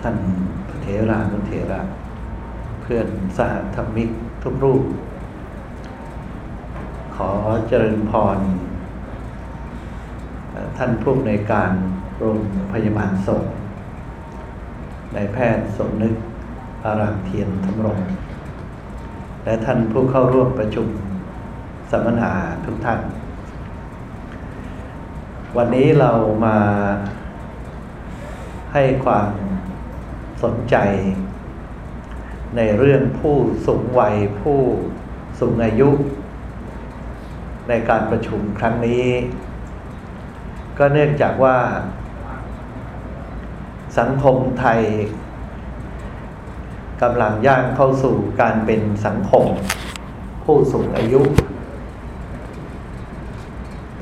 ท่านพระเถรานุเถระเพื่อนสหธรรมิกทุกรูป ขอเจริญพร ท่านผู้ในการโรงพยาบาลสงฆ์นายแพทย์สมนึกอารามเทียนธรรมรงค์และท่านผู้เข้าร่วมประชุมสัมมนาทุกท่าน วันนี้เรามาให้ความ สนใจ ในเรื่องผู้สูงวัยผู้สูงอายุ ในการประชุมครั้งนี้ ก็เนื่องจากว่า สังคมไทยกำลังย่างเข้าสู่การเป็นสังคม ผู้สูงอายุ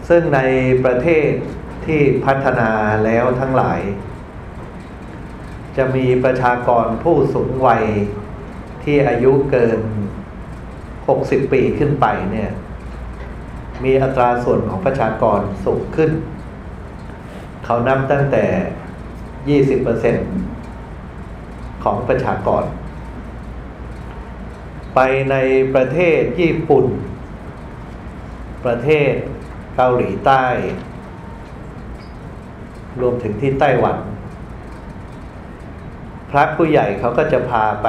ซึ่งในประเทศที่พัฒนาแล้วทั้งหลาย จะมีประชากรผู้สูงวัยที่อายุเกิน 60 ปีขึ้นไปเนี่ย มีอัตราส่วนของประชากรสูงขึ้น เขานับตั้งแต่ 20%ของประชากร ไปในประเทศญี่ปุ่น ประเทศเกาหลีใต้ รวมถึงที่ไต้หวัน พระผู้ใหญ่เขาก็จะพาไป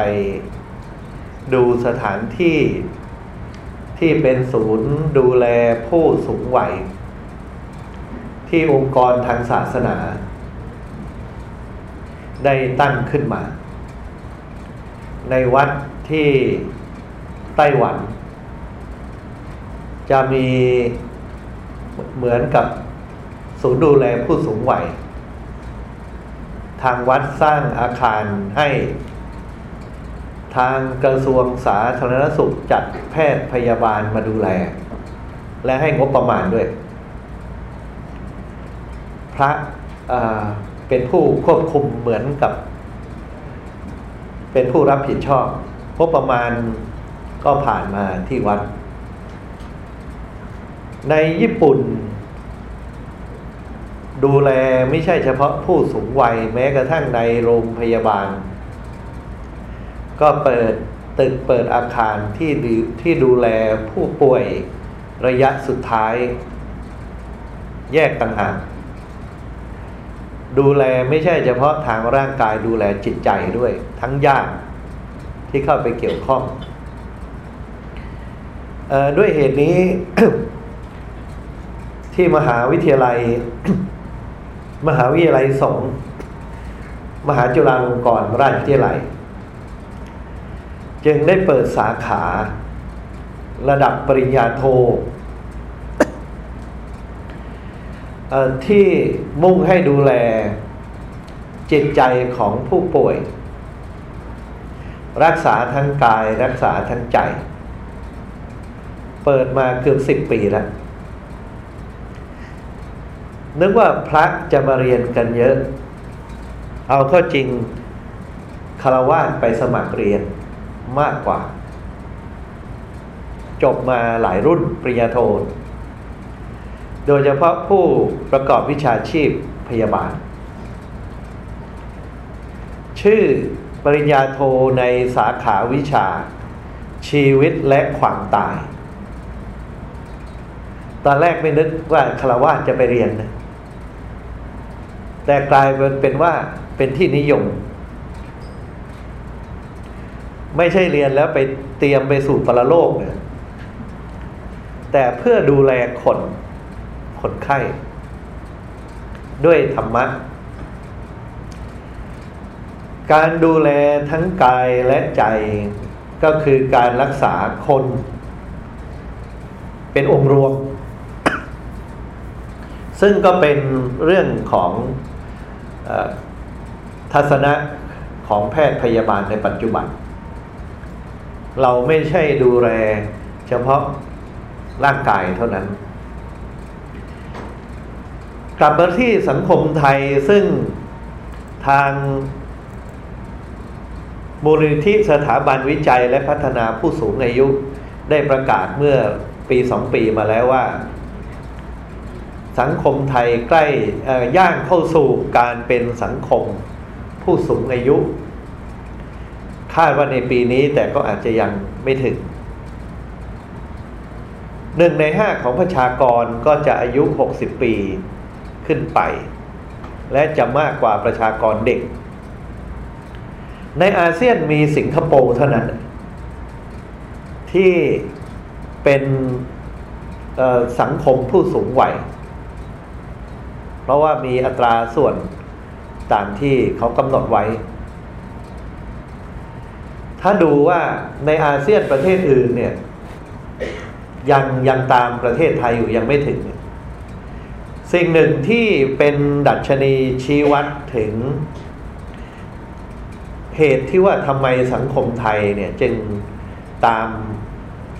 ดูสถานที่ที่เป็นศูนย์ดูแลผู้สูงวัย ที่องค์กรทางศาสนา ได้ตั้งขึ้นมา ในวัดที่ไต้หวัน จะมีเหมือนกับศูนย์ดูแลผู้สูงวัย ทางวัดสร้างอาคารให้ ทางกระทรวงสาธารณสุขจัดแพทย์พยาบาลมาดูแล และให้งบประมาณด้วย พระเป็นผู้ควบคุมเหมือนกับ เป็นผู้รับผิดชอบงบประมาณก็ผ่านมาที่วัด ในญี่ปุ่น ดูแลไม่ใช่เฉพาะผู้สูงวัยแม้กระทั่งในโรงพยาบาล ก็เปิดตึกเปิดอาคารที่ที่ดูแลผู้ป่วยระยะสุดท้าย แยกต่างหากดูแลไม่ใช่เฉพาะทางร่างกายดูแลจิตใจด้วย ทั้งญาติที่เข้าไปเกี่ยวข้องอด้วยเหตุนี้ ที่มหาวิทยาลัย มหาวิทยาลัยสงฆ์มหาจุฬาลงกรณราชวิทยาลัย จึงได้เปิดสาขาระดับปริญญาโทที่มุ่งให้ดูแลจิตใจของผู้ป่วย รักษาทั้งกายรักษาทั้งใจ เปิดมาเกือบสิบปีแล้ว นึกว่าพระจะมาเรียนกันเยอะ เอาเข้าจริงคารวะไปสมัครเรียนมากกว่า จบมาหลายรุ่นปริญญาโท โดยเฉพาะผู้ประกอบวิชาชีพพยาบาล ชื่อปริญญาโทในสาขาวิชา ชีวิตและความตาย ตอนแรกไม่นึกว่าคารวะจะไปเรียนนะ แต่กลายเป็นว่าเป็นที่นิยม ไม่ใช่เรียนแล้วไปเตรียมไปสู่ปรโลกเนี่ยแต่เพื่อดูแลคนคนไข้ ด้วยธรรมะ การดูแลทั้งกายและใจก็คือการรักษาคน เป็นองค์รวม ซึ่งก็เป็นเรื่องของ ทัศนะของแพทย์พยาบาลในปัจจุบัน เราไม่ใช่ดูแลเฉพาะร่างกายเท่านั้น กลับมาที่สังคมไทยซึ่งทางมูลนิธิสถาบันวิจัยและพัฒนาผู้สูงอายุ ได้ประกาศเมื่อปีสองปีมาแล้วว่า สังคมไทยใกล้ย่างเข้าสู่การเป็นสังคมผู้สูงอายุ คาดว่าในปีนี้แต่ก็อาจจะยังไม่ถึงหนึ่งในห้าของประชากรก็จะอายุ 60 ปีขึ้นไป และจะมากกว่าประชากรเด็ก ในอาเซียนมีสิงคโปร์เท่านั้น ที่เป็นสังคมผู้สูงวัย ราะว่ามีอัตราส่วนตามที่เขากำหนดไว้ ถ้าดูว่าในอาเซียนประเทศอื่นเนี่ย ยังยังตามประเทศไทยอยู่ยังไม่ถึง สิ่งหนึ่งที่เป็นดัชนีชี้วัดถึง เหตุที่ว่าทำไมสังคมไทยเนี่ย จึงตาม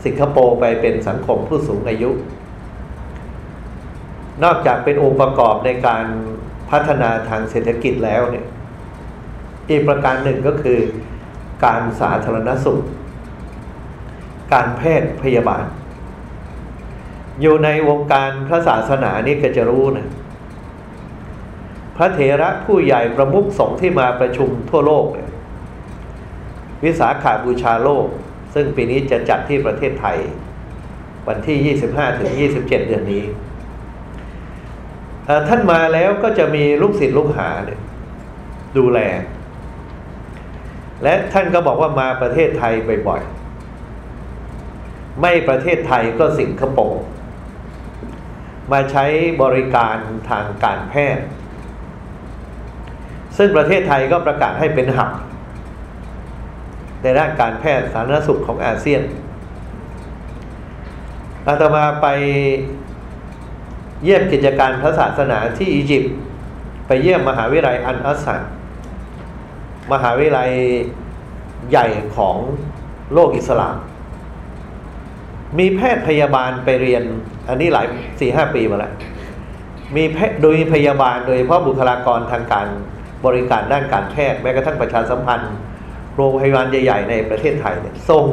สิงคโปร์ไปเป็นสังคมผู้สูงอายุ นอกจากเป็นองค์ประกอบในการพัฒนาทางเศรษฐกิจแล้วเนี่ยอีกประการหนึ่งก็คือการสาธารณสุข การแพทย์พยาบาล อยู่ในวงการพระศาสนานี่ก็จะรู้นะ พระเถระผู้ใหญ่ประมุขสงฆ์ที่มาประชุมทั่วโลก วิสาขาบูชาโลก ซึ่งปีนี้จะจัดที่ประเทศไทย วันที่ 25ถึง27 เดือนนี้ ท่านมาแล้วก็จะมีลูกศิษย์ลูกหาเนี่ยดูแล และท่านก็บอกว่ามาประเทศไทยบ่อยๆ ไม่ประเทศไทยก็สิงคโปร์ มาใช้บริการทางการแพทย์ ซึ่งประเทศไทยก็ประกาศให้เป็นหับ ในด้านการแพทย์สาธารณสุขของอาเซียนอาตมาไป เยี่ยมกิจการพระศาสนาที่อียิปต์ไปเยี่ยมมหาวิทยาลัยอันอัสซันมหาวิทยาลัยใหญ่ของโลกอิสลาม มีแพทย์พยาบาลไปเรียน อันนี้หลายสี่ห้าปีมาแล้ว มีแพทย์โดยพยาบาลโดยเพราะบุคลากรทางการบริการด้านการแพทย์แม้กระทั่งประชาสัมพันธ์โรงพยาบาลใหญ่ ๆ ในประเทศไทยเนี่ยส่ง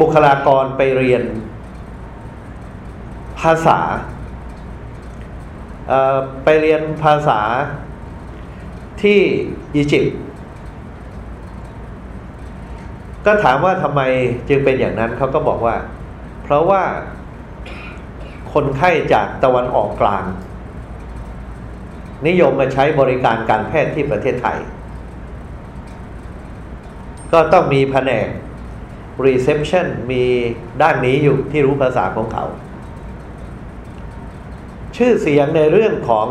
บุคลากรไปเรียน ภาษาไปเรียนภาษาที่อียิปต์ก็ถามว่าทำไมจึงเป็นอย่างนั้นเขาก็บอกว่า เพราะว่าคนไข้จากตะวันออกกลาง นิยมมาใช้บริการการแพทย์ที่ประเทศไทย ก็ต้องมีแผนก reception มีด้านนี้อยู่ที่รู้ภาษาของเขา ชื่อเสียงในเรื่องของ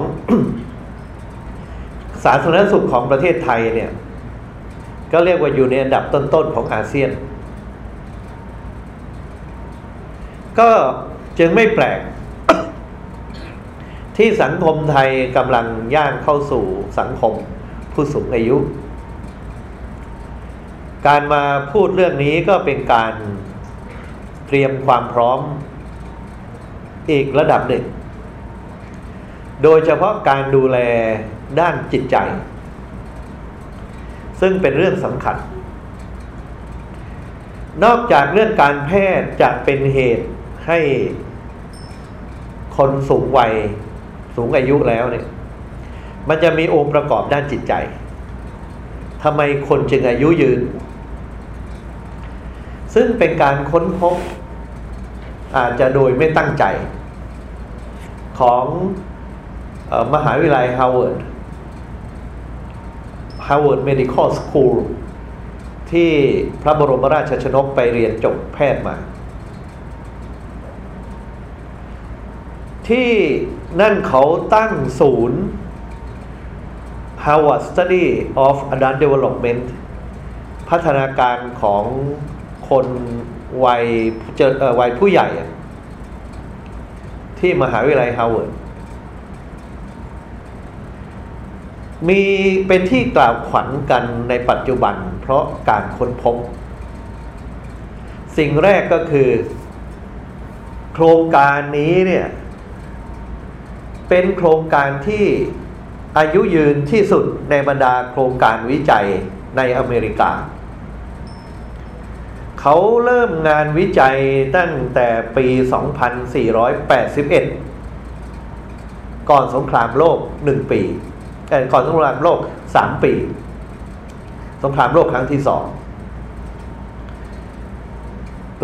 สาธารณสุขของประเทศไทยเนี่ย ก็เรียกว่าอยู่ในอันดับต้นๆของอาเซียน ก็จึงไม่แปลก ที่สังคมไทยกำลังย่างเข้าสู่สังคมผู้สูงอายุ การมาพูดเรื่องนี้ก็เป็นการเตรียมความพร้อมอีกระดับหนึ่ง โดยเฉพาะการดูแลด้านจิตใจ ซึ่งเป็นเรื่องสำคัญ นอกจากเรื่องการแพทย์จะเป็นเหตุให้คนสูงวัยสูงอายุแล้วเนี่ย มันจะมีองค์ประกอบด้านจิตใจทำไมคนจึงอายุยืน ซึ่งเป็นการค้นพบ อาจจะโดยไม่ตั้งใจ ของ มหาวิทยาลัยฮาร์วาร์ด Harvard Medical School ที่พระบรมราชชนกไปเรียนจบแพทย์มา ที่นั่นเขาตั้งศูนย์ Harvard Study of Adult Development พัฒนาการของคนวัยวัยผู้ใหญ่ ที่มหาวิทยาลัยฮาร์วาร์ด มีเป็นที่กล่าวขวัญกันในปัจจุบันเพราะการค้นพบ สิ่งแรกก็คือ โครงการนี้เนี่ย เป็นโครงการที่อายุยืนที่สุดในบรรดาโครงการวิจัยในอเมริกา เขาเริ่มงานวิจัยตั้งแต่ปี 2481 ก่อนสงครามโลกหนึ่งปี ก่อนสงครามโลกสามปี สงครามโลกครั้งที่สอง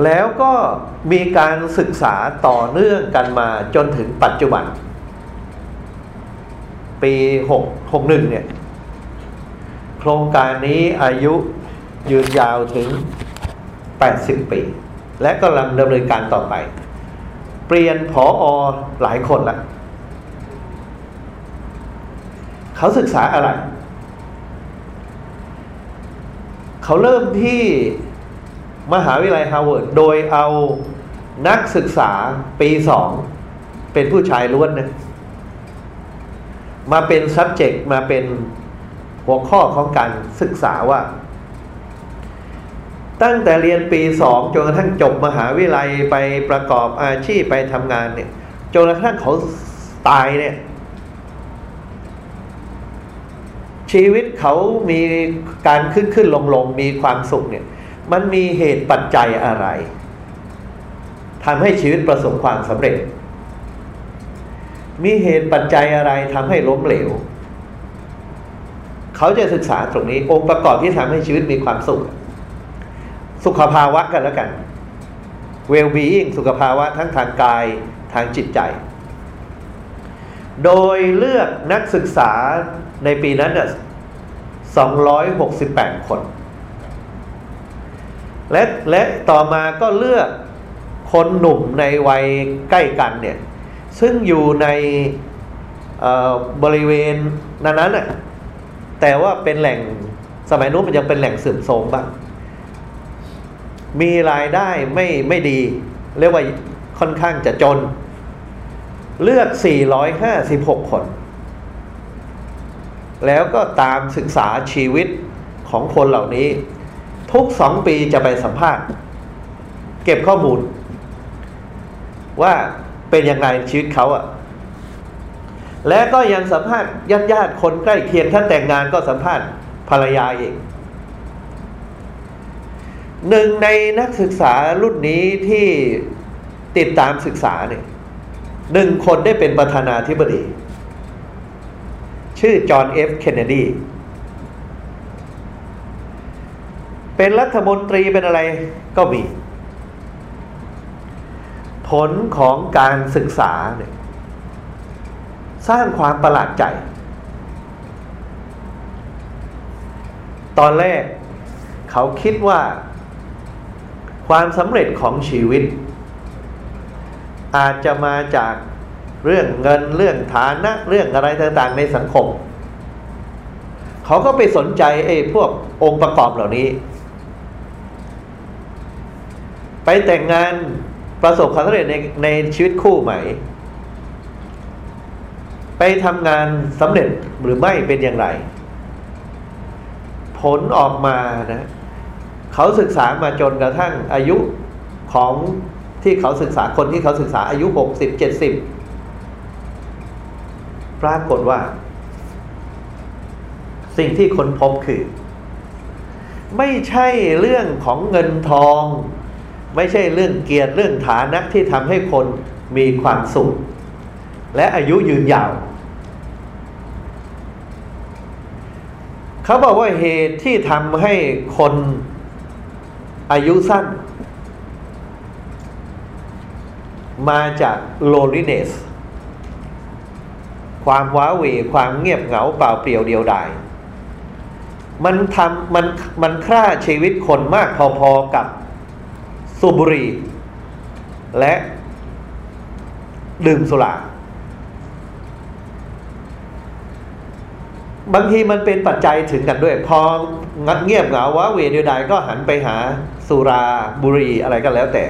แล้วก็มีการศึกษาต่อเนื่องกันมาจนถึงปัจจุบัน ปีหกหกหนึ่งเนี่ย โครงการนี้อายุยืนยาวถึง 80 ปี และกำลังดำเนินการต่อไป เปลี่ยนผออหลายคนละ เขาศึกษาอะไร เขาเริ่มที่มหาวิทยาลัยฮาร์วาร์ดโดยเอานักศึกษาปีสองเป็นผู้ชายล้วนนะมาเป็น subject มาเป็นหัวข้อของการศึกษาว่า ตั้งแต่เรียนปีสองจนกระทั่งจบมหาวิทยาลัยไปประกอบอาชีพไปทำงานเนี่ยจนกระทั่งเขาตายเนี่ย ชีวิตเขามีการขึ้นขึ้นลงลงมีความสุขเนี่ย มันมีเหตุปัจจัยอะไรทำให้ชีวิตประสบความสำเร็จ มีเหตุปัจจัยอะไรทำให้ล้มเหลว เขาจะศึกษาตรงนี้องค์ประกอบที่ทำให้ชีวิตมีความสุข สุขภาวะกันแล้วกัน well being สุขภาวะทั้งทางกายทางจิตใจ โดยเลือกนักศึกษา ในปีนั้นน่ะ268 คน และและต่อมาก็เลือกคนหนุ่มในวัยใกล้กันเนี่ย ซึ่งอยู่ในบริเวณนั้นนั้นน่ะแต่ว่าเป็นแหล่งสมัยนู้นมันยังเป็นแหล่งเสื่อมโทรมบ้าง มีรายได้ไม่ไม่ดี เรียกว่าค่อนข้างจะจน เลือก 456 คน แล้วก็ตามศึกษาชีวิตของคนเหล่านี้ ทุกสองปีจะไปสัมภาษณ์ เก็บข้อมูล ว่าเป็นยังไงชีวิตเขาอะและก็ยังสัมภาษณ์ญาติญาติคนใกล้เคียงท่านแต่งงานก็สัมภาษณ์ภรรยาเองหนึ่งในนักศึกษารุ่นนี้ที่ติดตามศึกษาเนี่ยหนึ่งคนได้เป็นประธานาธิบดี ชื่อจอห์นเอฟเคนเนดีเป็นรัฐมนตรีเป็นอะไรก็มี ผลของการศึกษาเนี่ยสร้างความประหลาดใจ ตอนแรกเขาคิดว่า ความสำเร็จของชีวิต อาจจะมาจาก เรื่องเงินเรื่องฐานะเรื่องอะไรต่างๆในสังคม เขาก็ไปสนใจไอ้พวกองค์ประกอบเหล่านี้ ไปแต่งงานประสบความสำเร็จในในชีวิตคู่ใหม่ ไปทำงานสำเร็จหรือไม่เป็นอย่างไร ผลออกมานะ เขาศึกษามาจนกระทั่งอายุของที่เขาศึกษาคนที่เขาศึกษาอายุหกสิบเจ็ดสิบ ปรากฏว่า สิ่งที่คนพบคือ ไม่ใช่เรื่องของเงินทอง ไม่ใช่เรื่องเกียรติเรื่องฐานะที่ทำให้คนมีความสุข และอายุยืนยาวเขาบอกว่าเหตุที่ทำให้คนอายุสั้น มาจาก loneliness ความว้าเหวความเงียบเหงาเปล่าเปลี่ยวเดียวดายมันทำมันมันฆ่าชีวิตคนมากพอๆกับสูบบุหรี่และดื่มสุราบางทีมันเป็นปัจจัยถึงกันด้วย พองัดเงียบเหงาว้าเหวเดียวดายก็หันไปหาสุราบุหรี่อะไรก็แล้วแต่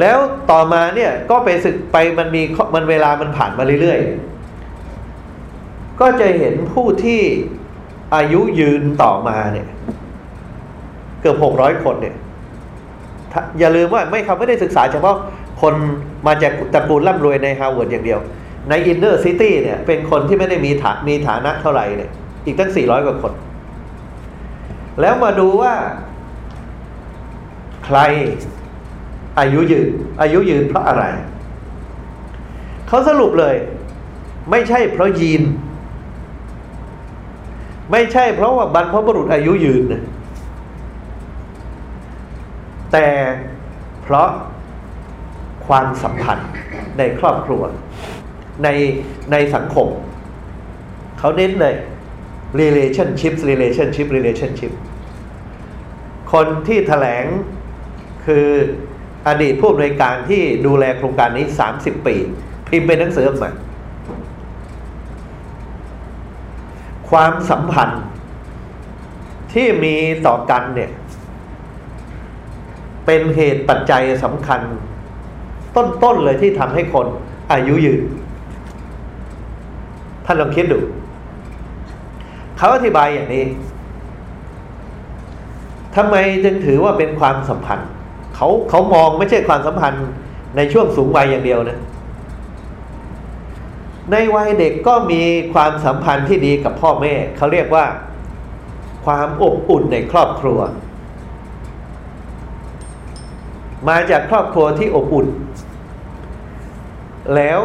แล้วต่อมาเนี่ยก็ไปศึกไปมันมีมันเวลามันผ่านมาเรื่อยๆ ก็จะเห็นผู้ที่อายุยืนต่อมาเนี่ย เกือบหกร้อยคนเนี่ย อย่าลืมว่าไม่เขาไม่ได้ศึกษาเฉพาะคนมาจากตระกูลร่ำรวยในฮาร์วาร์ดอย่างเดียว ใน inner city เนี่ย เป็นคนที่ไม่ได้มีฐานมีฐานะเท่าไหร่เนี่ย อีกตั้งสี่ร้อยกว่าคน แล้วมาดูว่า ใคร อายุยืน อายุยืนเพราะอะไร เขาสรุปเลย ไม่ใช่เพราะยีน ไม่ใช่เพราะว่าบรรพบุรุษอายุยืนนะแต่เพราะความสัมพันธ์ในครอบครัว ในในสังคม เขาเน้นเลย relationship relationship relationship คนที่ถแถลงคือ อดีตผู้อำนวยการที่ดูแลโครงการนี้ 30 ปี พิมพ์เป็นหนังสือออกมา ความสัมพันธ์ที่มีต่อกันเนี่ย เป็นเหตุปัจจัยสำคัญ ต้นๆเลยที่ทำให้คนอายุยืน ท่านลองคิดดู เขาอธิบายอย่างนี้ทำไมจึงถือว่าเป็นความสัมพันธ์ เขาเขามองไม่ใช่ความสัมพันธ์ในช่วงสูงวัยอย่างเดียวนะ ในวัยเด็กก็มีความสัมพันธ์ที่ดีกับพ่อแม่ เขาเรียกว่า ความอบอุ่นในครอบครัว มาจากครอบครัวที่อบอุ่น แล้ว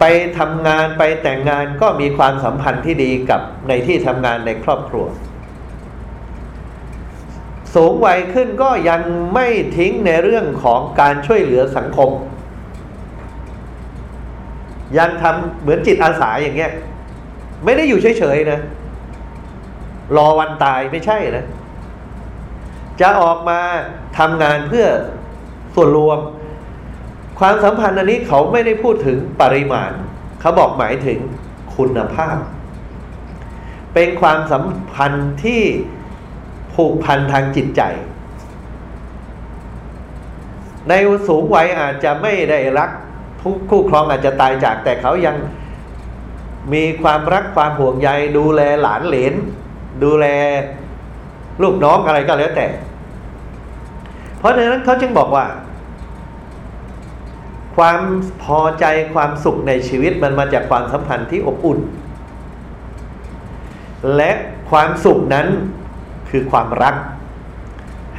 ไปทำงานไปแต่งงานก็มีความสัมพันธ์ที่ดีกับในที่ทำงานในครอบครัว สูงวัยขึ้นก็ยังไม่ทิ้งในเรื่องของการช่วยเหลือสังคม ยังทำเหมือนจิตอาสาอย่างเงี้ย ไม่ได้อยู่เฉยๆนะ รอวันตายไม่ใช่นะ จะออกมาทำงานเพื่อส่วนรวม ความสัมพันธ์อันนี้เขาไม่ได้พูดถึงปริมาณ เขาบอกหมายถึงคุณภาพ เป็นความสัมพันธ์ที่ ผูกพันทางจิตใจ ในสูงวัยอาจจะไม่ได้รักผู้คู่ครองอาจจะตายจาก แต่เขายังมีความรักความห่วงใย ดูแลหลานเหลน ดูแลลูกน้องอะไรก็แล้วแต่ เพราะฉะนั้นเขาจึงบอกว่า ความพอใจความสุขในชีวิตมันมาจากความสัมพันธ์ที่อบอุ่น และความสุขนั้น คือความรัก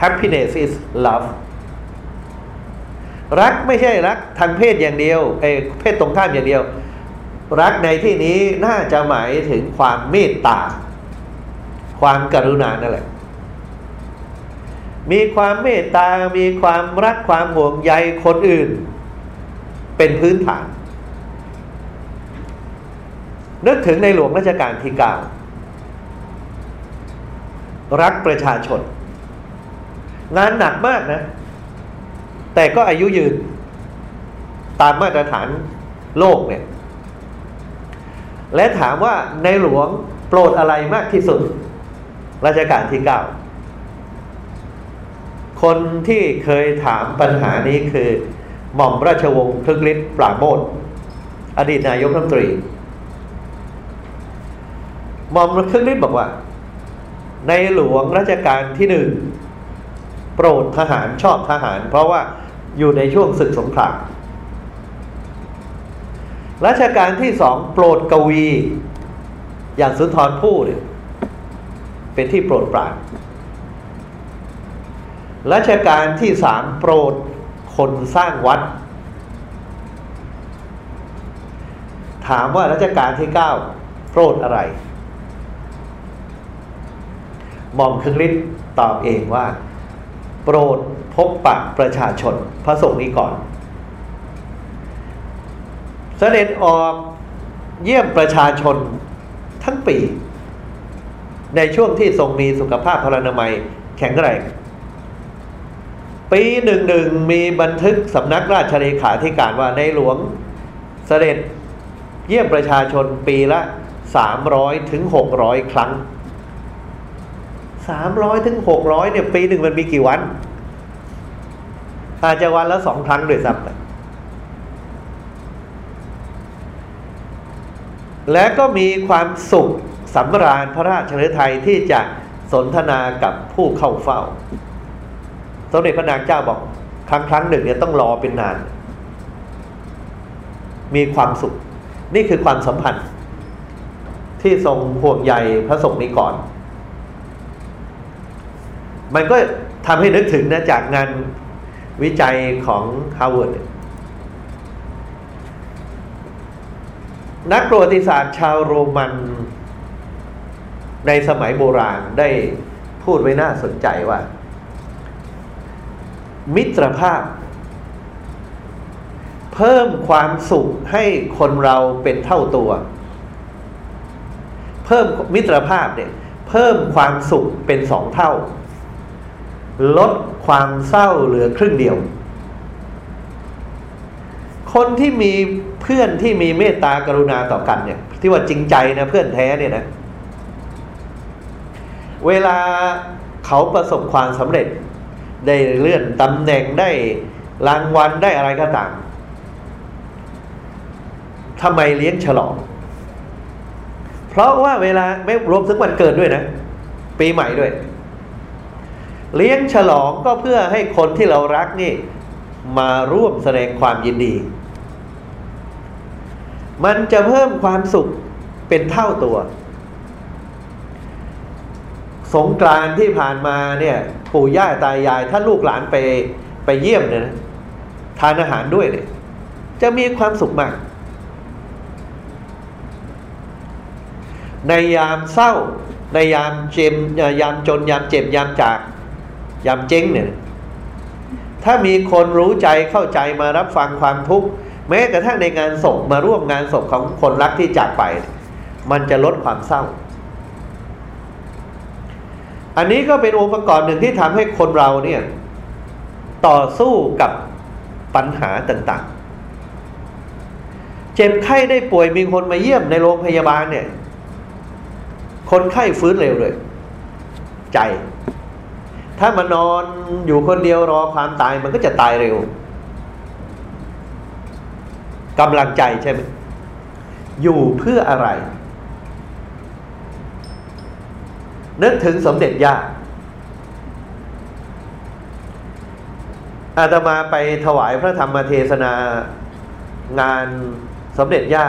happiness is love รักไม่ใช่รักทางเพศอย่างเดียวเอเพศตรงข้ามอย่างเดียว รักในที่นี้น่าจะหมายถึงความเมตตา ความกรุณานั่นแหละ มีความเมตตา มีความรักความห่วงใยคนอื่น เป็นพื้นฐาน นึกถึงในหลวงรัชกาลที่เก้า รักประชาชน งานหนักมากนะ แต่ก็อายุยืน ตามมาตรฐานโลกเนี่ย และถามว่าในหลวงโปรดอะไรมากที่สุดรัชกาลที่เก้าคนที่เคยถามปัญหานี้คือ หม่อมราชวงศ์คึกฤทธิ์ปราโมทอดีตนายกรัฐมนตรี หม่อมคึกฤทธิ์บอกว่า ในหลวงรัชกาลที่หนึ่งโปรดทหารชอบทหาร เพราะว่าอยู่ในช่วงศึกสงครามรัชกาลที่สองโปรดกวี อย่างสุนทรภู่เนี่ยเป็นที่โปรดปรานรัชกาลที่สามโปรดคนสร้างวัด ถามว่ารัชกาลที่เก้าโปรดอะไร มอมคึงฤทธิ์ตอบเองว่า โปรดพบปะประชาชนพระสงฆ์นี้ก่อน เสด็จออกเยี่ยมประชาชนทั้งปี ในช่วงที่ทรงมีสุขภาพพลานามัยแข็งแรงปีหนึ่งหนึ่งมีบันทึกสำนักราชเลขาธิการว่าในหลวงเสด็จเยี่ยมประชาชนปีละสามร้อยถึงหกร้อยครั้ง สามร้อยถึงหกร้อยเนี่ยปีหนึ่งมันมีกี่วัน อาจจะวันละสองครั้งด้วยซ้ำและก็มีความสุขสำราญพระราชฤทัยที่จะสนทนากับผู้เข้าเฝ้า สมเด็จพระนางเจ้าบอกครั้งครั้งหนึ่งเนี่ยต้องรอเป็นนาน มีความสุข นี่คือความสัมพันธ์ ที่ทรงห่วงใยพระสงฆ์นี้ก่อน มันก็ทำให้นึกถึงนะจากงานวิจัยของฮาร์วาร์ดนักประวัติศาสตร์ชาวโรมันในสมัยโบราณได้พูดไว้น่าสนใจว่า มิตรภาพ เพิ่มความสุขให้คนเราเป็นเท่าตัว เพิ่มมิตรภาพเนี่ย เพิ่มความสุขเป็นสองเท่า ลดความเศร้าเหลือครึ่งเดียว คนที่มีเพื่อนที่มีเมตตากรุณาต่อกันเนี่ย ที่ว่าจริงใจนะเพื่อนแท้เนี่ยนะ เวลาเขาประสบความสำเร็จ ได้เลื่อนตำแหน่งได้รางวัลได้อะไรก็ตามทำไมเลี้ยงฉลอง เพราะว่าเวลาไม่รวมถึงวันเกิดด้วยนะ ปีใหม่ด้วย เลี้ยงฉลองก็เพื่อให้คนที่เรารักนี่ มาร่วมแสดงความยินดี มันจะเพิ่มความสุขเป็นเท่าตัว สงกรานที่ผ่านมาเนี่ยปู่ย่าตายาย ถ้าลูกหลานไปไปเยี่ยมเนี่ยนะทานอาหารด้วยเนี่ยจะมีความสุขมาก ในยามเศร้า ในยามเจ็บยามจนยามเจ็บยามจาก ยามเจ๊งเนี่ยถ้ามีคนรู้ใจเข้าใจมารับฟังความทุกข์แม้กระทั่งในงานศพมาร่วมงานศพของคนรักที่จากไป มันจะลดความเศร้า อันนี้ก็เป็นองค์ประกอบหนึ่งที่ทำให้คนเราเนี่ยต่อสู้กับปัญหาต่างๆ เจ็บไข้ได้ป่วยมีคนมาเยี่ยมในโรงพยาบาลเนี่ย คนไข้ฟื้นเร็วเลย ใจ ถ้ามานอนอยู่คนเดียวรอความตายมันก็จะตายเร็วกำลังใจใช่ไหมอยู่เพื่ออะไร นึกถึงสมเด็จย่าอาตมาไปถวายพระธรรมเทศนางานสมเด็จย่า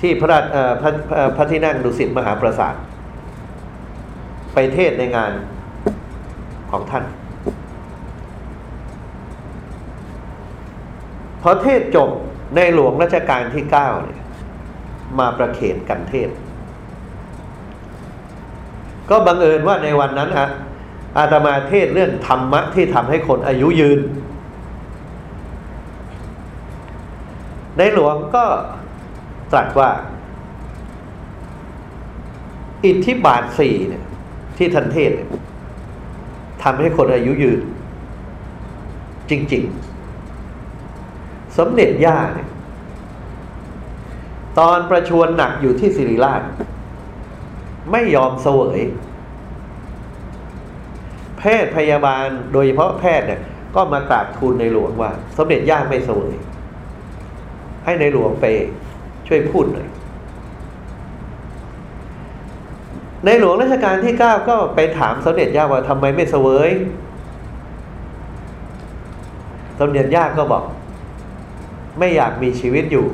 ที่พระพระพระที่นั่งดุสิตมหาปราสาท ไปเทศในงานของท่าน พอเทศจบในหลวงรัชกาลที่เก้าเนี่ยมาประเคนกันเทศ ก็บังเอิญว่าในวันนั้นอะอาตมาเทศเรื่องธรรมะที่ทำให้คนอายุยืน ในหลวงก็ตรัสว่า อิทธิบาทสี่เนี่ย ที่ท่านเทศเนี่ยทำให้คนอายุยืน จริง ๆ สมเด็จย่าเนี่ย ตอนประชวรหนักอยู่ที่สิริราช ไม่ยอมเสวย แพทย์พยาบาลโดยเฉพาะแพทย์เนี่ย ก็มากราบทูลในหลวงว่า สมเด็จย่าไม่เสวย ให้ในหลวงไปช่วยพูดหน่อย ในหลวงรัชกาลที่เก้าก็ไปถามสมเด็จย่าว่าทำไมไม่เสวยสมเด็จย่าก็บอก ไม่อยากมีชีวิตอยู่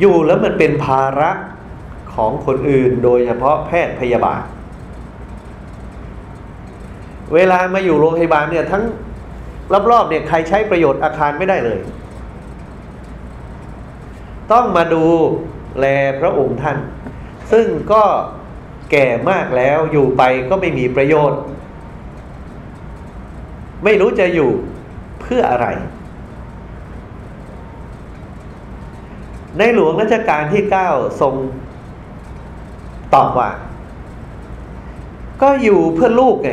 อยู่แล้วมันเป็นภาระของคนอื่นโดยเฉพาะแพทย์พยาบาล เวลามาอยู่โรงพยาบาลเนี่ยทั้งรอบๆเนี่ยใครใช้ประโยชน์อาคารไม่ได้เลย ต้องมาดูแลพระองค์ท่าน ซึ่งก็แก่มากแล้วอยู่ไปก็ไม่มีประโยชน์ ไม่รู้จะอยู่เพื่ออะไร ในหลวงรัชกาลที่เก้าทรงตอบว่า ก็อยู่เพื่อลูกไง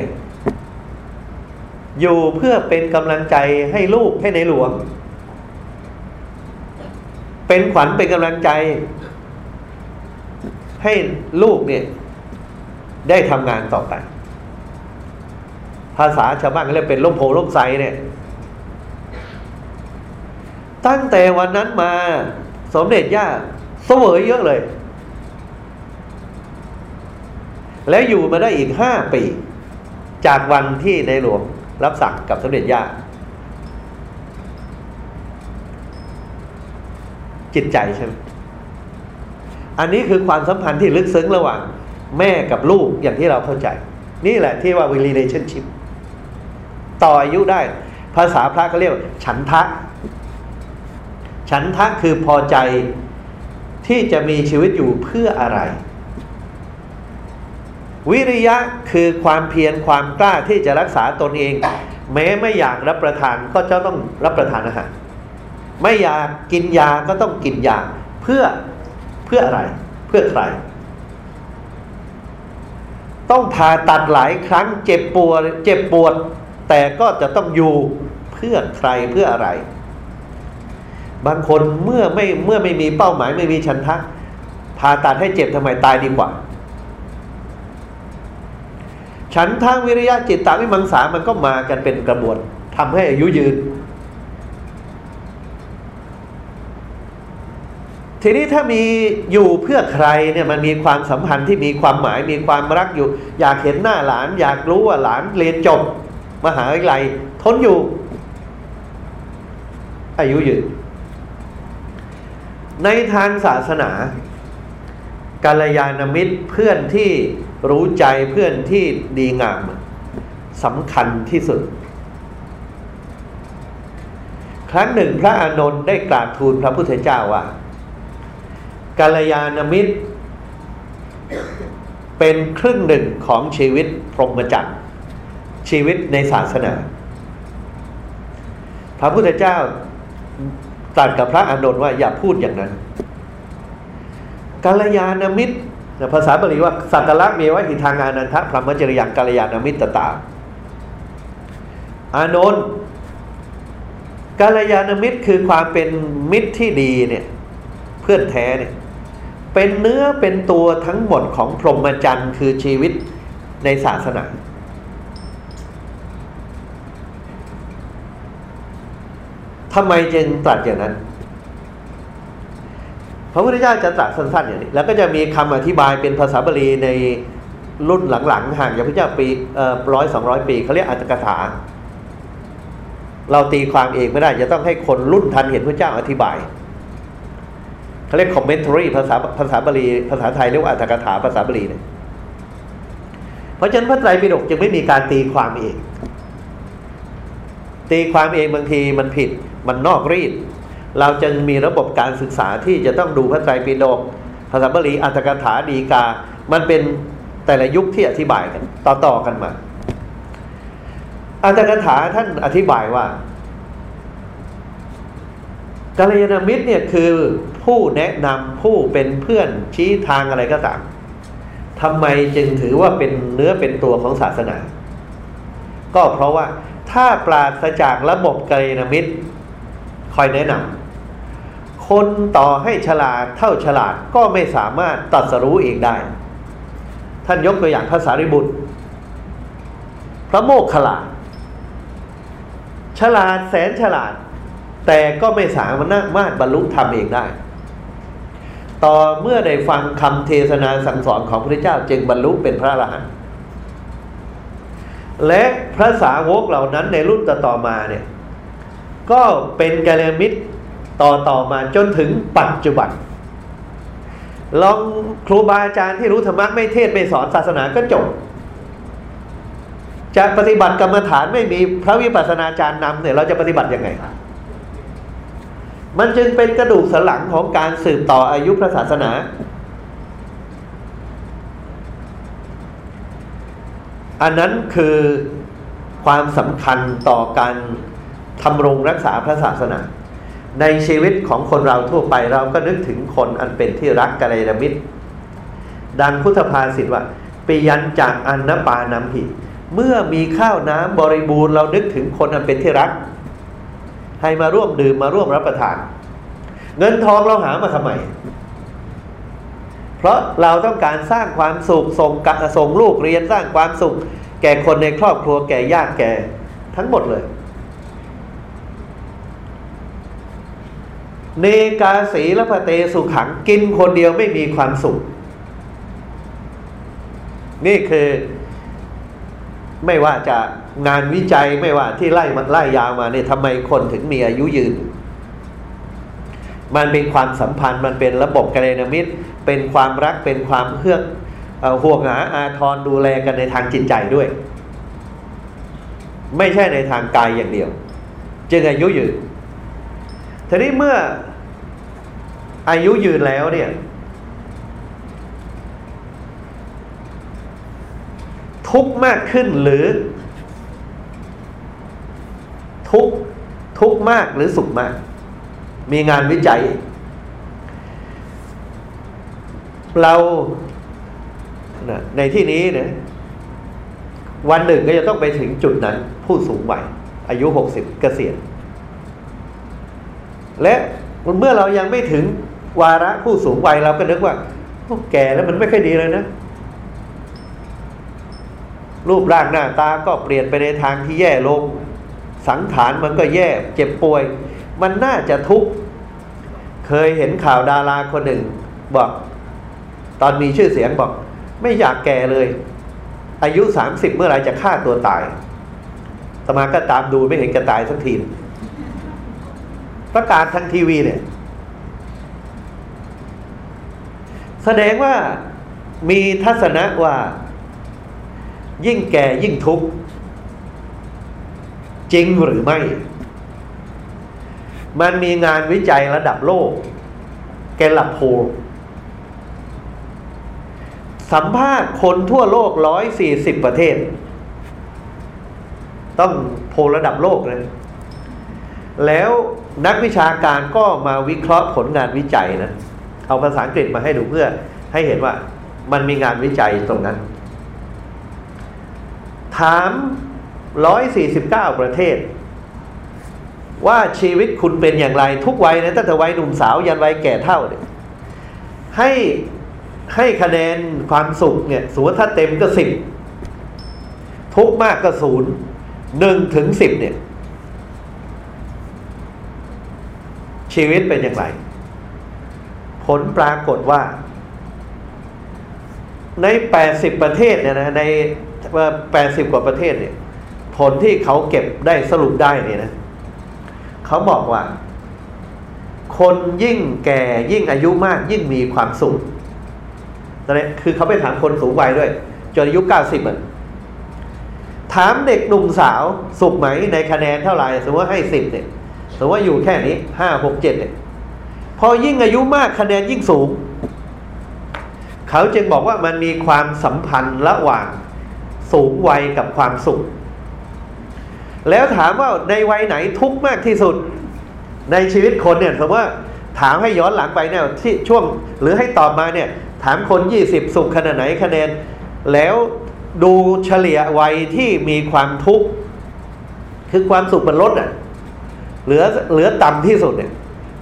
อยู่เพื่อเป็นกำลังใจให้ลูกให้ในหลวง เป็นขวัญเป็นกำลังใจ ให้ลูกเนี่ยได้ทำงานต่อไป ภาษาชาวบ้านเรียกเป็นล่มโพล่มไซเนี่ยตั้งแต่วันนั้นมาสมเด็จย่าเสวยเยอะเลย แล้วอยู่มาได้อีกห้าปี จากวันที่ในหลวงรับสั่งกับสมเด็จย่าจิตใจใช่ไหม อันนี้คือความสัมพันธ์ที่ลึกซึ้งระหว่างแม่กับลูกอย่างที่เราเข้าใจ นี่แหละที่ว่า relationship ต่ออายุได้ ภาษาพระเขาเรียกฉันทะ ฉันทะคือพอใจที่จะมีชีวิตอยู่เพื่ออะไร วิริยะคือความเพียรความกล้าที่จะรักษาตนเอง แม้ไม่อยากรับประทานก็จะต้องรับประทานอาหารไม่อยากกินยาก็ต้องกินยาเพื่อ พื่ออะไร เพื่อใคร ต้องผ่าตัดหลายครั้งเจ็บปวด เจ็บปวด แต่ก็จะต้องอยู่เพื่อใครเพื่ออะไร บางคนเมื่อไม่เมื่อไม่มีเป้าหมายไม่มีชันทะผ่าตัดให้เจ็บทำไมตายดีกว่า ฉันทางวิริยะจิตตาวิมังสามันก็มากันเป็นกระบวนทำให้อายุยืน ทีนี้ถ้ามีอยู่เพื่อใครเนี่ยมันมีความสัมพันธ์ที่มีความหมายมีความรักอยู่ อยากเห็นหน้าหลาน อยากรู้ว่าหลานเรียนจบมหาวิทยาลัยทนอยู่ อายุยืนในทางศาสนากาลยานมิตรเพื่อนที่รู้ใจเพื่อนที่ดีงามสำคัญที่สุด ครั้งหนึ่งพระอานนท์ได้กราบทูลพระพุทธเจ้าว่า กาลยานมิตร เป็นครึ่งหนึ่งของชีวิตพรหมจรรย์ชีวิตในศาสนา พระพุทธเจ้าตรัสกับพระอานนท์ว่าอย่าพูดอย่างนั้นกาลยานมิตรภาษาบาลีว่าสักการะเมวะหิทางานันทะพรหมจริยังกาลยานมิตรตา อานนท์กาลยานมิตรคือความเป็นมิตรที่ดีเนี่ย เพื่อนแท้เนี่ย เป็นเนื้อเป็นตัวทั้งหมดของพรหมจรรย์คือชีวิตในศาสนา ทำไมจึงตรัสอย่างนั้น พระพุทธเจ้าจะตรัสสั้นๆอย่างนี้ แล้วก็จะมีคำอธิบายเป็นภาษาบาลีในรุ่นหลังๆ ห่างจากพระเจ้าปีร้อยสองร้อยปี เขาเรียกอัตถกถา เราตีความเองไม่ได้ จะต้องให้คนรุ่นทันเห็นพระเจ้าอธิบาย เขาเรียก commentary ภาษาภาษาบาลีภาษาไทยเรียกว่าอัตถกถาภาษาบาลีเนี่ยเพราะฉะนั้นพระไตรปิฎกจึงไม่มีการตีความเอง ตีความเองบางทีมันผิดมันนอกรีด เราจึงมีระบบการศึกษาที่จะต้องดูพระไตรปิฎกภาษาบาลีอัตถกถาดีกา มันเป็นแต่ละยุคที่อธิบายกัน ต่อๆกันมา อัตถกถาท่านอธิบายว่ากัลยาณมิตรเนี่ยคือ ผู้แนะนำผู้เป็นเพื่อนชี้ทางอะไรก็ตามทำไมจึงถือว่าเป็นเนื้อเป็นตัวของศาสนา ก็เพราะว่าถ้าปราศจากระบบกัลยาณมิตร คอยแนะนำคนต่อให้ฉลาดเท่าฉลาดก็ไม่สามารถตัดสรู้เองได้ ท่านยกตัวอย่างพระสารีบุตร พระโมกขลาฉลาดแสนฉลาด แต่ก็ไม่สามารถบรรลุธรรมเองได้ ต่อเมื่อได้ฟังคำเทศนาสั่งสอนของพระเจ้าจึงบรรลุเป็นพระอรหันต์และพระสาวกเหล่านั้นในรุ่นต่อๆมาเนี่ยก็เป็นกัลยาณมิตรต่อต่อมาจนถึงปัจจุบันลองครูบาอาจารย์ที่รู้ธรรมะไม่เทศไม่สอนศาสนาก็จบจะปฏิบัติกรรมฐานไม่มีพระวิปัสสนาจารย์นำเนี่ยเราจะปฏิบัติยังไง มันจึงเป็นกระดูกสันหลังของการสืบต่ออายุพระศาสนา อันนั้นคือความสำคัญต่อการทำรงรักษาพระศาสนา ในชีวิตของคนเราทั่วไปเราก็นึกถึงคนอันเป็นที่รักกัลยาณมิตร ดังพุทธภาษิตว่าปิยันจากอันนปานำหิเมื่อมีข้าวน้ำบริบูรณ์เรานึกถึงคนอันเป็นที่รัก ให้มาร่วมดื่มมาร่วมรับประทาน เงินทองเราหามาทำไม เพราะเราต้องการสร้างความสุขส่งกส่งลูกเรียนสร้างความสุข แก่คนในครอบครัวแก่ญาติแก่ทั้งหมดเลย เนกาสีและพระเตสุขังกินคนเดียวไม่มีความสุข นี่คือไม่ว่าจะ งานวิจัยไม่ว่าที่ไล่มันไล่ยาวมาเนี่ยทำไมคนถึงมีอายุยืน มันเป็นความสัมพันธ์มันเป็นระบบกัลยามิตร เป็นความรักเป็นความเพื่อห่วงหาอาทรดูแลกันในทางจิตใจด้วย ไม่ใช่ในทางกายอย่างเดียว จึงอายุยืนทีนี้เมื่ออายุยืนแล้วเนี่ย ทุกข์มากขึ้นหรือ ทุกทุกมากหรือสุขมาก มีงานวิจัย เราในที่นี้เนี่ยวันหนึ่งก็จะต้องไปถึงจุดนั้น ผู้สูงวัยอายุหกสิบเกษียณและเมื่อเรายังไม่ถึงวาระผู้สูงวัยเราก็นึกว่าแก่แล้วมันไม่ค่อยดีเลยนะ รูปร่างหน้าตาก็เปลี่ยนไปในทางที่แย่ลง สังขารมันก็แย่เจ็บป่วย มันน่าจะทุกข์เคยเห็นข่าวดาราคนหนึ่ง บอก ตอนมีชื่อเสียงบอก ไม่อยากแก่เลย อายุสามสิบเมื่อไรจะฆ่าตัวตายตมาก็ตามดูไม่เห็นจะตายสักทีประกาศทางทีวีเนี่ย แสดงว่ามีทัศนะว่า ยิ่งแก่ยิ่งทุกข์ จริงหรือไม่ มันมีงานวิจัยระดับโลก แกลับโพสัมภาษณ์คนทั่วโลกร้อยสี่สิบประเทศ ต้องโพระดับโลกเลย แล้วนักวิชาการก็มาวิเคราะห์ผลงานวิจัยนะ เอาภาษาอังกฤษมาให้ดูเพื่อ ให้เห็นว่ามันมีงานวิจัยตรงนั้น ถาม ร้อยสี่สิบเก้าประเทศ ว่าชีวิตคุณเป็นอย่างไรทุกวัยนะตั้งแต่วัยหนุ่มสาวยันวัยแก่เท่าเนี่ยให้ให้คะแนนความสุขเนี่ยสมมติถ้าเต็มก็สิบทุกมากก็ศูนย์หนึ่งถึงสิบเนี่ย ชีวิตเป็นอย่างไร ผลปรากฏว่า ในแปดสิบประเทศเนี่ยนะในแปดสิบกว่าประเทศเนี่ย ผลที่เขาเก็บได้สรุปได้เนี่ยนะเขาบอกว่า คนยิ่งแก่ยิ่งอายุมากยิ่งมีความสุขนั่นแหละคือเขาไปถามคนสูงวัยด้วย จนอายุเก้าสิบอะถามเด็กหนุ่มสาวสุขไหมในคะแนนเท่าไหร่สมมติว่าให้สิบเนี่ยสมมติว่าอยู่แค่นี้ห้าหกเจ็ดเนี่ยพอยิ่งอายุมากคะแนนยิ่งสูง เขาจึงบอกว่ามันมีความสัมพันธ์ระหว่างสูงวัยกับความสุข แล้วถามว่าในวัยไหนทุกข์มากที่สุด ในชีวิตคนเนี่ยสมมติว่าถามให้ย้อนหลังไปเนี่ยที่ช่วงหรือให้ตอบมาเนี่ยถามคนยี่สิบสุขขนาดไหนคะแนน แล้วดูเฉลี่ยวัยที่มีความทุกข์คือความสุขมันลดอะเหลือเหลือต่ำที่สุดเนี่ย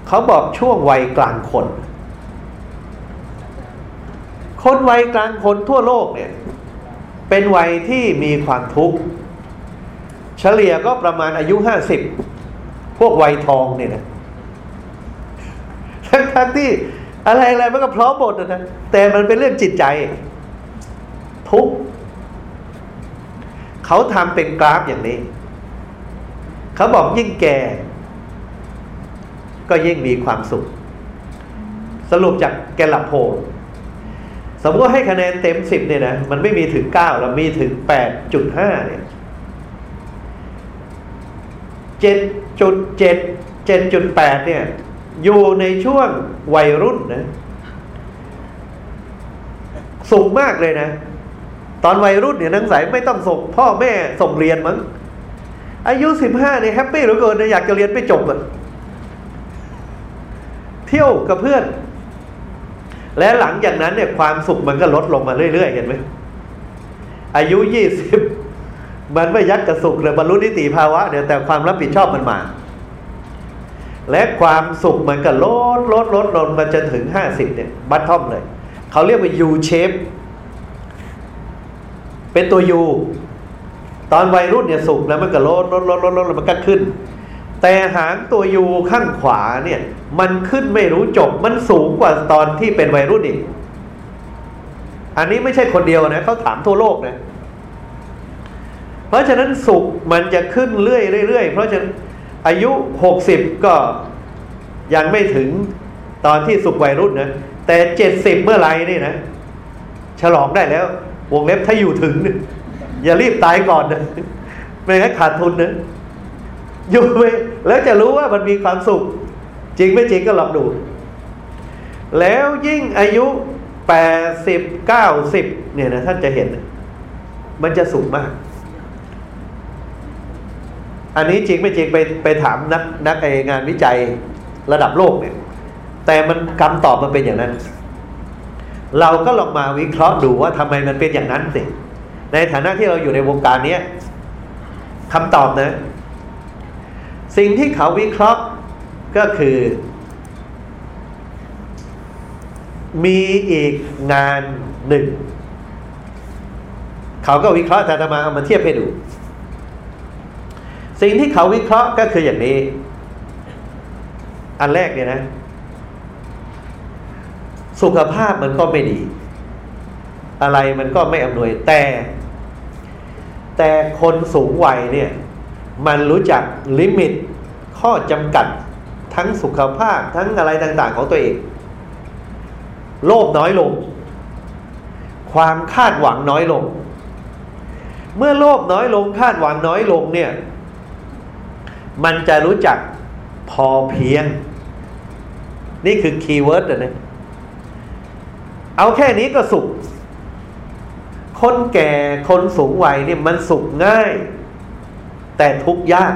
เขาบอกช่วงวัยกลางคน คนวัยกลางคนทั่วโลกเนี่ยเป็นวัยที่มีความทุกข์ เฉลี่ยก็ประมาณอายุห้าสิบพวกวัยทองเนี่ยนะทั้งที่อะไรอะไรมันก็พร้อมหมดนะแต่มันเป็นเรื่องจิตใจ ทุกเขาทำเป็นกราฟอย่างนี้ เขาบอกยิ่งแก่ ก็ยิ่งมีความสุข สรุปจากแกลลับโพสมมติว่าให้คะแนนเต็มสิบเนี่ยนะ มันไม่มีถึงเก้าแล้วมีถึงแปดจุดห้าเนี่ย เจ็ดจุดเจ็ดเจ็ดจุดแปดเนี่ยอยู่ในช่วงวัยรุ่นนะสูงมากเลยนะ ตอนวัยรุ่นเนี่ยนักศึกษาไม่ต้องส่งพ่อแม่ส่งเรียนมั้ง อายุสิบห้าเนี่ยแฮปปี้เหลือเกินนะอยากจะเรียนไม่จบอะเที่ยวกับเพื่อน และหลังจากนั้นเนี่ยความสุขมันก็ลดลงมาเรื่อยๆเห็นไหมอายุยี่สิบ มันไม่ยักกระสุขเลยบรรลุนิติภาวะเนี่ยแต่ความรับผิดชอบมันมา และความสุขมันก็ลดลดลดลงมันจะถึงห้าสิบเนี่ยบัตทอมเลย เขาเรียกว่า U shape เป็นตัว U ตอนวัยรุ่นเนี่ยสุขแล้วมันก็ลดลดลดลดลดมันก็ขึ้น แต่หางตัวยูข้างขวาเนี่ย มันขึ้นไม่รู้จบมันสูงกว่าตอนที่เป็นวัยรุ่นอีก อันนี้ไม่ใช่คนเดียวนะเขาถามทั่วโลกนะ เพราะฉะนั้นสุขมันจะขึ้นเรื่อยเรื่อยเพราะฉะนั้นอายุหกสิบก็ยังไม่ถึงตอนที่สุขวัยรุ่นนะแต่เจ็ดสิบเมื่อไรนี่นะ ฉลองได้แล้ว วงเล็บถ้าอยู่ถึง อย่ารีบตายก่อนนะไม่งั้นขาดทุนนะอยู่ไปแล้วจะรู้ว่ามันมีความสุข จริงไม่จริงก็ลองดู แล้วยิ่งอายุแปดสิบเก้าสิบเนี่ยนะท่านจะเห็น มันจะสูงมาก อันนี้จริงไม่จริงไปไปถามนักนักไองานวิจัยระดับโลกเนี่ย แต่มันคำตอบมันเป็นอย่างนั้น เราก็ลองมาวิเคราะห์ดูว่าทำไมมันเป็นอย่างนั้นสิในฐานะที่เราอยู่ในวงการนี้คำตอบนะ สิ่งที่เขาวิเคราะห์ก็คือ มีอีกงานหนึ่ง เขาก็วิเคราะห์แต่ตมาเอามาเทียบให้ดู สิ่งที่เขาวิเคราะห์ก็คืออย่างนี้ อันแรกเนี่ยนะ สุขภาพมันก็ไม่ดี อะไรมันก็ไม่อำนวยแต่ แต่คนสูงวัยเนี่ย มันรู้จัก limit ข้อจำกัดทั้งสุขภาพทั้งอะไรต่างๆของตัวเอง โลภน้อยลง ความคาดหวังน้อยลง เมื่อโลภน้อยลงคาดหวังน้อยลงเนี่ย มันจะรู้จักพอเพียง นี่คือ keyword นะเอาแค่นี้ก็สุข คนแก่คนสูงวัยเนี่ยมันสุขง่าย แต่ทุกยาก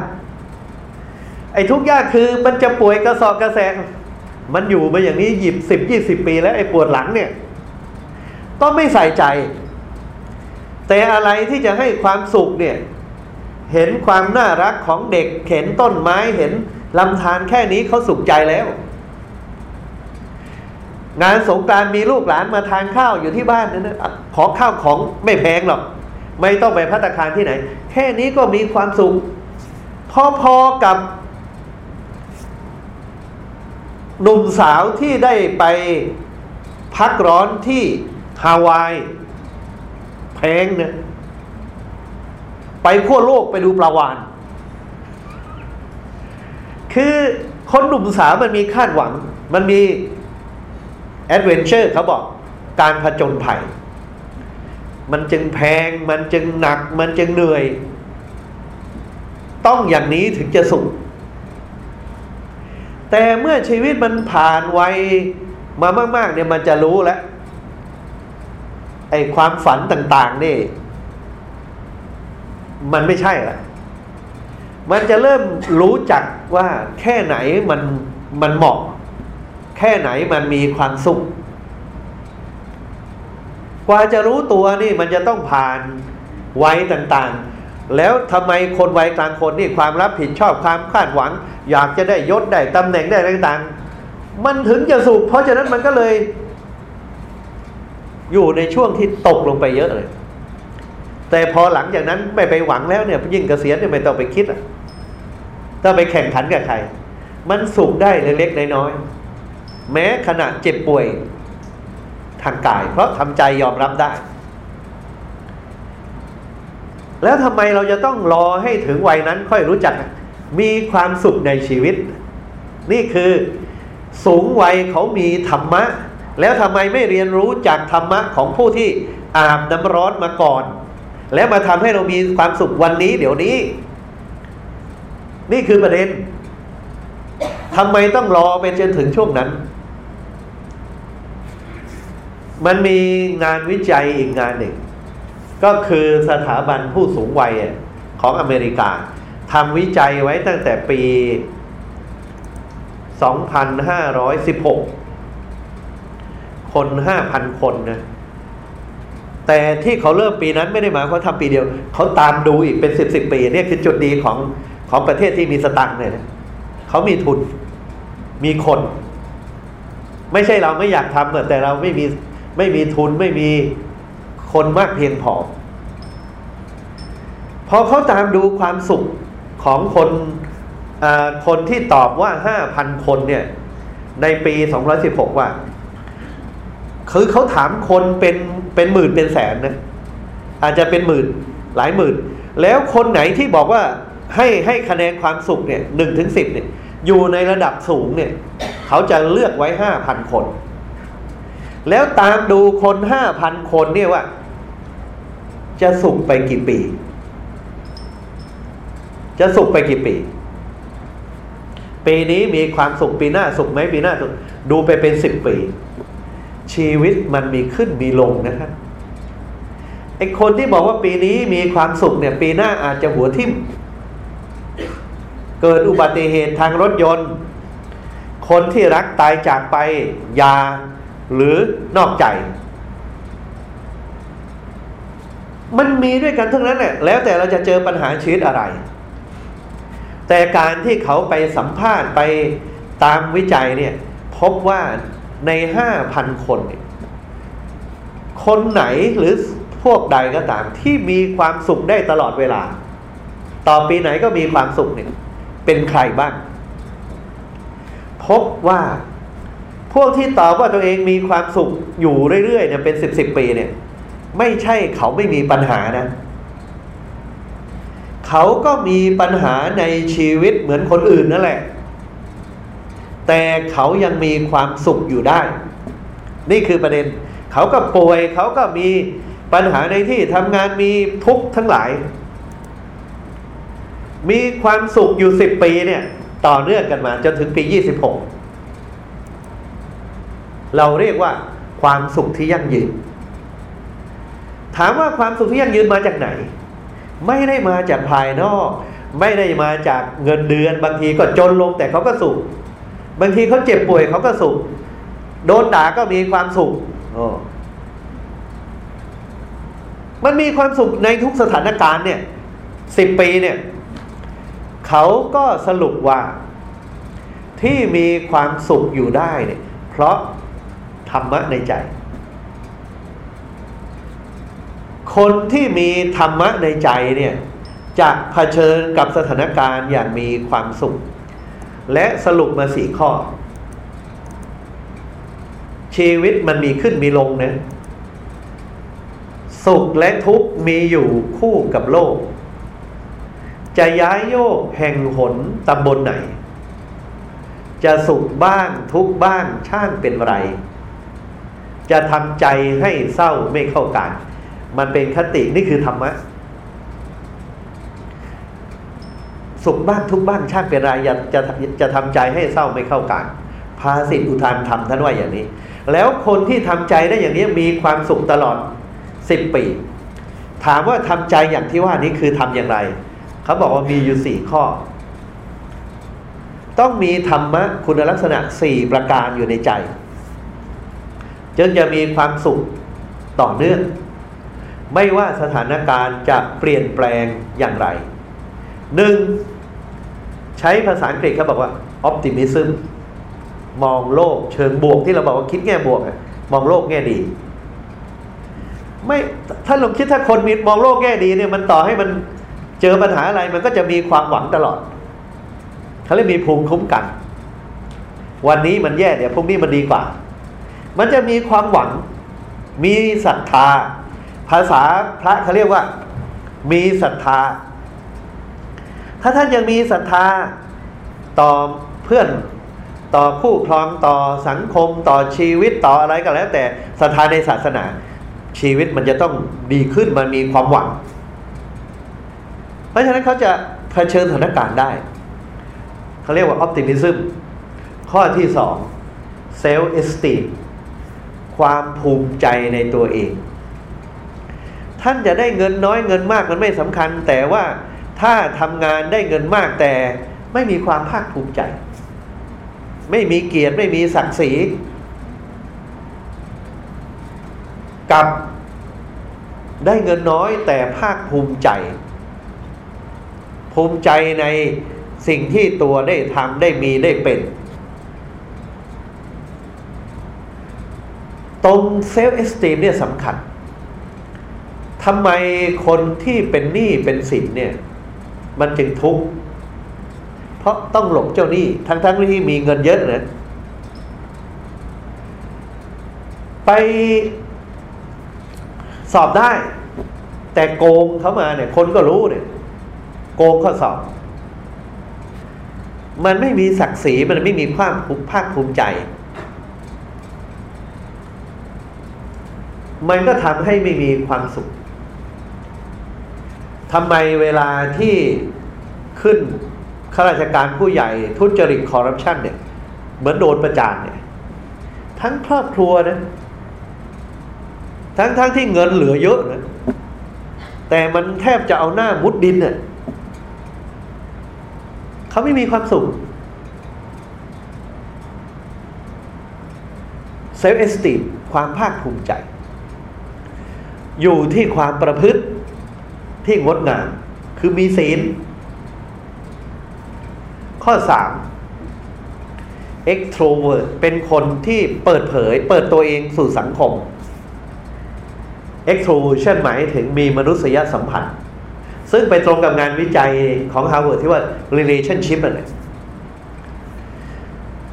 ไอ้ทุกยากคือมันจะป่วยกระสอบกระแสง มันอยู่มาอย่างนี้หยิบสิบยี่สิบปีแล้วไอ้ปวดหลังเนี่ย ก็ไม่ใส่ใจ แต่อะไรที่จะให้ความสุขเนี่ย เห็นความน่ารักของเด็ก เห็นต้นไม้เห็นลำธารแค่นี้เขาสุขใจแล้ว งานสงกานต์มีลูกหลานมาทานข้าวอยู่ที่บ้านนั่นนะขอข้าวของไม่แพงหรอก ไม่ต้องไปพัตตาคารที่ไหน แค่นี้ก็มีความสุข พอๆกับหนุ่มสาวที่ได้ไปพักร้อนที่ฮาวาย แพงเนี่ย ไปขั้วโลกไปดูปลาวาน คือคนหนุ่มสาวมันมีคาดหวัง มันมีแอดเวนเจอร์เขาบอกการผจญภัย มันจึงแพง มันจึงหนัก มันจึงเหนื่อย ต้องอย่างนี้ถึงจะสุข แต่เมื่อชีวิตมันผ่านวัยมามาก ๆ เนี่ยมันจะรู้แล้วไอ้ความฝันต่าง ๆ นี่ มันไม่ใช่ละมันจะเริ่มรู้จักว่าแค่ไหนมันมันเหมาะ แค่ไหนมันมีความสุข กว่าจะรู้ตัวนี่มันจะต้องผ่านวัยต่างๆ แล้วทำไมคนวัยกลางคนนี่ความรับผิดชอบความคาดหวัง อยากจะได้ยศได้ตำแหน่งได้ต่างๆ มันถึงจะสุขเพราะฉะนั้นมันก็เลย อยู่ในช่วงที่ตกลงไปเยอะเลย แต่พอหลังจากนั้นไม่ไปหวังแล้วเนี่ยยิ่งเกษียณเนี่ยไม่ต้องไปคิดอะถ้าไปแข่งขันกับใคร มันสุขได้เล็กๆน้อยๆแม้ขณะเจ็บป่วยทางกาย เพราะทำใจยอมรับได้ แล้วทำไมเราจะต้องรอให้ถึงวัยนั้นค่อยรู้จัก มีความสุขในชีวิต นี่คือสูงวัยเขามีธรรมะ แล้วทำไมไม่เรียนรู้จากธรรมะของผู้ที่อาบน้ำร้อนมาก่อน แล้วมาทำให้เรามีความสุขวันนี้ เดี๋ยวนี้ นี่คือประเด็นทำไมต้องรอไปจนถึงช่วงนั้น มันมีงานวิจัยอีกงานหนึ่ง ก็คือสถาบันผู้สูงวัยของอเมริกาทำวิจัยไว้ตั้งแต่ปี 2516 คน 5,000 คนนะ แต่ที่เขาเริ่มปีนั้นไม่ได้หมายเขาทำปีเดียว เขาตามดูอีกเป็นสิบสิบปีเนี่ยคือจุดดีของของประเทศที่มีสตังค์เนี่ยเขามีทุนมีคน ไม่ใช่เราไม่อยากทำแต่เราไม่มีไม่มีทุนไม่มีคนมากเพียงพอพอเขาตามดูความสุขของคนคนที่ตอบว่าห้าพันคนเนี่ยในปีสองร้อยสิบหกว่า คือเขาถามคนเป็นเป็นหมื่นเป็นแสนนะอาจจะเป็นหมื่นหลายหมื่น แล้วคนไหนที่บอกว่าให้ให้คะแนนความสุขเนี่ยหนึ่งถึงสิบเนี่ยอยู่ในระดับสูงเนี่ยเขาจะเลือกไว้ห้าพันคน แล้วตามดูคนห้าพันคนเนี่ยว่า จะสุขไปกี่ปี จะสุขไปกี่ปี ปีนี้มีความสุขปีหน้าสุขไหมปีหน้าสุขดูไปเป็นสิบปี ชีวิตมันมีขึ้นมีลงนะครับไอคนที่บอกว่าปีนี้มีความสุขเนี่ย ปีหน้าอาจจะหัวทิ่ม เกิดอุบัติเหตุทางรถยนต์ คนที่รักตายจากไปยาหรือนอกใจ มันมีด้วยกันทั้งนั้นแหละแล้วแต่เราจะเจอปัญหาชีวิตอะไร แต่การที่เขาไปสัมภาษณ์ไปตามวิจัยเนี่ย พบว่า ในห้าพันคนเนี่ยคนไหนหรือพวกใดก็ตามที่มีความสุขได้ตลอดเวลา ต่อปีไหนก็มีความสุขเนี่ย เป็นใครบ้าง พบว่าพวกที่ตอบว่าตัวเองมีความสุขอยู่เรื่อยๆเนี่ยเป็นสิบสิบปีเนี่ย ไม่ใช่เขาไม่มีปัญหานะ เขาก็มีปัญหาในชีวิตเหมือนคนอื่นนั่นแหละ แต่เขายังมีความสุขอยู่ได้ นี่คือประเด็น เขาก็ป่วยเขาก็มีปัญหาในที่ทำงานมีทุกข์ทั้งหลาย มีความสุขอยู่สิบปีเนี่ย ต่อเนื่องกันมาจนถึงปียี่สิบหกเราเรียกว่าความสุขที่ยั่งยืน ถามว่าความสุขที่ยั่งยืนมาจากไหน ไม่ได้มาจากภายนอก ไม่ได้มาจากเงินเดือนบางทีก็จนลงแต่เขาก็สุข บางทีเขาเจ็บป่วยเขาก็สุข โดนด่าก็มีความสุขมันมีความสุขในทุกสถานการณ์เนี่ยสิบปีเนี่ยเขาก็สรุปว่า ที่มีความสุขอยู่ได้เนี่ย เพราะธรรมะในใจ คนที่มีธรรมะในใจเนี่ยจะเผชิญกับสถานการณ์อย่างมีความสุข และสรุปมาสี่ข้อ ชีวิตมันมีขึ้นมีลงนะสุขและทุกข์มีอยู่คู่กับโลก จะย้ายโยกแห่งหนตำบลไหน จะสุขบ้างทุกบ้างช่างเป็นไร จะทำใจให้เศร้าไม่เข้ากัน มันเป็นคตินี่คือธรรมะ สุขบ้างทุกบ้างช่างเป็นไรจะจะจะทำใจให้เศร้าไม่เข้ากันภาสิทธิอุทานธรรมท่านว่าอย่างนี้ แล้วคนที่ทำใจได้อย่างนี้มีความสุขตลอดสิบปี ถามว่าทำใจอย่างที่ว่านี้คือทำอย่างไร เขาบอกว่ามีอยู่สี่ข้อ ต้องมีธรรมะคุณลักษณะสี่ประการอยู่ในใจ จึงจะมีความสุขต่อเนื่อง ไม่ว่าสถานการณ์จะเปลี่ยนแปลงอย่างไรหนึ่ง ใช้ภาษาอังกฤษเขาบอกว่า optimism มองโลกเชิงบวกที่เราบอกว่าคิดแง่บวกมองโลกแง่ดี ไม่ถ้าลองคิดถ้าคนมีมองโลกแง่ดีเนี่ยมันต่อให้มันเจอปัญหาอะไรมันก็จะมีความหวังตลอดเขาเรียกมีภูมิคุ้มกัน วันนี้มันแย่เดี๋ยวพรุ่งนี้มันดีกว่า มันจะมีความหวัง มีศรัทธา ภาษาพระเขาเรียกว่า มีศรัทธา ถ้าท่านยังมีศรัทธาต่อเพื่อนต่อคู่ครองต่อสังคมต่อชีวิตต่ออะไรก็แล้ว แต่ศรัทธาในศาสนา ชีวิตมันจะต้องดีขึ้นมันมีความหวัง เพราะฉะนั้นเขาจะเผชิญสถานการณ์ได้ เขาเรียกว่าออ t ติมิซึมข้อที่สองเซลล์เอสติมความภูมิใจในตัวเอง ท่านจะได้เงินน้อยเงินมากมันไม่สำคัญ แต่ว่า ถ้าทำงานได้เงินมากแต่ไม่มีความภาคภูมิใจ ไม่มีเกียรติไม่มีศักดิ์ศรีกับได้เงินน้อยแต่ภาคภูมิใจ ภูมิใจในสิ่งที่ตัวได้ทำได้มีได้เป็น ตรงเซลล์เอสติมเนี่ยสำคัญทำไมคนที่เป็นหนี้เป็นสินเนี่ย มันจึงทุกข์เพราะต้องหลบเจ้าหนี้ ทั้งๆที่มีเงินเยอะเนะไปสอบได้ แต่โกงเขามาเนี่ย คนก็รู้เนี่ย โกงข้อสอบ มันไม่มีศักดิ์ศรีมันไม่มีความภาคภูมิใจ มันก็ทำให้ไม่มีความสุข ทำไมเวลาที่ขึ้นข้าราชการผู้ใหญ่ทุจริตคอร์รัปชันเนี่ยเหมือนโดนประจานเนี่ย ทั้งครอบครัวนะทั้งทั้งที่เงินเหลือเยอะนะแต่มันแทบจะเอาหน้ามุดดินเนี่ยเขาไม่มีความสุขเซลฟ์เอสติมความภาคภูมิใจ อยู่ที่ความประพฤติ ที่งดงาม คือมีศีล ข้อสาม extrovert เป็นคนที่เปิดเผย เปิดตัวเองสู่สังคม extroversion หมายถึงมีมนุษยสัมพันธ์ ซึ่งไปตรงกับงานวิจัยของ Harvard ที่ว่า relationship นั่นแหละ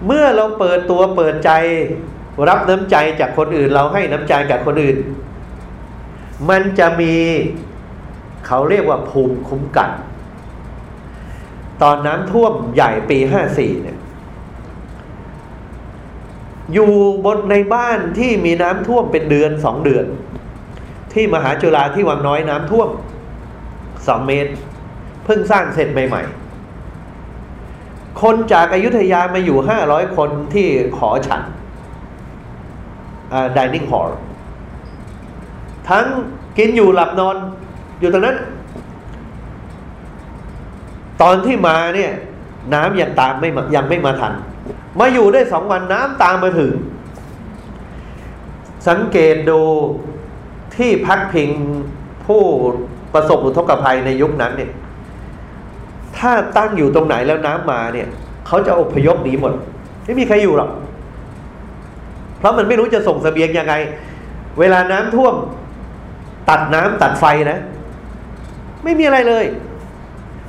เมื่อเราเปิดตัวเปิดใจรับน้ำใจจากคนอื่น เราให้น้ำใจกับคนอื่น มันจะมี เขาเรียกว่าภูมิคุ้มกัน ตอนน้ำท่วมใหญ่ปีห้าสี่เนี่ย อยู่บนในบ้านที่มีน้ำท่วมเป็นเดือนสองเดือน ที่มหาจุฬาที่วังน้อยน้ำท่วมสองเมตร เพิ่งสร้างเสร็จใหม่ ๆ คนจากอายุทยามาอยู่ห้าร้อยคนที่ขอฉันดิเนิ่งฮอลล์ทั้งกินอยู่หลับนอน อยู่ตรงนั้น ตอนที่มาเนี่ย น้ำยังตามไม่ยังไม่มาทัน มาอยู่ได้สองวันน้ำตามมาถึง สังเกตดูที่พักพิงผู้ประสบอุทกภัยในยุคนั้นเนี่ย ถ้าตั้งอยู่ตรงไหนแล้วน้ำมาเนี่ย เขาจะอพยพหนีหมด ไม่มีใครอยู่หรอก เพราะมันไม่รู้จะส่งสเสบียงยังไง เวลาน้ำท่วม ตัดน้ำตัดไฟนะ ไม่มีอะไรเลย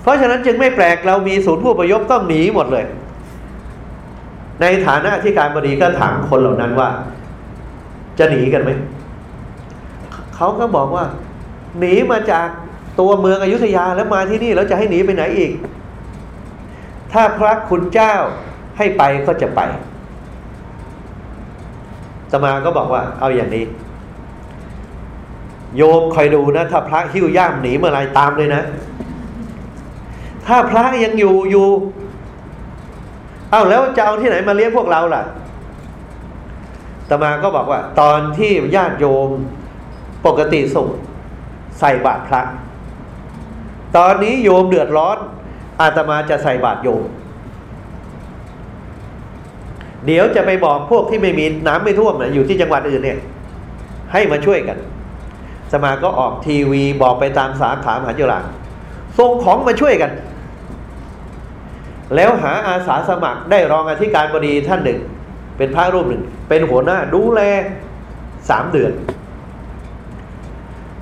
เพราะฉะนั้นจึงไม่แปลกเรามีศูนย์ผู้อพยพต้องหนีหมดเลย ในฐานะที่การบดีก็ถามคนเหล่านั้นว่า จะหนีกันไหมเขาก็บอกว่า หนีมาจากตัวเมืองอยุธยาแล้วมาที่นี่แล้วจะให้หนีไปไหนอีก ถ้าพระคุณเจ้าให้ไปก็จะไปสมาก็บอกว่าเอาอย่างนี้ โยมคอยดูนะถ้าพระหิ้วย่ามหนีเมื่อไรตามเลยนะ ถ้าพระยังอยู่อยู่เอาแล้วจะเอาที่ไหนมาเลี้ยงพวกเราล่ะตมาก็บอกว่า ตอนที่ญาติโยมปกติส่งใส่บาตรพระ ตอนนี้โยมเดือดร้อน อาตมาจะใส่บาตรโยม เดี๋ยวจะไปบอกพวกที่ไม่มีน้ำไม่ท่วมนะอยู่ที่จังหวัดอื่นเนี่ย ให้มาช่วยกัน สมาก็ออกทีวีบอกไปตามสาขามหาจุฬาส่งของมาช่วยกัน แล้วหาอาสาสมัครได้รองอธิการบดีท่านหนึ่ง เป็นพระรูปหนึ่ง เป็นหัวหน้าดูแลสามเดือน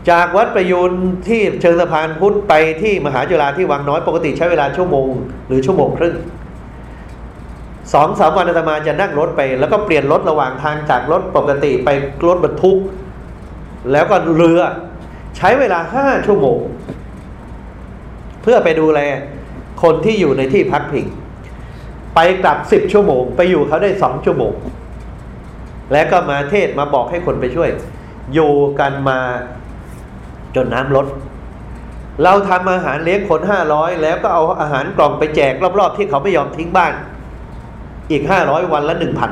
จากวัดประยูนที่เชิงสะพานพุทธไปที่มหาจุฬาที่วังน้อยปกติใช้เวลาชั่วโมง หรือชั่วโมงครึ่งสองสามวันอาตมาจะนั่งรถไป แล้วก็เปลี่ยนรถระหว่างทางจากรถปกติไปรถบรรทุก แล้วก็เรือใช้เวลาห้าชั่วโมง เพื่อไปดูแลคนที่อยู่ในที่พักพิงไปกลับสิบชั่วโมง ไปอยู่เขาได้สองชั่วโมง แล้วก็มาเทศมาบอกให้คนไปช่วย อยู่กันมาจนน้ำลด เราทำอาหารเลี้ยงคนห้าร้อยแล้วก็เอาอาหารกล่องไปแจกรอบๆ ที่เขาไม่ยอมทิ้งบ้าน อีกห้าร้อยวันละหนึ่งพัน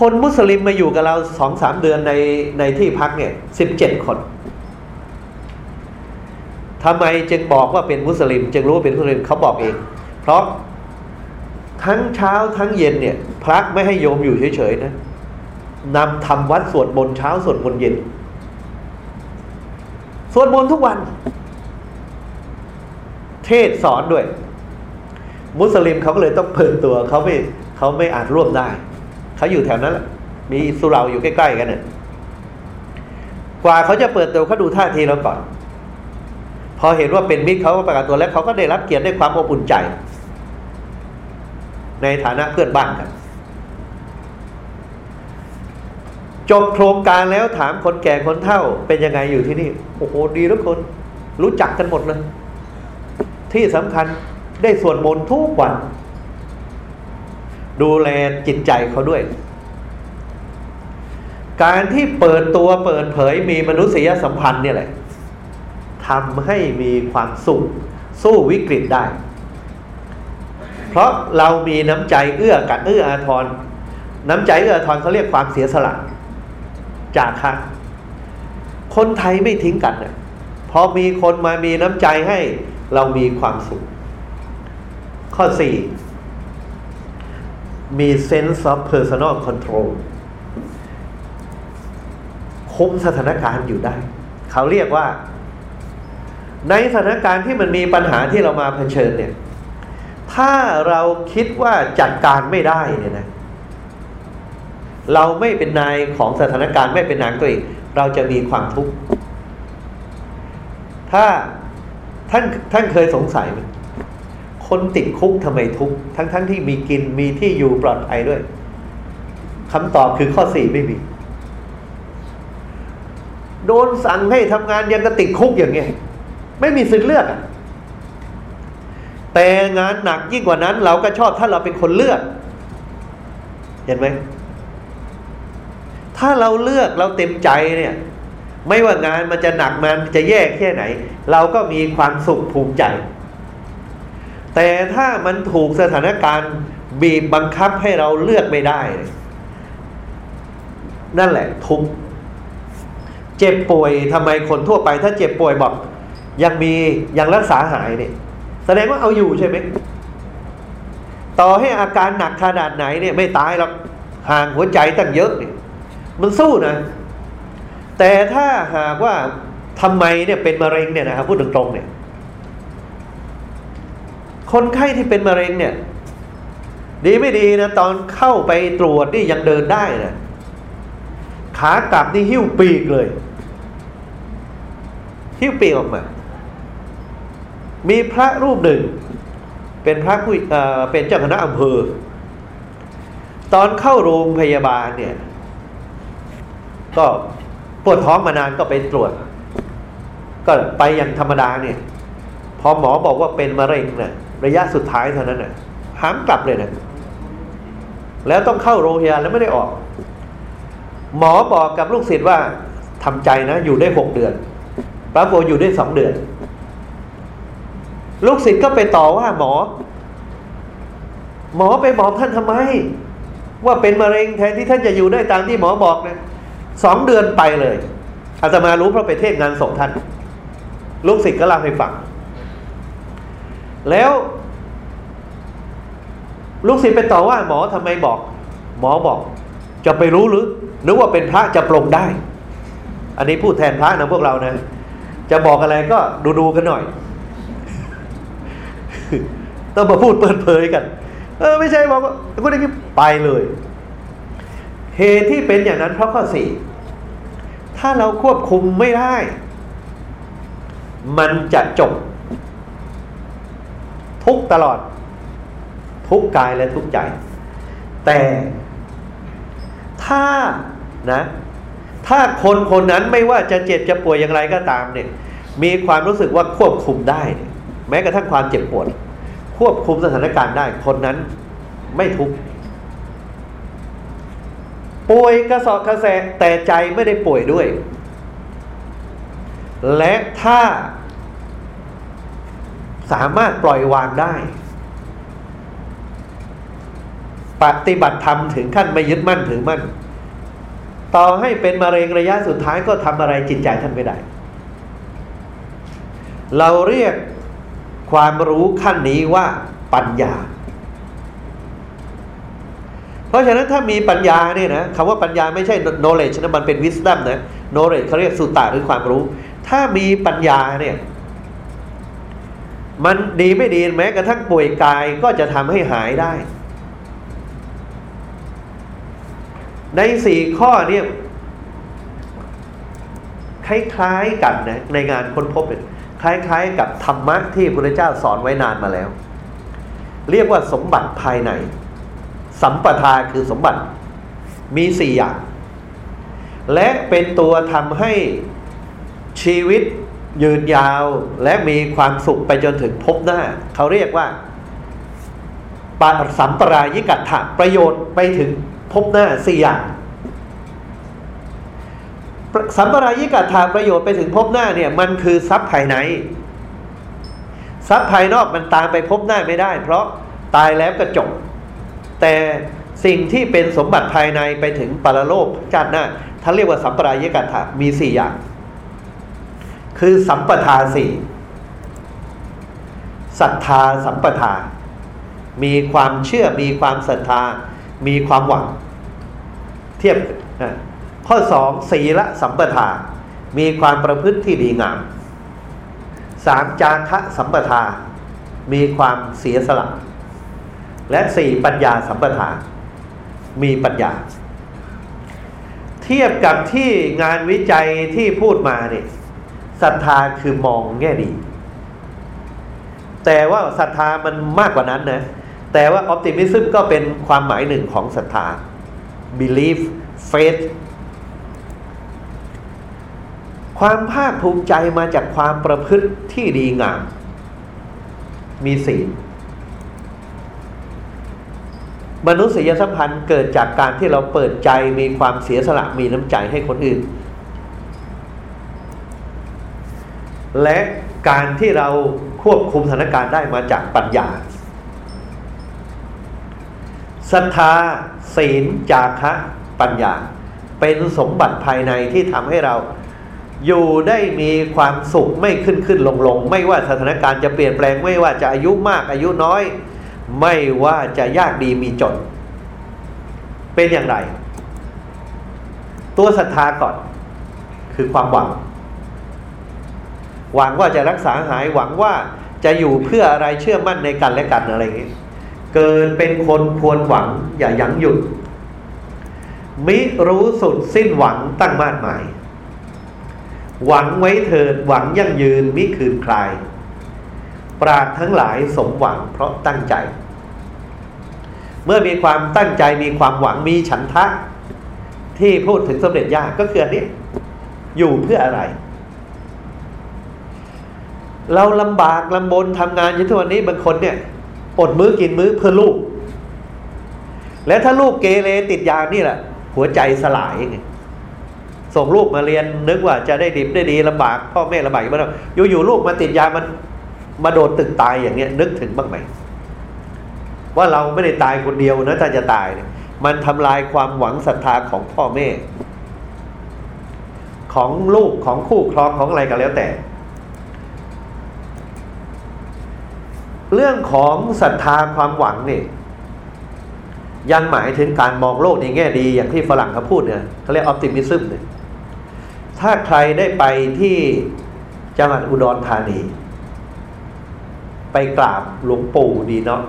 คนมุสลิมมาอยู่กับเราสองสามเดือนในในที่พักเนี่ยสิบเจ็ดคนทำไมจึงบอกว่าเป็นมุสลิม จึงรู้ว่าเป็นมุสลิมเขาบอกเอง เพราะทั้งเช้าทั้งเย็นเนี่ย พระไม่ให้โยมอยู่เฉยๆนะนำทำวัดสวดมนต์เช้าสวดมนต์เย็นสวดมนต์ทุกวัน เทศสอนด้วย มุสลิมเขาก็เลยต้องเปิดตัวเขาไม่เขาไม่อาจร่วมได้ เขาอยู่แถวนั้นแหละมีสุราอยู่ใกล้ๆกันเนี่ยกว่าเขาจะเปิดตัวเขาดูท่าทีเราก่อน พอเห็นว่าเป็นมิตรเขาก็ประกาศตัวแล้วเขาก็ได้รับเกียรติได้ความอบอุ่นใจ ในฐานะเพื่อนบ้านกันจบโครงการแล้วถามคนแก่คนเฒ่าเป็นยังไงอยู่ที่นี่ โอ้โหดีทุกคน รู้จักกันหมดเลย ที่สำคัญได้ส่วนมนทุกวัน ดูแลจิตใจเขาด้วย การที่เปิดตัวเปิดเผยมีมนุษยสัมพันธ์เนี่ยแหละทำให้มีความสุขสู้วิกฤตได้ เพราะเรามีน้ำใจเอื้อกันเอื้ออาทร น้ำใจเอื้ออาทรเขาเรียกความเสียสละ จากค่ะคนไทยไม่ทิ้งกันเนี่ยพอมีคนมามีน้ำใจให้เรามีความสุข ข้อสี่ มี sense of personal control คุมสถานการณ์อยู่ได้ เขาเรียกว่า ในสถานการณ์ที่มันมีปัญหาที่เรามาเผชิญเนี่ย ถ้าเราคิดว่าจัดการไม่ได้เนี่ยนะ เราไม่เป็นนายของสถานการณ์ไม่เป็นนายตัวเอง เราจะมีความทุกข์ ถ้าท่านท่านเคยสงสัยไหม คนติดคุกทำไมทุกข์ทั้งทั้งที่มีกินมีที่อยู่ปลอดภัยด้วยคำตอบคือข้อสี่ไม่มี โดนสั่งให้ทำงานยังกระติดคุกอย่างเงี้ยไม่มีสิทธิ์เลือกแต่งานหนักยิ่งกว่านั้น เราก็ชอบถ้าเราเป็นคนเลือก เห็นไหมถ้าเราเลือกเราเต็มใจเนี่ย ไม่ว่างานมันจะหนักมันจะแย่แค่ไหน เราก็มีความสุขภูมิใจ แต่ถ้ามันถูกสถานการณ์บีบบังคับให้เราเลือกไม่ได้ นั่นแหละทุกเจ็บป่วยทำไมคนทั่วไป ถ้าเจ็บป่วยบอก ยังมียังรักษาหายเนี่ยแสดงว่าเอาอยู่ใช่ไหมต่อให้อาการหนักขนาดไหนเนี่ยไม่ตายหรอกห่างหัวใจตั้งเยอะเนี่ยมันสู้นะ แต่ถ้าหากว่าทำไมเนี่ยเป็นมะเร็งเนี่ยนะครับพูดตรงๆเนี่ย คนไข้ที่เป็นมะเร็งเนี่ย ดีไม่ดีนะตอนเข้าไปตรวจนี่ยังเดินได้นะขากลับนี่หิ้วปีกเลย หิ้วปีกออกมา มีพระรูปหนึ่ง เป็นพระผู้เป็นเจ้าคณะอำเภอ ตอนเข้าโรงพยาบาลเนี่ย ก็ปวดท้องมานานก็ไปตรวจ ก็ไปอย่างธรรมดาเนี่ย พอหมอบอกว่าเป็นมะเร็งเนะ่ย ระยะสุดท้ายเท่านั้นน่ะห้ามกลับเลยนะแล้วต้องเข้าโรงพยาบาลแล้วไม่ได้ออก หมอบอกกับลูกศิษย์ว่าทำใจนะ อยู่ได้หกเดือนปรากฏอยู่ได้สองเดือน ลูกศิษย์ก็ไปต่อว่าหมอ หมอไปบอกท่านทำไม ว่าเป็นมะเร็งแทนที่ท่านจะอยู่ได้ตามที่หมอบอกเนะสองเดือนไปเลยอาตมารู้เพราะไปเทศงานส่งท่าน ลูกศิษย์ก็เล่าให้ฟัง แล้วลูกศิษย์ไปต่อว่าหมอทำไมบอก หมอบอก จะไปรู้หรือนึกว่าเป็นพระจะปลงได้ อันนี้พูดแทนพระนะพวกเรานะ จะบอกอะไรก็ดูดูกันหน่อย ต้องมาพูดเปิดเผยกัน เออไม่ใช่บอกว่าคนนี้ไปเลย เหตุที่เป็นอย่างนั้นเพราะข้อสี่ถ้าเราควบคุมไม่ได้ มันจะจบ ทุกตลอด ทุกกายและทุกใจ แต่ถ้านะ ถ้าคนคนนั้นไม่ว่าจะเจ็บจะป่วยอย่างไรก็ตามเนี่ย มีความรู้สึกว่าควบคุมได้ แม้กระทั่งความเจ็บปวด ควบคุมสถานการณ์ได้ คนนั้นไม่ทุกข์ป่วยกระสอบกระแสแต่ใจไม่ได้ป่วยด้วย และถ้า สามารถปล่อยวางได้ ปฏิบัติธรรมถึงขั้นไม่ยึดมั่นถือมั่น ต่อให้เป็นมะเร็งระยะสุดท้ายก็ทำอะไรจิตใจท่านไม่ได้ เราเรียกความรู้ขั้นนี้ว่าปัญญา เพราะฉะนั้นถ้ามีปัญญาเนี่ยนะคำว่าปัญญาไม่ใช่ knowledge นะมันเป็น wisdom นะ knowledge เขาเรียกสุตตะหรือความรู้ ถ้ามีปัญญาเนี่ย มันดีไม่ดีแม้กระทั่งป่วยกายก็จะทำให้หายได้ ในสี่ข้อเนี่ยคล้ายๆกันนะในงานค้นพบเป็นคล้ายๆ กับธรรมะที่พระพุทธเจ้าสอนไว้นานมาแล้ว เรียกว่าสมบัติภายใน สัมปทาคือสมบัติมีสี่อย่าง และเป็นตัวทำให้ชีวิต ยืนยาวและมีความสุขไปจนถึงพบหน้า เขาเรียกว่าปาสัมปรายิกัตถะประโยชน์ไปถึงพบหน้าสี่อย่างสัมปรายิกถาประโยชน์ไปถึงพบหน้าเนี่ยมันคือทรัพย์ภายในทรัพย์ภายนอกมันตามไปพบหน้าไม่ได้ เพราะตายแล้วก็จบ แต่สิ่งที่เป็นสมบัติภายในไปถึงปรโลกชาติหน้าท่านเรียกว่าสัมปรายิกถามีสี่อย่าง คือสัมปทาสี่ศรัทธาสัมปทา มีความเชื่อมีความศรัทธา มีความหวัง เทียบข้อสองศีละสัมปทา มีความประพฤติที่ดีงามสามจาคะสัมปทา มีความเสียสละ และสี่ปัญญาสัมปทา มีปัญญา เทียบกับที่งานวิจัยที่พูดมาเนี่ย ศรัทธาคือมองแง่ดี แต่ว่าศรัทธามันมากกว่านั้นนะ แต่ว่าออ t ติมิซึมก็เป็นความหมายหนึ่งของศรัทธา belief faith ความภาคภูมิใจมาจากความประพฤติที่ดีงาม มีศีล มนุษยสัมพันธ์เกิดจากการที่เราเปิดใจมีความเสียสละมีน้ำใจให้คนอื่น และการที่เราควบคุมสถานการณ์ได้มาจากปัญญาศรัทธาศีลจาคะปัญญา เป็นสมบัติภายในที่ทำให้เราอยู่ได้มีความสุขไม่ขึ้นขึ้นลงลงไม่ว่าสถานการณ์จะเปลี่ยนแปลงไม่ว่าจะอายุมากอายุน้อย ไม่ว่าจะยากดีมีจน เป็นอย่างไร ตัวศรัทธาก่อนคือความหวัง หวังว่าจะรักษาหายหวังว่าจะอยู่เพื่ออะไรเชื่อมั่นในกันและกันอะไรอย่างนี้เกินเป็นคนควรหวังอย่ายั้งหยุด มิรู้สุดสิ้นหวังตั้งมาดหมาย หวังไว้เถิดหวังยั่งยืนมิคืนคลาย ปราดทั้งหลายสมหวังเพราะตั้งใจ เมื่อมีความตั้งใจมีความหวังมีฉันทะ ที่พูดถึงสมเด็จย่าก็คืออันนี้ อยู่เพื่ออะไร เราลำบากลำบนทำงานอยู่ทุกวันนี้บางคนเนี่ยอดมื้อกินมื้อเพื่อลูก และถ้าลูกเกเรติดยานี่แหละ หัวใจสลายไงส่งลูกมาเรียนนึกว่าจะได้ดิบได้ดีลำบากพ่อแม่ลำบากอยู่อยู่ๆลูกมาติดยามันมาโดนตึกตายอย่างเงี้ยนึกถึงบ้างไหมว่าเราไม่ได้ตายคนเดียวนะถ้าจะตายเนี่ยมันทำลายความหวังศรัทธาของพ่อแม่ ของลูกของคู่ครองของอะไรก็แล้วแต่ เรื่องของศรัทธาความหวังเนี่ยยังหมายถึงการมองโลกในแง่ดีอย่างที่ฝรั่งเขาพูดเนี่ยเขาเรียกออปติมิซึมเนี่ยถ้าใครได้ไปที่จังหวัดอุดรธานี ไปกราบหลวงปู่ดีเนาะ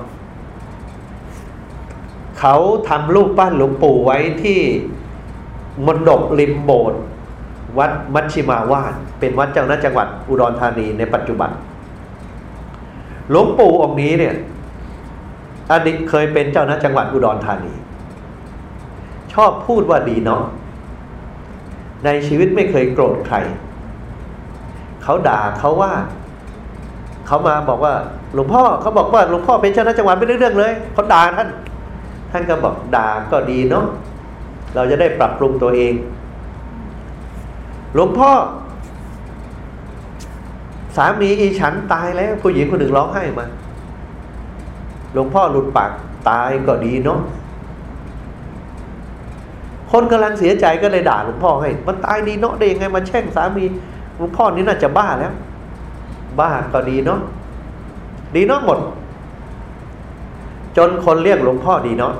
เขาทำรูปปั้นหลวงปู่ไว้ที่มณฑปริมโบสถ์วัดมัชชิมาวาดเป็นวัดเจ้าหน้าจังหวัดอุดรธานีในปัจจุบัน หลวงปู่องค์นี้เนี่ยอดีตเคยเป็นเจ้าหน้าจังหวัดอุดรธานี ชอบพูดว่าดีเนาะในชีวิตไม่เคยโกรธใคร เขาด่าเขาว่า เขามาบอกว่า หลวงพ่อเขาบอกว่าหลวงพ่อเป็นเจ้าหน้าจังหวัดไม่ได้เรื่องเลยเขาด่าท่าน ท่านก็บอกด่าก็ดีเนาะเราจะได้ปรับปรุงตัวเอง หลวงพ่อ สามีอีฉันตายแล้วผู้หญิงคนหนึ่งร้องไห้มาหลวงพ่อหลุดปากตายก็ดีเนาะคนกำลังเสียใจก็เลยด่าหลวงพ่อให้ มันตายดีเนาะได้ยังไงมาแช่งสามีหลวงพ่อนี่น่าจะบ้าแล้ว บ้าก็ดีเนาะดีเนาะหมด จนคนเรียกหลวงพ่อดีเนาะ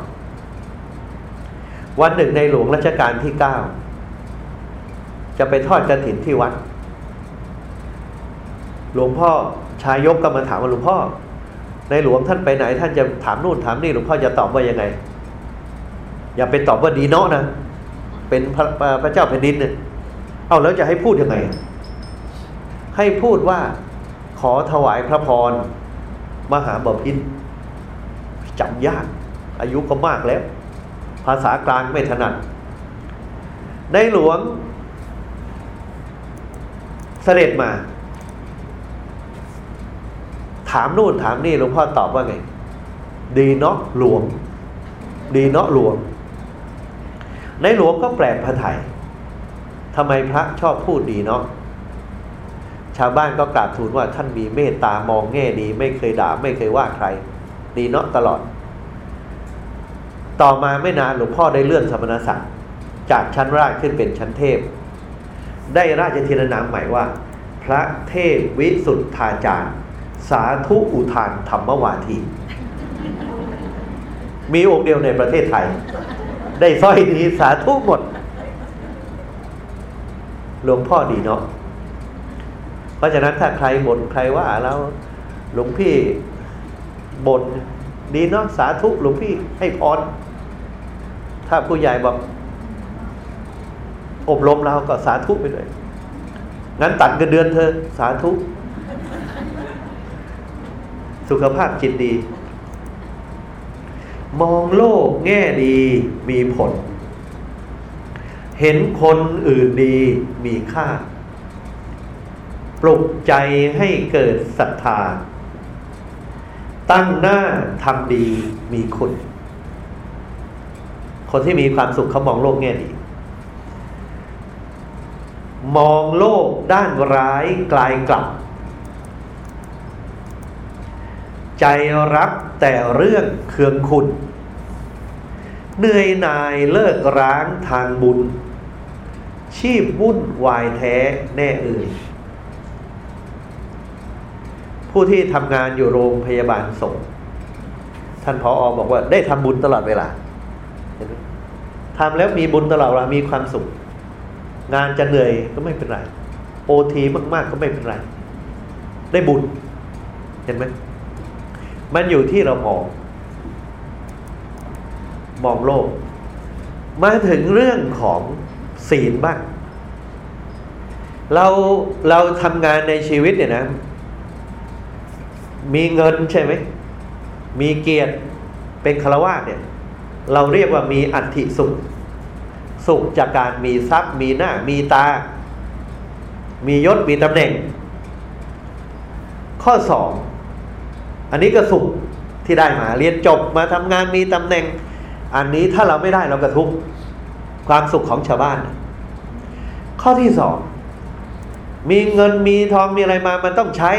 วันหนึ่งในหลวงรัชกาลที่เก้าจะไปทอดกระถินที่วัด หลวงพ่อชายกก็มาถามว่าหลวงพ่อ ในหลวงท่านไปไหน ท่านจะถามนู่นถามนี่หลวงพ่อจะตอบว่ายังไง อย่าไปตอบว่าดีเนาะนะ เป็นพระพระเจ้าแผ่นดินเนี่ยเอาแล้วจะให้พูดยังไง ให้พูดว่าขอถวายพระพร มหาบพินจำยาก อายุก็มากแล้ว ภาษากลางไม่ถนัดในหลวง เสด็จมา ถามนู่นถามนี่หลวงพ่อตอบว่าไง ดีเนาะหลวง ดีเนาะหลวง ในหลวงก็แปลกพระไทยทำไมพระชอบพูดดีเนาะชาวบ้านก็กราบทูลว่าท่านมีเมตตามองแง่ดี ไม่เคยด่าไม่เคยว่าใคร ดีเนาะตลอด ต่อมาไม่นานหลวงพ่อได้เลื่อนสมณศักดิ์จากชั้นราชขึ้นเป็นชั้นเทพ ได้ราชธินนามใหม่ว่า พระเทพวิสุทธาจารย์ สาธุอุทานธรรมวาที มีองค์เดียวในประเทศไทย ได้สร้อยนี้สาธุหมด หลวงพ่อดีเนาะเพราะฉะนั้นถ้าใครบ่นใครว่าแล้วหลวงพี่บ่นดีเนาะสาธุหลวงพี่ให้พรถ้าผู้ใหญ่บอกอบรมเราก็สาธุไปเลยงั้นตัดเงินเดือนเธอ สาธุ สุขภาพจิตดี มองโลกแง่ดีมีผล เห็นคนอื่นดีมีค่า ปลุกใจให้เกิดศรัทธา ตั้งหน้าทำดีมีคุณ คนที่มีความสุขเขามองโลกแง่ดีมองโลกด้านร้ายกลายกลับ ใจรักแต่เรื่องเคืองคุณเหนื่อยนายเลิกร้างทางบุญ ชีพวุ่นวายแท้แน่เอ่ยผู้ที่ทำงานอยู่โรงพยาบาลสงฆ์ท่านพออบอกว่าได้ทำบุญตลอดเวลาทำแล้วมีบุญตลอดเวลามีความสุข งานจะเหนื่อยก็ไม่เป็นไรโอทีมาก ๆ ก็ไม่เป็นไร ได้บุญ เห็นไหม มันอยู่ที่เรามอง มองโลก มาถึงเรื่องของศีลบ้าง เราเราทำงานในชีวิตเนี่ยนะ มีเงินใช่ไหม มีเกียรติเป็นคารวะเนี่ย เราเรียกว่ามีอัติสุข สุขจากการมีทรัพย์ มีหน้า มีตา มียศ มีตำแหน่ง ข้อสอง อันนี้ก็สุขที่ได้มาเรียนจบมาทำงานมีตำแหน่ง อันนี้ถ้าเราไม่ได้เราก็ทุกข์ความสุขของชาวบ้าน ข้อที่สองมีเงินมีทองมีอะไรมามันต้องใช้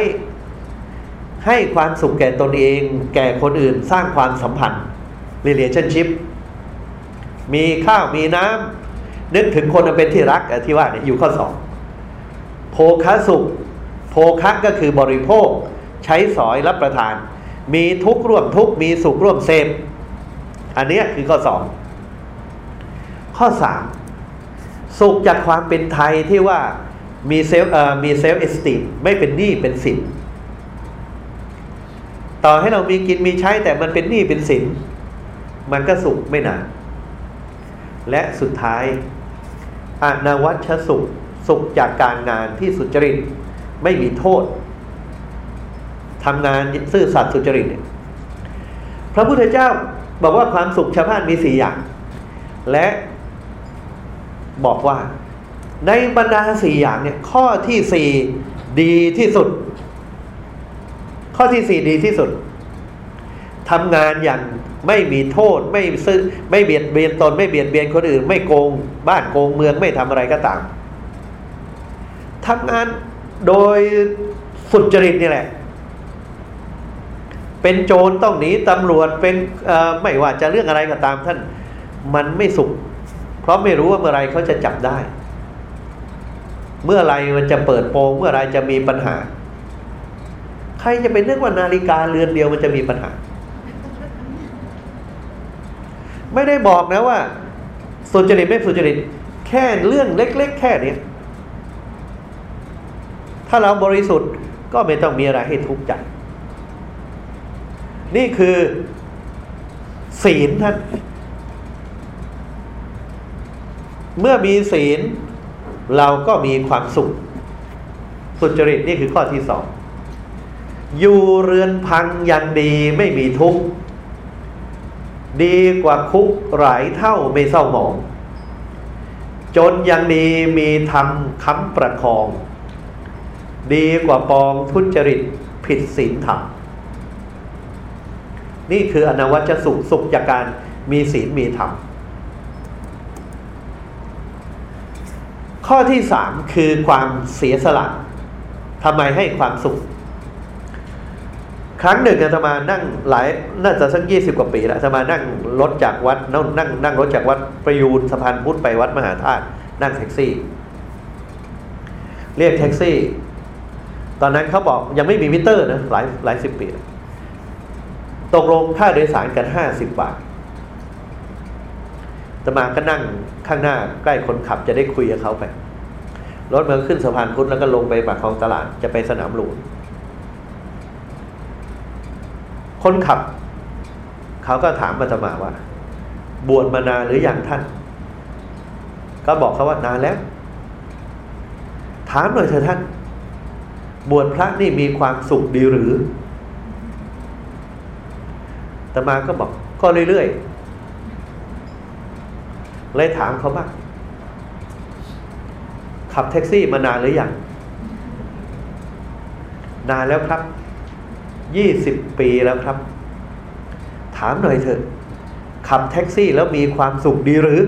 ให้ความสุขแก่ตนเอง แก่คนอื่นสร้างความสัมพันธ์ relationship มีข้าวมีน้ำนึกถึงคนเป็นที่รักที่ว่าเนี่ยอยู่ข้อสองโภคสุข โภคะก็คือบริโภค ใช้สอยรับประทาน มีทุกข์ร่วมทุกข์มีสุขร่วมเสพอันนี้คือข้อสองข้อสามสุขจากความเป็นไทยที่ว่ามี self เอ่อมี self-esteem ไม่เป็นหนี้เป็นสินต่อให้เรามีกินมีใช้แต่มันเป็นหนี้เป็นสินมันก็สุขไม่นานและสุดท้ายอนวัชสุข สุขจากการงานที่สุจริต ไม่มีโทษ ทำงานซื่อสัตย์สุจริตเนี่ยพระพุทธเจ้าบอกว่าความสุขชาวบ้านมีสี่อย่าง และบอกว่า ในบรรดาสี่อย่างเนี่ย ข้อที่สี่ดีที่สุด ข้อที่สี่ดีที่สุดทำงานอย่างไม่มีโทษไม่ซื้อไม่เบียดเบียนตนไม่เบียดเบียนคนอื่น ไม่โกงบ้านโกงเมืองไม่ทำอะไรก็ตามทำงานโดยสุจริตนี่แหละ เป็นโจรต้องหนีตำรวจเป็นไม่ว่าจะเรื่องอะไรก็ตามท่าน มันไม่สุข เพราะไม่รู้ว่าเมื่อไรเขาจะจับได้ เมื่อไรมันจะเปิดโปงเมื่อไรจะมีปัญหา ใครจะไปนึกว่านาฬิกาเรือนเดียวมันจะมีปัญหา ไม่ได้บอกนะว่า สุจริตไม่สุจริตแค่เรื่องเล็ก ๆ แค่นี้ถ้าเราบริสุทธิ์ก็ไม่ต้องมีอะไรให้ทุกข์ใจ นี่คือศีลท่านเมื่อมีศีล เราก็มีความสุข สุจริตนี่คือข้อที่สอง อยู่เรือนพังยังดีไม่มีทุกข์ ดีกว่าคุกหลายเท่าไม่เศร้าหมอง จนยังดีมีธรรมค้ำประคอง ดีกว่าปองทุจริตผิดศีลธรรม นี่คืออนวัชสุขสุขจากการมีศีลมีธรรมข้อข้อที่สามคือความเสียสละทำไมให้ความสุข ครั้งหนึ่งอาตมานั่งหลายน่าจะสักยี่สิบกว่าปีแล้วอาตมานั่งรถจากวัดนั่งนั่งนั่งรถจากวัดประยูนสะพานพุทธไปวัดมหาธาตุนั่งแท็กซี่ เรียกแท็กซี่ ตอนนั้นเขาบอกยังไม่มีมิเตอร์นะหลายหลายสิบปีแล้ว ตกลงค่าโดยสารกันห้าสิบบาทอาตมาก็นั่งข้างหน้าใกล้คนขับจะได้คุยกับเขาไป รถเมันขึ้นสะพานพุทธแล้วก็ลงไปปากคลองตลาดจะไปสนามหลวงคนขับ เขาก็ถามอาตมาว่า บวชมานานหรืออยังท่าน ก็บอกเขาว่านานแล้ว ถามหน่อยเถอะท่าน บวชพระนี่มีความสุขดีหรือ ตมาก็บอกก็เรื่อยๆ เลยถามเขาบ้างขับแท็กซี่มานานหรือยังนานแล้วครับยี่สิบปีแล้วครับ ถามหน่อยเถอะ ขับแท็กซี่แล้วมีความสุขดีหรือ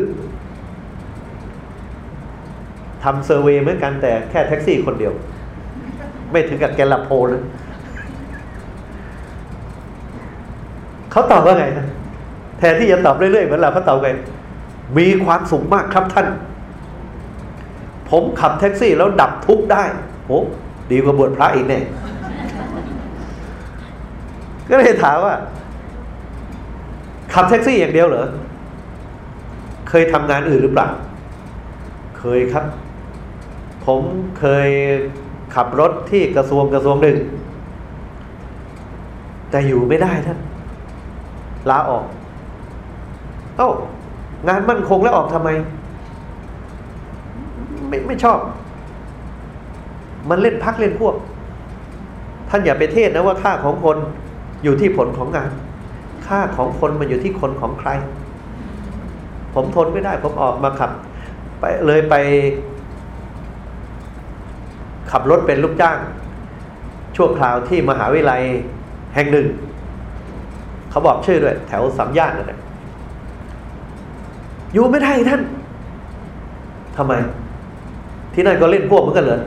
ทำ survey เหมือนกันแต่แค่แท็กซี่คนเดียว ไม่ถึงกับแกลลโพลนะ เขาตอบว่าไงนะแทนที่จะตอบเรื่อยๆเหมือนเราเขาตอบไงมีความสุขมากครับท่าน ผมขับแท็กซี่แล้วดับทุกข์ได้โอ้ดีกว่าบวชพระอีกแน่ก็เลยถามว่า ขับแท็กซี่อย่างเดียวเหรอ เคยทำงานอื่นหรือเปล่า เคยครับ ผมเคยขับรถที่กระทรวงกระทรวงหนึ่ง แต่อยู่ไม่ได้ท่าน ลาออก เอ้างานมั่นคงแล้วออกทำไม ไม่ไม่ชอบ มันเล่นพักเล่นพวก ท่านอย่าไปเทศนะว่าค่าของคนอยู่ที่ผลของงาน ค่าของคนมันอยู่ที่คนของใคร ผมทนไม่ได้ ผมออกมาขับ ไปเลยไป ขับรถเป็นลูกจ้าง ชั่วคราวที่มหาวิทยาลัยแห่งหนึ่ง เขาบอกชื่อด้วย แถวสามย่านนั่นแหละอยู่ไม่ได้ท่านทำไม ที่นั่นก็เล่นพวกเหมือนกันเหรอ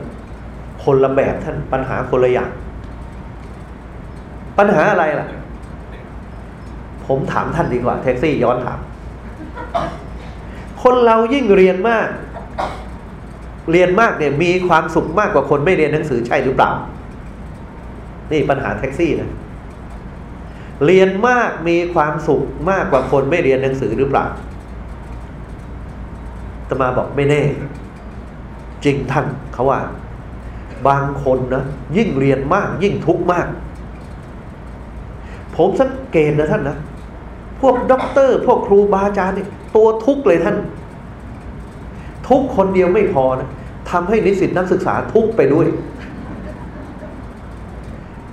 คนละแบบท่านปัญหาคนละอย่างปัญหาอะไรล่ะ ผมถามท่านดีกว่า แท็กซี่ย้อนถาม คนเรายิ่งเรียนมาก เรียนมากเนี่ยมีความสุขมากกว่าคนไม่เรียนหนังสือใช่หรือเปล่า นี่ปัญหาแท็กซี่นะ เรียนมากมีความสุขมากกว่าคนไม่เรียนหนังสือหรือเปล่าตมาบอกไม่แน่ จริงท่านเขาว่า บางคนนะยิ่งเรียนมาก ยิ่งทุกข์มาก ผมสังเกตนะท่านนะพวกด็อกเตอร์ พวกครูบาอาจารย์นี่ตัวทุกข์เลยท่าน ทุกคนเดียวไม่พอนะทำให้นิสิตนักศึกษาทุกข์ไปด้วย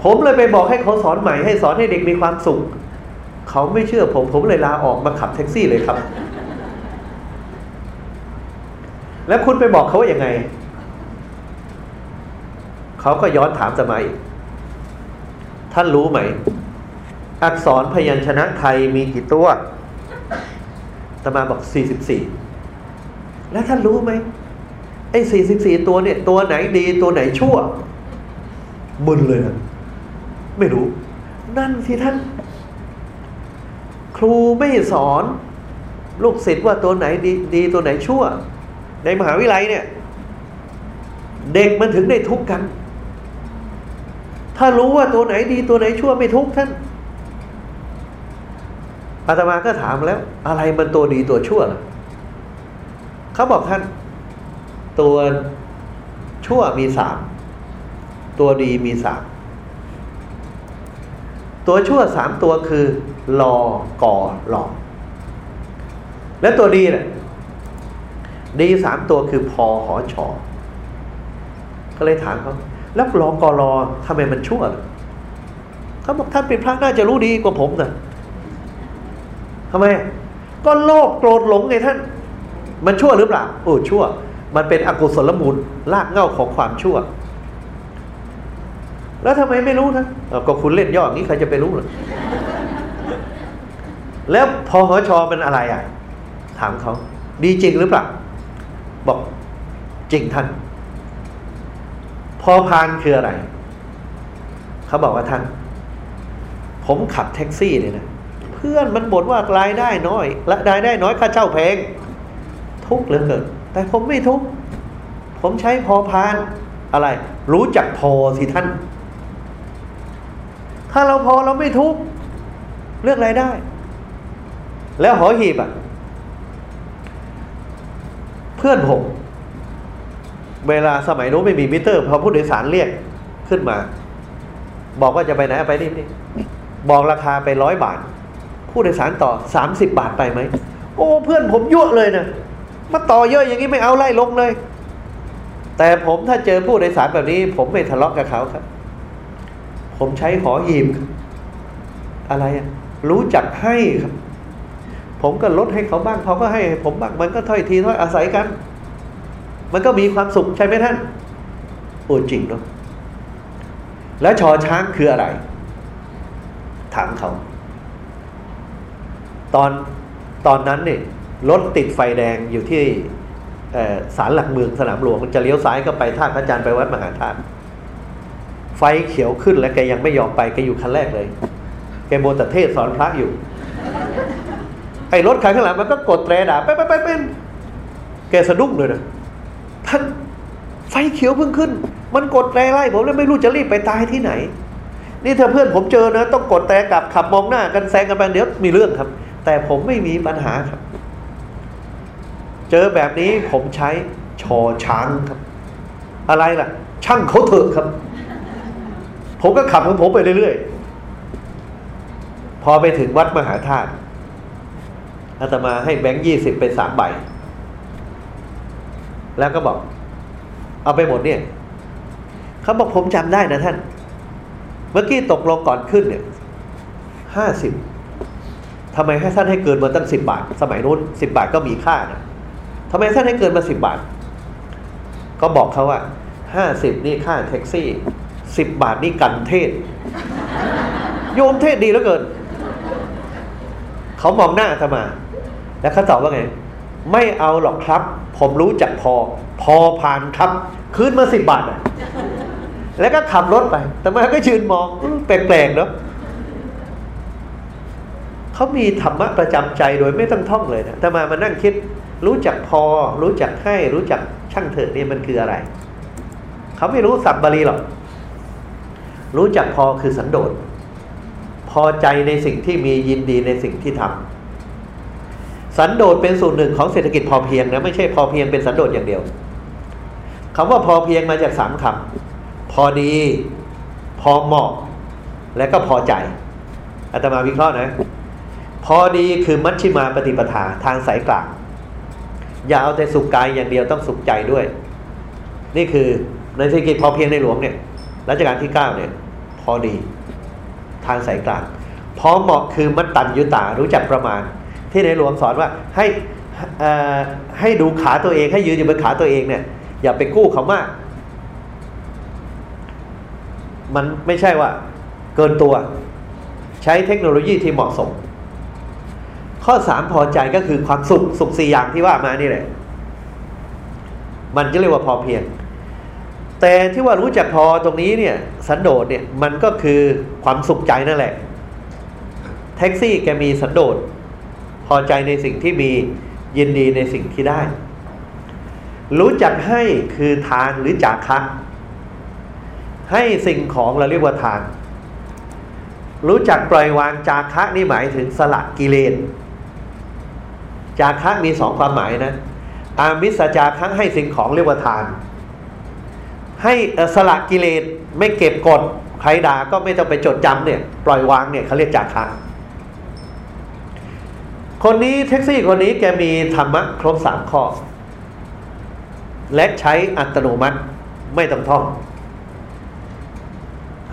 ผมเลยไปบอกให้เขาสอนใหม่ให้สอนให้เด็กมีความสุขเขาไม่เชื่อผมผมเลยลาออกมาขับแท็กซี่เลยครับ แล้วคุณไปบอกเขาว่ายังไง เขาก็ย้อนถามสมัย ท่านรู้ไหม อักษรพยัญชนะไทยมีกี่ตัวตมาบอกสี่สิบสี่แล้วท่านรู้ไหมไอ้สี่สิบสี่ตัวเนี่ย ตัวไหนดีตัวไหนชั่ว มึนเลยนะ ไม่รู้ นั่นสิท่าน ครูไม่สอน ลูกศิษย์ว่าตัวไหนดีดีตัวไหนชั่ว ในมหาวิทยาลัยเนี่ย เด็กมันถึงได้ทุกข์กัน ถ้ารู้ว่าตัวไหนดีตัวไหนชั่วไม่ทุกข์ท่านอาตมาก็ถามแล้ว อะไรมันตัวดีตัวชั่วล่ะเขาบอกท่าน ตัวชั่วมีสามตัวดีมีสาม ตัวชั่วสามตัวคือรอกอหลอก และตัวดีเนะ่ยดีสามตัวคือพอหอชอก็เลยถามเขาแล้วรอกอรอทำไมมันชั่วเขาบอกท่านเป็นพระน่าจะรู้ดีกว่าผมนะทำไม ก็โลภโกรธหลงไงท่าน มันชั่วหรือเปล่าโอ้ชั่ว มันเป็นอกุศลมูลลากเง่าของความชั่ว แล้วทำไมไม่รู้นะก็คุณเล่นย่ออย่างนี้ใครจะไปรู้หรอแล้วพอหอชอเป็นอะไรอะ ถามเขาดีจริงหรือเปล่า บอกจริงท่าน พอพานคืออะไร เขาบอกว่าท่าน ผมขับแท็กซี่เนี่ยนะ เพื่อนมันบ่นว่ารายได้น้อย และรายได้น้อยค่าเช่าแพง ทุกเหลือเกินแต่ผมไม่ทุก ผมใช้พอพานอะไร รู้จักพอสิท่าน ถ้าเราพอเราไม่ทุกข์เรื่องรได้ แล้วหอหีบอะ เพื่อนผม เวลาสมัยนู้นไม่มีมิเตอร์พอผู้โดยสารเรียกขึ้นมา บอกว่าจะไปไหนไปนี่นี่บอกราคาไปร้อยบาท ผู้โดยสารต่อสามสิบบาทไปไหมโอ้เพื่อนผมยั่วเลยนะมาต่อเยอะอย่างนี้ไม่เอาไล่ลงเลย แต่ผมถ้าเจอผู้โดยสารแบบนี้ ผมไม่ทะเลาะกับเขาครับ ผมใช้หอหีบ อะไรอะรู้จักให้ครับ ผมก็ลดให้เขาบ้าง เขาก็ให้ ผมบ้างมันก็ถ้อยทีถ้อยอาศัยกัน มันก็มีความสุขใช่ไหมท่านโอ้จริงเนาะแล้วชอช้างคืออะไร ถามเขา ตอนตอนนั้นเนี่ยรถติดไฟแดงอยู่ที่ศาลหลักเมืองสนามหลวงมันจะเลี้ยวซ้ายก็ไปท่าพระจันทร์ไปวัดมหาธาตุ ไฟเขียวขึ้นแล้วแกยังไม่ยอมไปแกอยู่คันแรกเลย แกโมตเทศสอนพระอยู่ ไอ้รถคันข้างหลังมันก็กดแตรด่าไปไปไปเป็นแกสะดุ้งเลยนะท่านไฟเขียวเพิ่งขึ้น มันกดแตรไล่ผมแล้วไม่รู้จะรีบไปตายที่ไหน นี่ถ้าเพื่อนผมเจอนะ ต้องกดแตรกลับขับมองหน้ากันแซงกันไปเดี๋ยวมีเรื่องครับ แต่ผมไม่มีปัญหาครับ เจอแบบนี้ผมใช้ชอช้างครับ อะไรล่ะ ช่างเขาเถอะครับ ผมก็ขับของผมไปเรื่อยๆ พอไปถึงวัดมหาธาตุอาตมาให้แบงค์ยี่สิบเป็นสามใบ แล้วก็บอก เอาไปหมดเนี่ย เขาบอกผมจำได้นะท่าน เมื่อกี้ตกลงก่อนขึ้นเนี่ยห้าสิบทำไมให้ท่านให้เกินมาตั้งสิบบาท สมัยนู้นสิบบาทก็มีค่านะทำไมท่านให้เกินมาสิบบาท ก็บอกเขาว่าห้าสิบนี่ค่าแท็กซี่ สิบบาทนี่กันเทศ โยมเทศดีแล้วเกิน เขามองหน้าอาตมา แล้วเขาตอบว่าไง ไม่เอาหรอกครับ ผมรู้จักพอ พอผ่านครับ คืนมาสิบบาทอะแล้วก็ขับรถไป แต่มาก็ยืนมองแปลกๆเนาะเขามีธรรมะประจำใจโดยไม่ต้องท่องเลยนะแต่มามานั่งคิด รู้จักพอ รู้จักให้ รู้จักช่างเถิดนี่มันคืออะไร เขาไม่รู้สับบาลีหรอก รู้จักพอคือสันโดษพอใจในสิ่งที่มียินดีในสิ่งที่ทำสันโดษเป็นส่วนหนึ่งของเศรษฐกิจพอเพียงนะไม่ใช่พอเพียงเป็นสันโดษอย่างเดียวคำว่าพอเพียงมาจากสามคำพอดี พอเหมาะ และก็พอใจอาตมาวิเคราะห์นะ พอดีคือมัชชิมาปฏิปทาทางสายกลางอย่าเอาแต่สุขกายอย่างเดียวต้องสุขใจด้วย นี่คือในเศรษฐกิจพอเพียงในหลวงเนี่ยรัชกาลที่เก้าเนี่ย พอดี ทางสายกลางพอเหมาะคือมัตตัญยุตารู้จักประมาณ ที่ในหลวงสอนว่าให้ให้ดูขาตัวเองให้ยืนอยู่บนขาตัวเองเนี่ย อย่าไปกู้เขามาก มันไม่ใช่ว่า เกินตัว ใช้เทคโนโลยีที่เหมาะสม ข้อสามพอใจก็คือความสุข สุขสี่อย่างที่ว่ามานี่แหละ มันจะเรียกว่าพอเพียง แต่ที่ว่ารู้จักพอตรงนี้เนี่ยสันโดษเนี่ยมันก็คือความสุขใจนั่นแหละ แท็กซี่แกมีสันโดษ พอใจในสิ่งที่มียินดีในสิ่งที่ได้ รู้จักให้คือทานหรือจากคะให้สิ่งของเราเรียกว่าทาน รู้จักปล่อยวางจาคะนี่หมายถึงสละกิเลสจาคะมีสองความหมายนะอามิสจาคะให้สิ่งของเรียกว่าทาน ให้สละกิเลสไม่เก็บกดใครด่าก็ไม่ต้องไปจดจำเนี่ย ปล่อยวางเนี่ยเขาเรียกจากคะคนนี้แท็กซี่คนนี้แกมีธรรมะครบสามข้อ และใช้อัตโนมัติไม่ต้องท่อง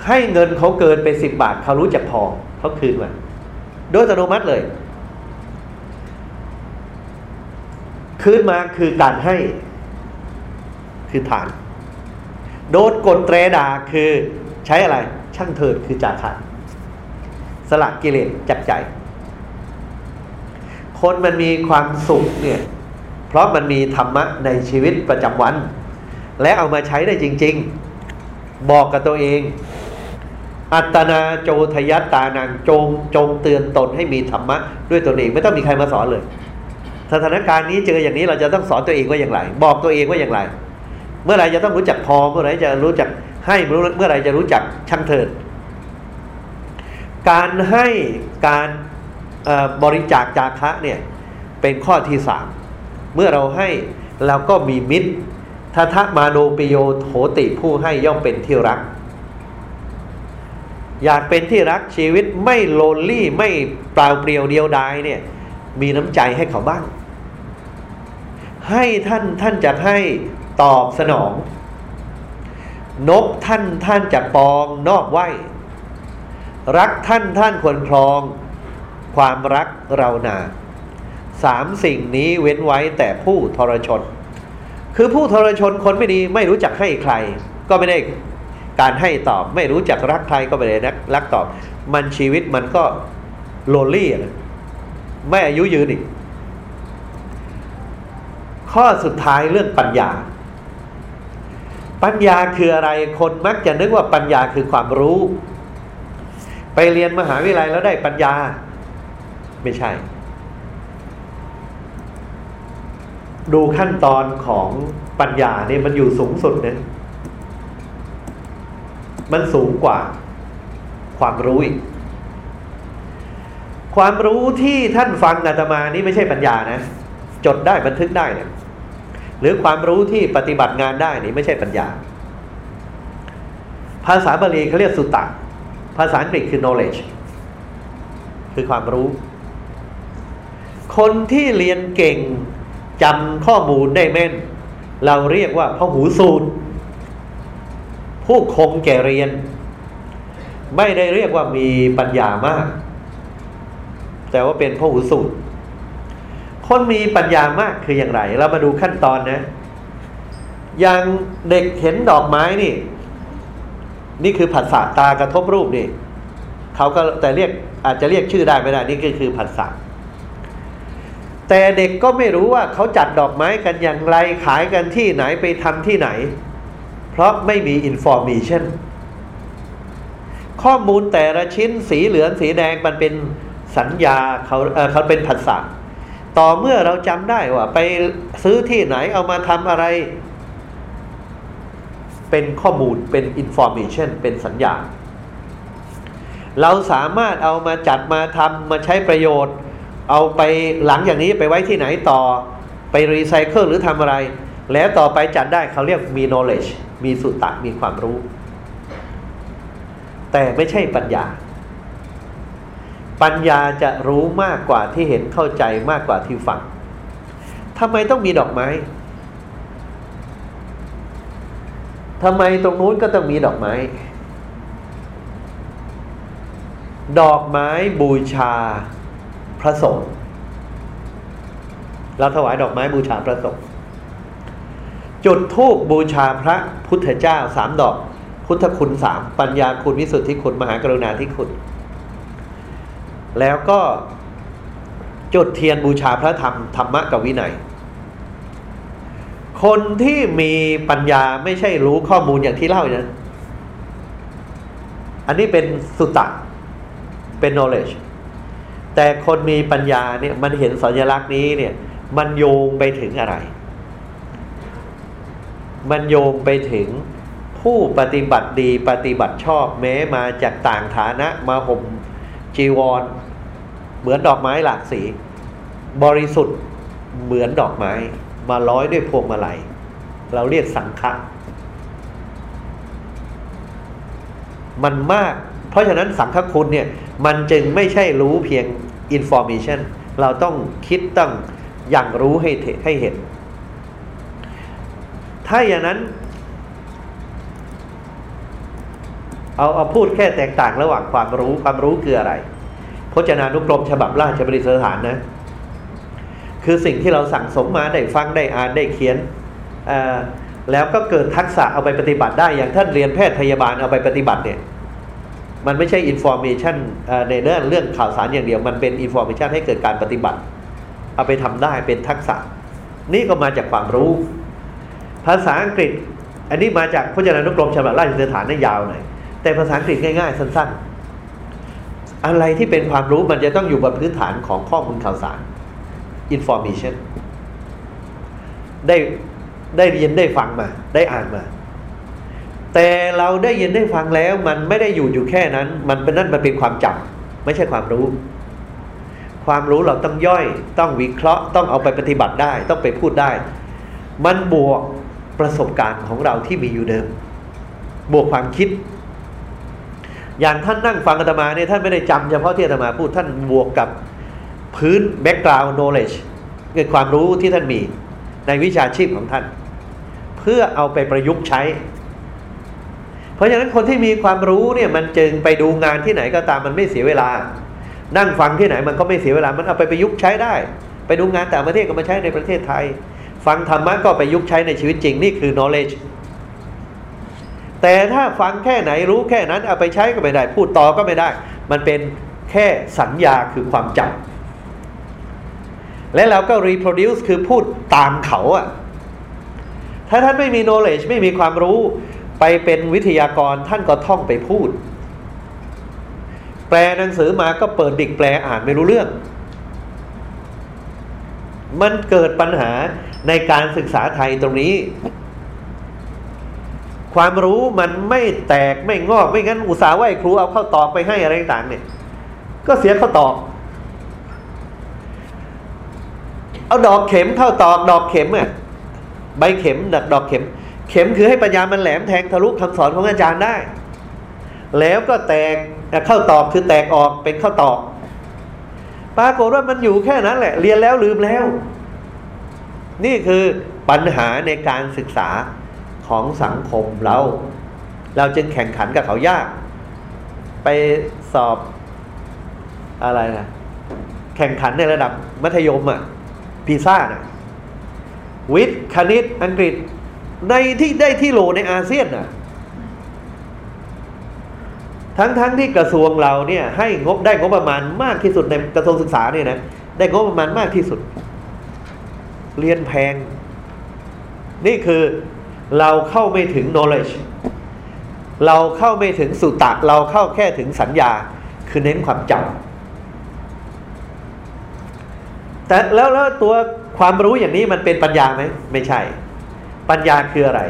ให้เงินเขาเกินไปสิบบาทเขารู้จักพอเขาคืนมาโดยอัตโนมัติเลย คืนมาคือการให้คือฐาน โดนกดเตรดาคือใช้อะไร ช่างเถิดคือจาคะสละกิเลสจับใจ คนมันมีความสุขเนี่ย เพราะมันมีธรรมะในชีวิตประจำวัน และเอามาใช้ได้จริง ๆ บอกกับตัวเอง อัตนาโจทยัตตานังจงจงเตือนตนให้มีธรรมะด้วยตนเองไม่ต้องมีใครมาสอนเลย สถานการณ์นี้เจออย่างนี้เราจะต้องสอนตัวเองว่าอย่างไร บอกตัวเองว่าอย่างไร เมื่อไรจะต้องรู้จักพอ เมื่อไรจะรู้จักให้เมื่อไรจะรู้จักช่างเถิด การให้การบริจาคจาคะเนี่ยเป็นข้อที่สามเมื่อเราให้เราก็มีมิตร ททมาโนปิโยโหติผู้ให้ย่อมเป็นที่รัก อยากเป็นที่รักชีวิตไม่ lonely ไม่เปล่าเปลี่ยวเดียวดายเนี่ยมีน้ำใจให้เขาบ้าง ให้ท่านท่านจะให้ ตอบสนองนกท่านท่านจะปองนอกไหวรักท่านท่านควรครอง ความรักเรานาสามสิ่งนี้เว้นไว้แต่ผู้ทรชน คือผู้ทรชนคนไม่ดีไม่รู้จักให้ใคร ก็ไม่ได้การให้ตอบไม่รู้จักรักใครก็ไม่ได้นักรักตอบ มันชีวิตมันก็โลลี่นะไม่อายุยืนอีกข้อสุดท้ายเรื่องปัญญา ปัญญาคืออะไรคนมักจะนึกว่าปัญญาคือความรู้ ไปเรียนมหาวิทยาลัยแล้วได้ปัญญา ไม่ใช่ ดูขั้นตอนของปัญญาเนี่ยมันอยู่สูงสุดเนี่ยมันสูงกว่าความรู้อีกความรู้ที่ท่านฟังอาตมานี่ไม่ใช่ปัญญานะ จดได้บันทึกได้เนี่ย หรือความรู้ที่ปฏิบัติงานได้นี่ไม่ใช่ปัญญา ภาษาบาลีเขาเรียกสุตตะ ภาษาอังกฤษคือ knowledge คือความรู้ คนที่เรียนเก่งจำข้อมูลได้แม่น เราเรียกว่าพหูสูตร ผู้คงแก่เรียน ไม่ได้เรียกว่ามีปัญญามาก แต่ว่าเป็นพหูสูตร คนมีปัญญามากคืออย่างไร เรามาดูขั้นตอนนะ อย่างเด็กเห็นดอกไม้นี่ นี่คือผัสสะตากระทบรูปนี่เขาก็แต่เรียกอาจจะเรียกชื่อได้ไม่ได้นี่ก็คือผัสสะแต่เด็กก็ไม่รู้ว่าเขาจัดดอกไม้กันอย่างไรขายกันที่ไหนไปทำที่ไหน เพราะไม่มี information ข้อมูลแต่ละชิ้นสีเหลืองสีแดงมันเป็นสัญญาเขาเขาเป็นผัสสะ ต่อเมื่อเราจำได้ว่า ไปซื้อที่ไหนเอามาทำอะไร เป็นข้อมูลเป็น information เป็นสัญญาเราสามารถเอามาจัดมาทำมาใช้ประโยชน์ เอาไปหลังอย่างนี้ไปไว้ที่ไหนต่อ ไปรีไซเคิลหรือทำอะไร แล้วต่อไปจัดได้เขาเรียกมี knowledge มีสุตตะมีความรู้ แต่ไม่ใช่ปัญญา ปัญญาจะรู้มากกว่าที่เห็นเข้าใจมากกว่าที่ฟังทำไมต้องมีดอกไม้ทำไมตรงนู้นก็ต้องมีดอกไม้ ดอกไม้บูชาพระสงฆ์เราถวายดอกไม้บูชาพระสงฆ์จุดธูปบูชาพระพุทธเจ้าสามดอก พุทธคุณสามปัญญาคุณวิสุทธิคุณ มหากรุณาธิคุณ แล้วก็จุดเทียนบูชาพระธรรมธรรมะกับวินัย คนที่มีปัญญาไม่ใช่รู้ข้อมูลอย่างที่เล่านะอันนี้เป็นสุตตะเป็น knowledge แต่คนมีปัญญาเนี่ยมันเห็นสัญลักษณ์นี้เนี่ย มันโยงไปถึงอะไร มันโยงไปถึงผู้ปฏิบัติดีปฏิบัติชอบแม้มาจากต่างฐานะมาห่ม จีวร เหมือนดอกไม้หลากสี บริสุทธิ์เหมือนดอกไม้ มาร้อยด้วยพวงมาลัย เราเรียกสังฆะมันมาก เพราะฉะนั้นสังฆคุณเนี่ย มันจึงไม่ใช่รู้เพียง information เราต้องคิดต้องอย่างรู้ให้ให้เห็น ถ้าอย่างนั้น เอาเอาพูดแค่แตกต่างระหว่างความรู้ความรู้คืออะไร พจนานุกรมฉบับราชบัณฑิตยสถานนะ คือสิ่งที่เราสั่งสมมาได้ฟังได้อ่านได้เขียนแล้วก็เกิดทักษะเอาไปปฏิบัติได้อย่างท่านเรียนแพทย์พยาบาลเอาไปปฏิบัติเนี่ยมันไม่ใช่ information ในเรื่องเรื่องข่าวสารอย่างเดียว มันเป็น information ให้เกิดการปฏิบัติ เอาไปทำได้เป็นทักษะ นี่ก็มาจากความรู้ ภาษาอังกฤษ อันนี้มาจากพจนานุกรมฉบับราชบัณฑิตยสถานนี่ยาวหน่อย แต่ภาษาอังกฤษง่ายๆ สั้นๆ อะไรที่เป็นความรู้มันจะต้องอยู่บนพื้นฐานของข้อมูลข่าวสาร information ได้ได้ยินได้ฟังมา ได้อ่านมา แต่เราได้ยินได้ฟังแล้วมันไม่ได้อยู่อยู่แค่นั้น มันเป็นนั่นมันเป็นความจำไม่ใช่ความรู้ ความรู้เราต้องย่อย ต้องวิเคราะห์ ต้องเอาไปปฏิบัติได้ ต้องไปพูดได้ มันบวกประสบการณ์ของเราที่มีอยู่เดิม บวกความคิด อย่างท่านนั่งฟังอาตมาเนี่ยท่านไม่ได้จำเฉพาะที่อาตมาพูดท่านบวกกับพื้น background knowledge คือความรู้ที่ท่านมีในวิชาชีพของท่าน เพื่อเอาไปประยุกต์ใช้ เพราะฉะนั้นคนที่มีความรู้เนี่ยมันจึงไปดูงานที่ไหนก็ตามมันไม่เสียเวลา นั่งฟังที่ไหนมันก็ไม่เสียเวลามันเอาไปประยุกต์ใช้ได้ ไปดูงานต่างประเทศก็มาใช้ในประเทศไทย ฟังธรรมะก็ไปยุกต์ใช้ในชีวิตจริงนี่คือ knowledge แต่ถ้าฟังแค่ไหนรู้แค่นั้นเอาไปใช้ก็ไม่ได้ พูดต่อก็ไม่ได้ มันเป็นแค่สัญญาคือความจำและเราก็ reproduce คือพูดตามเขาอะถ้าท่านไม่มี knowledge ไม่มีความรู้ไปเป็นวิทยากรท่านก็ท่องไปพูด แปลหนังสือมาก็เปิดดิกแปลอ่านไม่รู้เรื่อง มันเกิดปัญหาในการศึกษาไทยตรงนี้ ความรู้มันไม่แตกไม่งอกไม่งั้นอุตสาห์ไหวครูเอาเข้าตอกไปให้อะไรต่างเนี่ยก็เสียเข้าตอก เอาดอกเข็มเข้าตอก ดอกเข็มอะใบเข็มดักดอกเข็ม เข็มคือให้ปัญญามันแหลมแทงทะลุคำสอนของอาจารย์ได้ แล้วก็แตกเข้าตอกคือแตกออกเป็นเข้าตอกปรากฏว่ามันอยู่แค่นั้นแหละ เรียนแล้วลืมแล้ว นี่คือปัญหาในการศึกษา ของสังคมเรา เราจึงแข่งขันกับเขายาก ไปสอบอะไรนะแข่งขันในระดับมัธยมอะ่ะพีซ่านะ่ะวิทย์คณิตอังกฤษในที่ได้ที่โหลในอาเซียนน่ะทั้งๆทที่กระทรวงเราเนี่ยให้งบได้งบประมาณมากที่สุดในกระทรวงศึกษาเนี่ยนะได้งบประมาณมากที่สุด เรียนแพง นี่คือ เราเข้าไม่ถึง knowledge เราเข้าไม่ถึงสุตะ เราเข้าแค่ถึงสัญญา คือเน้นความจำแต่แล้วแล้วตัวความรู้อย่างนี้มันเป็นปัญญาไหมไม่ใช่ ปัญญาคืออะไร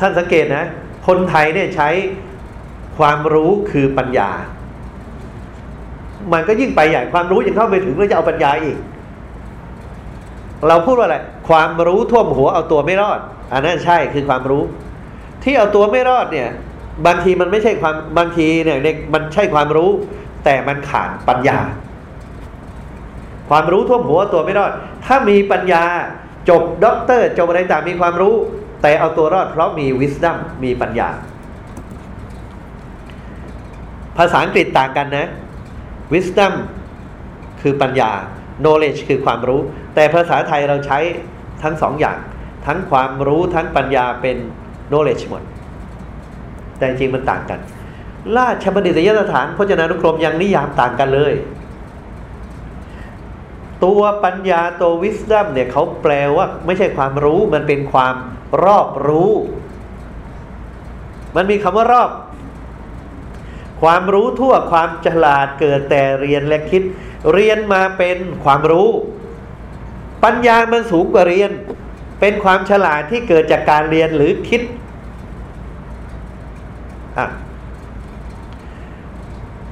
ท่านสังเกตนะ คนไทยเนี่ยใช้ความรู้คือปัญญา มันก็ยิ่งไปใหญ่ความรู้ยังเข้าไปถึงแล้วจะเอาปัญญาอีก เราพูดว่าอะไร ความรู้ท่วมหัวเอาตัวไม่รอด อันนั้นใช่คือความรู้ ที่เอาตัวไม่รอดเนี่ยบางทีมันไม่ใช่ความบางทีเนี่ยมันใช่ความรู้ แต่มันขาดปัญญา ความรู้ท่วมหัวตัวไม่รอด ถ้ามีปัญญาจบด็อกเตอร์จบอะไรต่างมีความรู้ แต่เอาตัวรอดเพราะมีวิสดัมมีปัญญา ภาษาอังกฤษต่างกันนะ wisdom คือปัญญา knowledge คือความรู้ แต่ภาษาไทยเราใช้ทั้งสองอย่าง ทั้งความรู้ทั้งปัญญาเป็น knowledge หมด แต่จริงมันต่างกัน ราชบัณฑิตยสถานพจนานุกรมยังนิยามต่างกันเลย ตัวปัญญาตัว wisdom เนี่ยเขาแปลว่าไม่ใช่ความรู้มันเป็นความรอบรู้ มันมีคำว่ารอบ ความรู้ทั่วความฉลาดเกิดแต่เรียนและคิด เรียนมาเป็นความรู้ ปัญญามันสูงกว่าเรียน เป็นความฉลาดที่เกิดจากการเรียนหรือคิด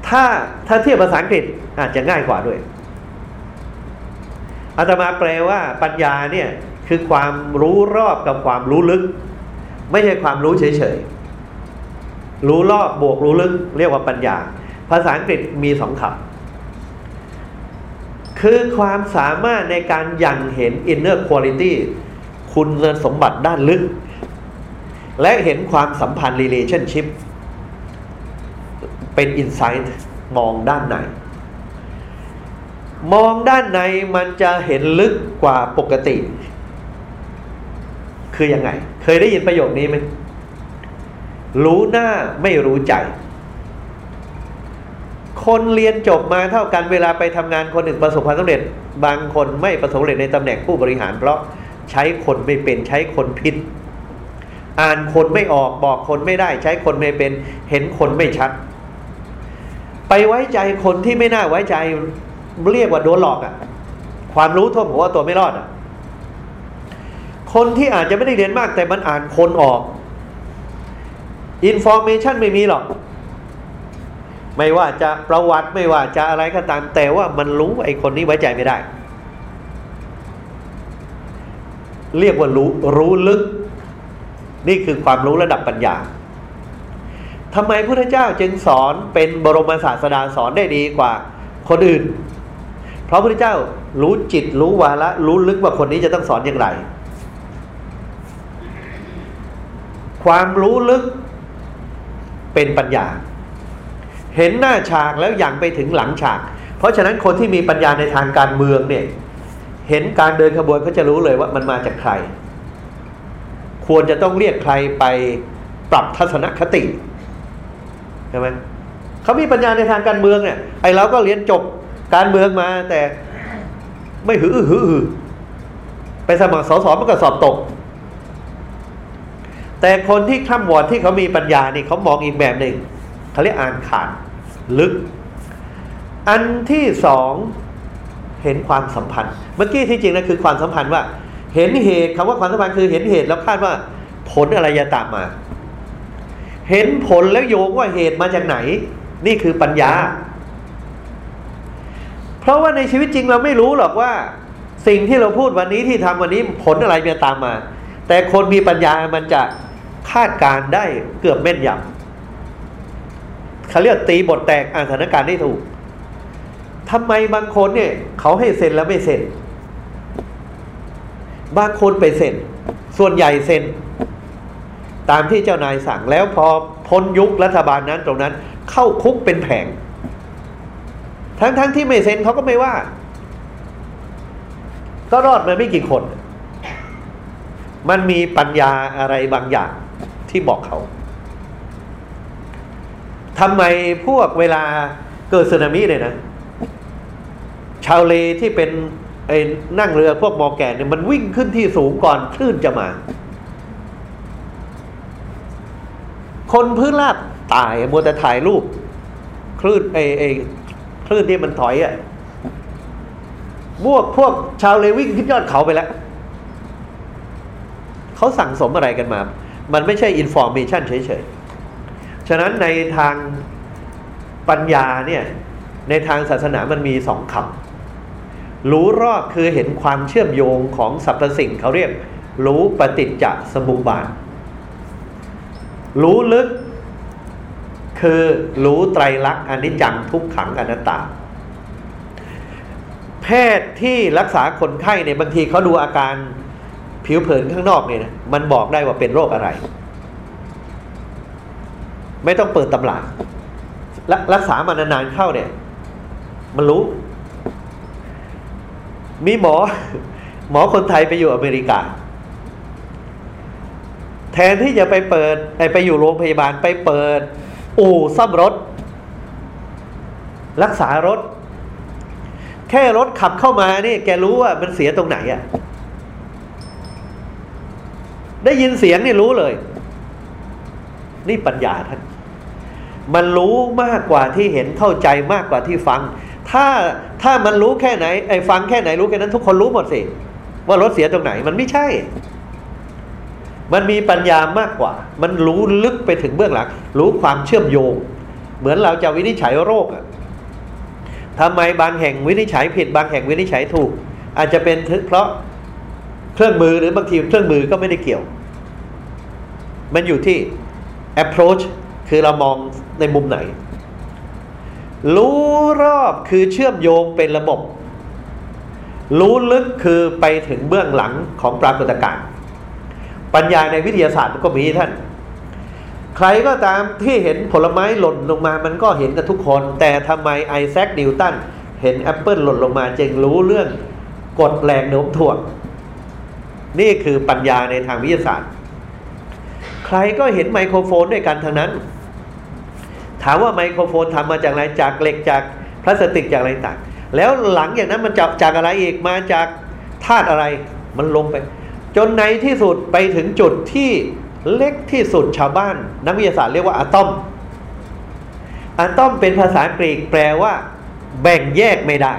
ถ้าถ้าเทียบภาษาอังกฤษอาจจะง่ายกว่าด้วยอาตมาแปลว่าปัญญาเนี่ยคือความรู้รอบกับความรู้ลึก ไม่ใช่ความรู้เฉยๆ รู้รอบบวกรู้ลึก เรียกว่าปัญญา ภาษาอังกฤษมีสองคำ คือความสามารถในการยังเห็น inner quality คุณสมบัติด้านลึก และเห็นความสัมพันธ์ relationship เป็น insight มองด้านในมองด้านในมันจะเห็นลึกกว่าปกติ คือยังไง เคยได้ยินประโยคนี้ไหมรู้หน้าไม่รู้ใจ คนเรียนจบมาเท่ากันเวลาไปทำงานคนหนึ่งประสบความสำเร็จ บางคนไม่ประสบความสำเร็จในตำแหน่งผู้บริหาร เพราะใช้คนไม่เป็นใช้คนผิด อ่านคนไม่ออกบอกคนไม่ได้ ใช้คนไม่เป็นเห็นคนไม่ชัด ไปไว้ใจคนที่ไม่น่าไว้ใจเรียกว่าโดนหลอกอะ่ะ ความรู้ท่วมหัวตัวไม่รอดอะ่ะคนที่อาจจะไม่ได้เรียนมากแต่มันอ่านคนออกอินฟอร์เมชันไม่มีหรอก ไม่ว่าจะประวัติไม่ว่าจะอะไรก็ตาม แต่ว่ามันรู้ไอ้คนนี้ไว้ใจไม่ได้ เรียกว่ารู้รู้ลึก นี่คือความรู้ระดับปัญญาทำไมพระเจ้าจึงสอนเป็นบรมศาสดาสอนได้ดีกว่าคนอื่น เพราะพระเจ้ารู้จิตรู้วาระรู้ลึกว่าคนนี้จะต้องสอนอย่างไร ความรู้ลึกเป็นปัญญา เห็นหน้าฉากแล้วยังไปถึงหลังฉาก เพราะฉะนั้นคนที่มีปัญญาในทางการเมืองเนี่ยเห็นการเดินขบวนเขาจะรู้เลยว่ามันมาจากใคร ควรจะต้องเรียกใครไปปรับทัศนคติใช่ไหมเขามีปัญญาในทางการเมืองเนี่ยไอ้เราก็เรียนจบการเมืองมาแต่ไม่หือหือหือไปสมัครสสมันก็สอบตก แต่คนที่ข้ามวอดที่เขามีปัญญานี่เขามองอีกแบบหนึ่ง เขาเรียกอ่านขาดลึก อันที่สองเห็นความสัมพันธ์ เมื่อกี้ที่จริงนะคือความสัมพันธ์ว่า เห็นเหตุคำว่าความสัมพันธ์คือเห็นเหตุแล้วคาดว่าผลอะไรจะตามมา เห็นผลแล้วโยงว่าเหตุมาจากไหน นี่คือปัญญา เพราะว่าในชีวิตจริงเราไม่รู้หรอกว่า สิ่งที่เราพูดวันนี้ที่ทำวันนี้ผลอะไรจะตามมา แต่คนมีปัญญามันจะคาดการได้เกือบแม่นยำ เขาเรียกตีบทแตกอ่านสถานการณ์ได้ถูกทำไมบางคนเนี่ยเขาให้เซ็นแล้วไม่เซ็น บางคนไปเซ็น ส่วนใหญ่เซ็น ตามที่เจ้านายสั่งแล้วพอพ้นยุครัฐบาลนั้นตรงนั้น เข้าคุกเป็นแผง ทั้งๆทที่ไม่เซ็นเขาก็ไม่ว่า ก็รอดมาไม่กี่คน มันมีปัญญาอะไรบางอย่างที่บอกเขา ทำไมพวกเวลาเกิดสึนามิเลยนะ ชาวเลที่เป็นไอ้นั่งเรือพวกมอแกนเนี่ยมันวิ่งขึ้นที่สูงก่อนคลื่นจะมา คนพื้นราบตายมัวแต่ถ่ายรูป คลื่นไอ้ไอ้คลื่นที่มันถอยอะ่ะพวกพวกชาวเลวิ่งขึ้นยอดเขาไปแล้ว เขาสั่งสมอะไรกันมา มันไม่ใช่อินฟอร์เมชันเฉยๆ ฉะนั้นในทางปัญญาเนี่ยในทางศาสนามันมีสองคำรู้รอบคือเห็นความเชื่อมโยงของสรรพสิ่งเขาเรียก รู้ปฏิจจสมุปบาท รู้ลึก คือรู้ไตรลักษณ์อนิจจังทุกขังอนัตตา แพทย์ที่รักษาคนไข้เนี่ยบางทีเขาดูอาการผิวเผินข้างนอกเนี่ยนะมันบอกได้ว่าเป็นโรคอะไร ไม่ต้องเปิดตำรารักษามานานๆเข้าเนี่ย มันรู้ มีหมอ หมอคนไทยไปอยู่อเมริกา แทนที่จะไปเปิดไปอยู่โรงพยาบาลไปเปิด อู่ซ่อมรถ รักษารถ แค่รถขับเข้ามานี่ แกรู้ว่ามันเสียตรงไหนอะ่ะได้ยินเสียงนี่รู้เลย นี่ปัญญาท่าน มันรู้มากกว่าที่เห็นเข้าใจมากกว่าที่ฟัง ถ้าถ้ามันรู้แค่ไหนไอ้ฟังแค่ไหนรู้แค่นั้น ทุกคนรู้หมดสิว่ารถเสียตรงไหนมันไม่ใช่ มันมีปัญญามากกว่า มันรู้ลึกไปถึงเบื้องหลัง รู้ความเชื่อมโยง เหมือนเราจะวินิจฉัยโรคอะทำไมบางแห่งวินิจฉัยผิดบางแห่งวินิจฉัยถูก อาจจะเป็นเพราะเครื่องมือหรือบางทีเครื่องมือก็ไม่ได้เกี่ยว มันอยู่ที่ approach คือเรามอง ในมุมไหน รู้รอบคือเชื่อมโยงเป็นระบบ รู้ลึกคือไปถึงเบื้องหลังของปรากฏการณ์ปัญญาในวิทยาศาสตร์ก็มีท่าน ใครก็ตามที่เห็นผลไม้หล่นลงมามันก็เห็นกันทุกคน แต่ทำไมไอแซคนิวตันเห็นแอปเปิลหล่นลงมาจึงรู้เรื่องกฎแรงโน้มถ่วง นี่คือปัญญาในทางวิทยาศาสตร์ ใครก็เห็นไมโครโฟนด้วยกันทั้งนั้น ถามว่าไมโครโฟนทำมาจากอะไรจากเหล็กจากพลาสติกจากอะไรต่างแล้วหลังอย่างนั้นมันจากจากอะไรอีกมาจากธาตุอะไรมันลงไป จนในที่สุดไปถึงจุดที่เล็กที่สุดชาวบ้าน นักวิทยาศาสตร์เรียกว่าอะตอมอะตอมเป็นภาษากรีกแปลว่า แบ่งแยกไม่ได้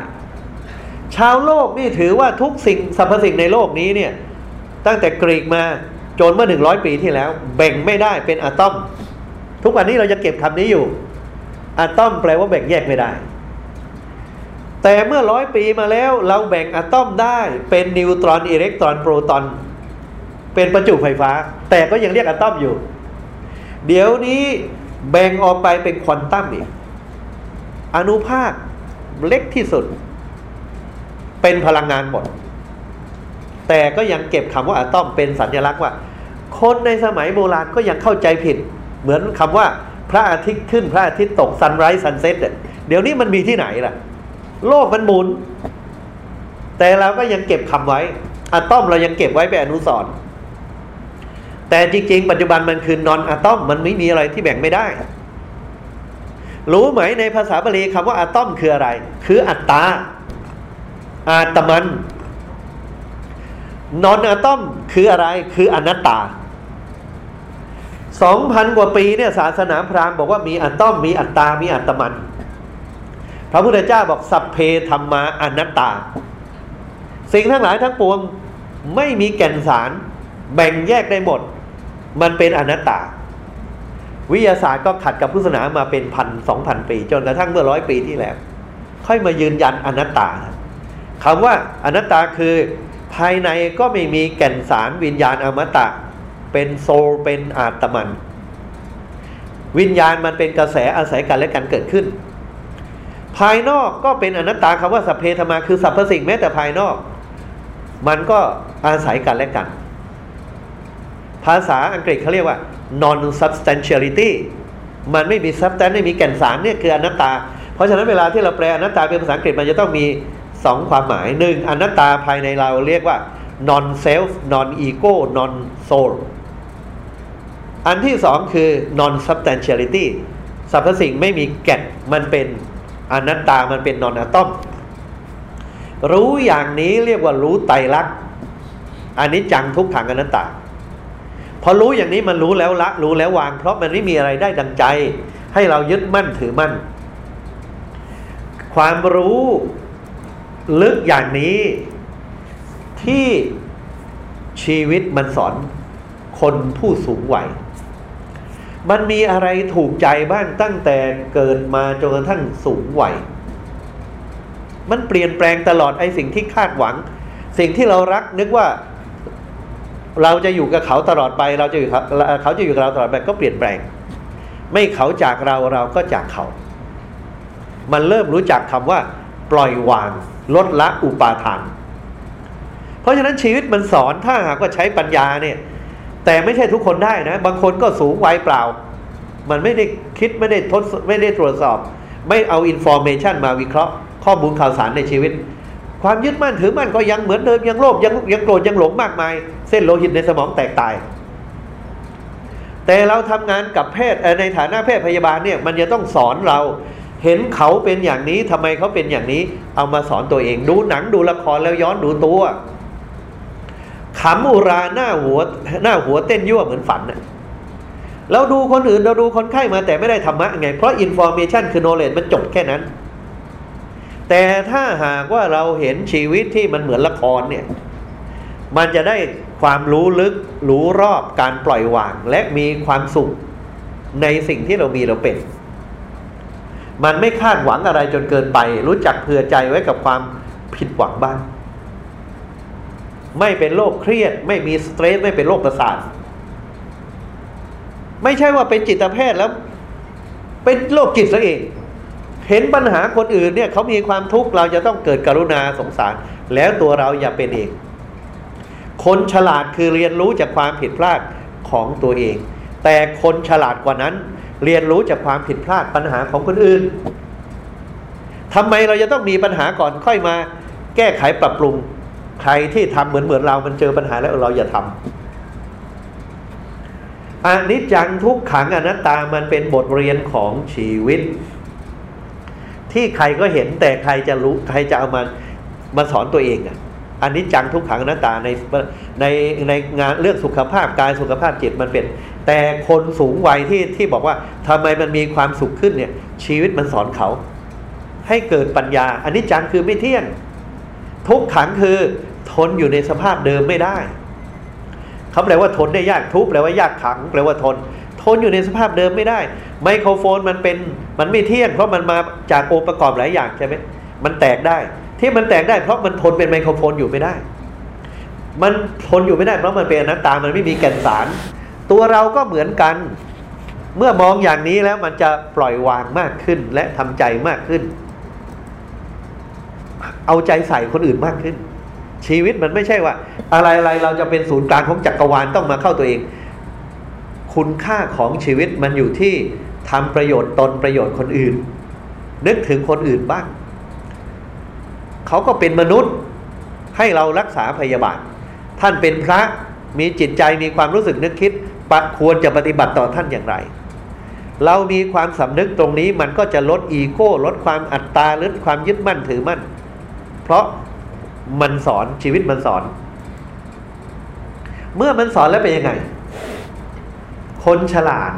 ชาวโลกนี่ถือว่าทุกสิ่งสรรพสิ่งในโลกนี้เนี่ยตั้งแต่กรีกมาจนเมื่อหนึ่งร้อยปีที่แล้ว แบ่งไม่ได้เป็นอะตอม ทุกวันนี้เราจะเก็บคำนี้อยู่อะตอมแปลว่าแบ่งแยกไม่ได้ แต่เมื่อร้อยปีมาแล้วเราแบ่งอะตอมได้เป็นนิวตรอนอิเล็กตรอนโปรตอน เป็นประจุไฟฟ้า แต่ก็ยังเรียกอะตอมอยู่ เดี๋ยวนี้แบ่งออกไปเป็นควอนตัมอีกอนุภาคเล็กที่สุด เป็นพลังงานหมด แต่ก็ยังเก็บคำว่าอะตอมเป็นสัญลักษณ์ว่า คนในสมัยโบราณก็ยังเข้าใจผิด เหมือนคำว่าพระอาทิตย์ขึ้นพระอาทิตย์ตก sunrise sunset เดี๋ยวนี้มันมีที่ไหนล่ะ โลกมันหมุน แต่เราก็ยังเก็บคำไว้อะตอมเรายังเก็บไว้เป็นอนุสรณ์แต่จริง ๆ ปัจจุบันมันคือ non อะตอมมันไม่มีอะไรที่แบ่งไม่ได้ รู้ไหมในภาษาบาลีคำว่าอะตอมคืออะไร คืออัตตาอาตมัน นอนอะตอมคืออะไร คืออนัตตา สองพันกว่าปีเนี่ยศาสนาพราหมณ์บอกว่ามีอะตตอมมีอัตตา มีอัตมัน พระพุทธเจ้าบอกสัพเพธรรมาอนัตตา สิ่งทั้งหลายทั้งปวงไม่มีแก่นสาร แบ่งแยกได้หมด มันเป็นอนัตตา วิทยาศาสตร์ก็ขัดกับพุทธศาสนามาเป็นพันสองพันปี จนกระทั่งเมื่อร้อยปีที่แล้ว ค่อยมายืนยันอนัตตาคำว่าอนัตตาคือภายในก็ไม่มีแก่นสารวิญญาณอมตะ เป็นโซลเป็นอาตมัน วิญญาณมันเป็นกระแสอาศัยกันและกันเกิดขึ้น ภายนอกก็เป็นอนัตตาคำว่าสัพเพธรรมาคือสรรพสิ่งแม้แต่ภายนอก มันก็อาศัยกันและกัน ภาษาอังกฤษเขาเรียกว่า non substantiality มันไม่มี substance ไม่มีแก่นสารเนี่ยคืออนัตตา เพราะฉะนั้นเวลาที่เราแปลอนัตตาเป็นภาษาอังกฤษมันจะต้องมีสองความหมายหนึ่งอนัตตาภายในเราเรียกว่า non self non ego non soul อันที่สองคือ non substantiality สรรพสิ่งไม่มีแก่นมันเป็นอนัตตามันเป็นนอนอะตอม รู้อย่างนี้เรียกว่ารู้ไตรลักษณ์อันนี้จังทุกขังอนัตตา พอรู้อย่างนี้มันรู้แล้วละ รู้แล้ววาง เพราะมันไม่มีอะไรได้ดังใจ ให้เรายึดมั่นถือมั่น ความรู้ลึกอย่างนี้ที่ชีวิตมันสอนคนผู้สูงวัย มันมีอะไรถูกใจบ้างตั้งแต่เกิดมาจนกระทั่งสูงวัยมันเปลี่ยนแปลงตลอดไอ้สิ่งที่คาดหวัง สิ่งที่เรารักนึกว่า เราจะอยู่กับเขาตลอดไป เราจะอยู่เขาจะอยู่กับเราตลอดไปก็เปลี่ยนแปลง ไม่เขาจากเราเราก็จากเขา มันเริ่มรู้จักคำว่า ปล่อยวาง ลดละอุปาทาน เพราะฉะนั้นชีวิตมันสอนถ้าหากว่าใช้ปัญญาเนี่ย แต่ไม่ใช่ทุกคนได้นะ บางคนก็สูงวัยเปล่า มันไม่ได้คิดไม่ได้ทดไม่ได้ตรวจสอบ ไม่เอา information มาวิเคราะห์ ข้อมูลข่าวสารในชีวิต ความยึดมั่นถือมั่นก็ยังเหมือนเดิมยังโลภยังยังโกรธยังหลงมากมาย เส้นโลหิตในสมองแตกตาย แต่เราทำงานกับแพทย์ในฐานะแพทย์พยาบาลเนี่ยมันจะต้องสอนเราเห็นเขาเป็นอย่างนี้ทำไมเขาเป็นอย่างนี้ เอามาสอนตัวเองดูหนังดูละครแล้วย้อนดูตัว ขำอุราหน้าหัวหน้าหัวเต้นยั่วเหมือนฝันน่ะเราดูคนอื่นเราดูคนไข้มาแต่ไม่ได้ธรรมะไง เพราะ information คือ knowledge มันจบแค่นั้น แต่ถ้าหากว่าเราเห็นชีวิตที่มันเหมือนละครเนี่ย มันจะได้ความรู้ลึก รู้รอบการปล่อยวาง และมีความสุขในสิ่งที่เรามีเราเป็น มันไม่คาดหวังอะไรจนเกินไป รู้จักเผื่อใจไว้กับความผิดหวังบ้าง ไม่เป็นโรคเครียด ไม่มีสเตรสไม่เป็นโรคประสาทไม่ใช่ว่าเป็นจิตแพทย์แล้ว เป็นโรคจิตซะเอง เห็นปัญหาคนอื่นเนี่ยเขามีความทุกข์เราจะต้องเกิดกรุณาสงสาร แล้วตัวเราอย่าเป็นเอง คนฉลาดคือเรียนรู้จากความผิดพลาดของตัวเอง แต่คนฉลาดกว่านั้น เรียนรู้จากความผิดพลาดปัญหาของคนอื่นทำไมเราจะต้องมีปัญหาก่อนค่อยมา แก้ไขปรับปรุง ใครที่ทำเหมือนเหมือนเรา มันเจอปัญหาแล้วเราอย่าทำอันนี้จังทุกขังอนัตตามันเป็นบทเรียนของชีวิต ที่ใครก็เห็นแต่ใครจะรู้ใครจะเอามามาสอนตัวเองอะอันนี้จังทุกขังอนัตตาในในในงานเรื่องสุขภาพกายสุขภาพจิตมันเป็น แต่คนสูงวัยที่ที่บอกว่าทำไมมันมีความสุขขึ้นเนี่ย ชีวิตมันสอนเขา ให้เกิดปัญญาอันนี้จังคือไม่เที่ยง ทุกขังคือ ทนอยู่ในสภาพเดิมไม่ได้เขาแปลว่าทนได้ยากทุกแปลว่ายากขังแปลว่าทน ทนอยู่ในสภาพเดิมไม่ได้ ไมโครโฟนมันเป็นมันไม่เที่ยง เพราะมันมาจากองค์ประกอบหลายอย่างใช่ไหมมันแตกได้ ที่มันแตกได้เพราะมันทนเป็นไมโครโฟนอยู่ไม่ได้ มันทนอยู่ไม่ได้เพราะมันเป็นอนัตตามันไม่มีแก่นสาร ตัวเราก็เหมือนกัน เมื่อมองอย่างนี้แล้วมันจะปล่อยวางมากขึ้นและทำใจมากขึ้น เอาใจใส่คนอื่นมากขึ้น ชีวิตมันไม่ใช่ว่า อะไรอะไรเราจะเป็นศูนย์กลางของจักรวาลต้องมาเข้าตัวเอง คุณค่าของชีวิตมันอยู่ที่ทำประโยชน์ตนประโยชน์คนอื่น นึกถึงคนอื่นบ้าง เขาก็เป็นมนุษย์ให้เรารักษาพยาบาลท่านเป็นพระมีจิตใจมีความรู้สึกนึกคิดควรจะปฏิบัติต่อท่านอย่างไร เรามีความสำนึกตรงนี้มันก็จะลดอีโก้ ลดความอัตตาลดความยึดมั่นถือมั่น เพราะ มันสอนชีวิตมันสอน เมื่อมันสอนแล้วเป็นยังไง คนฉลาด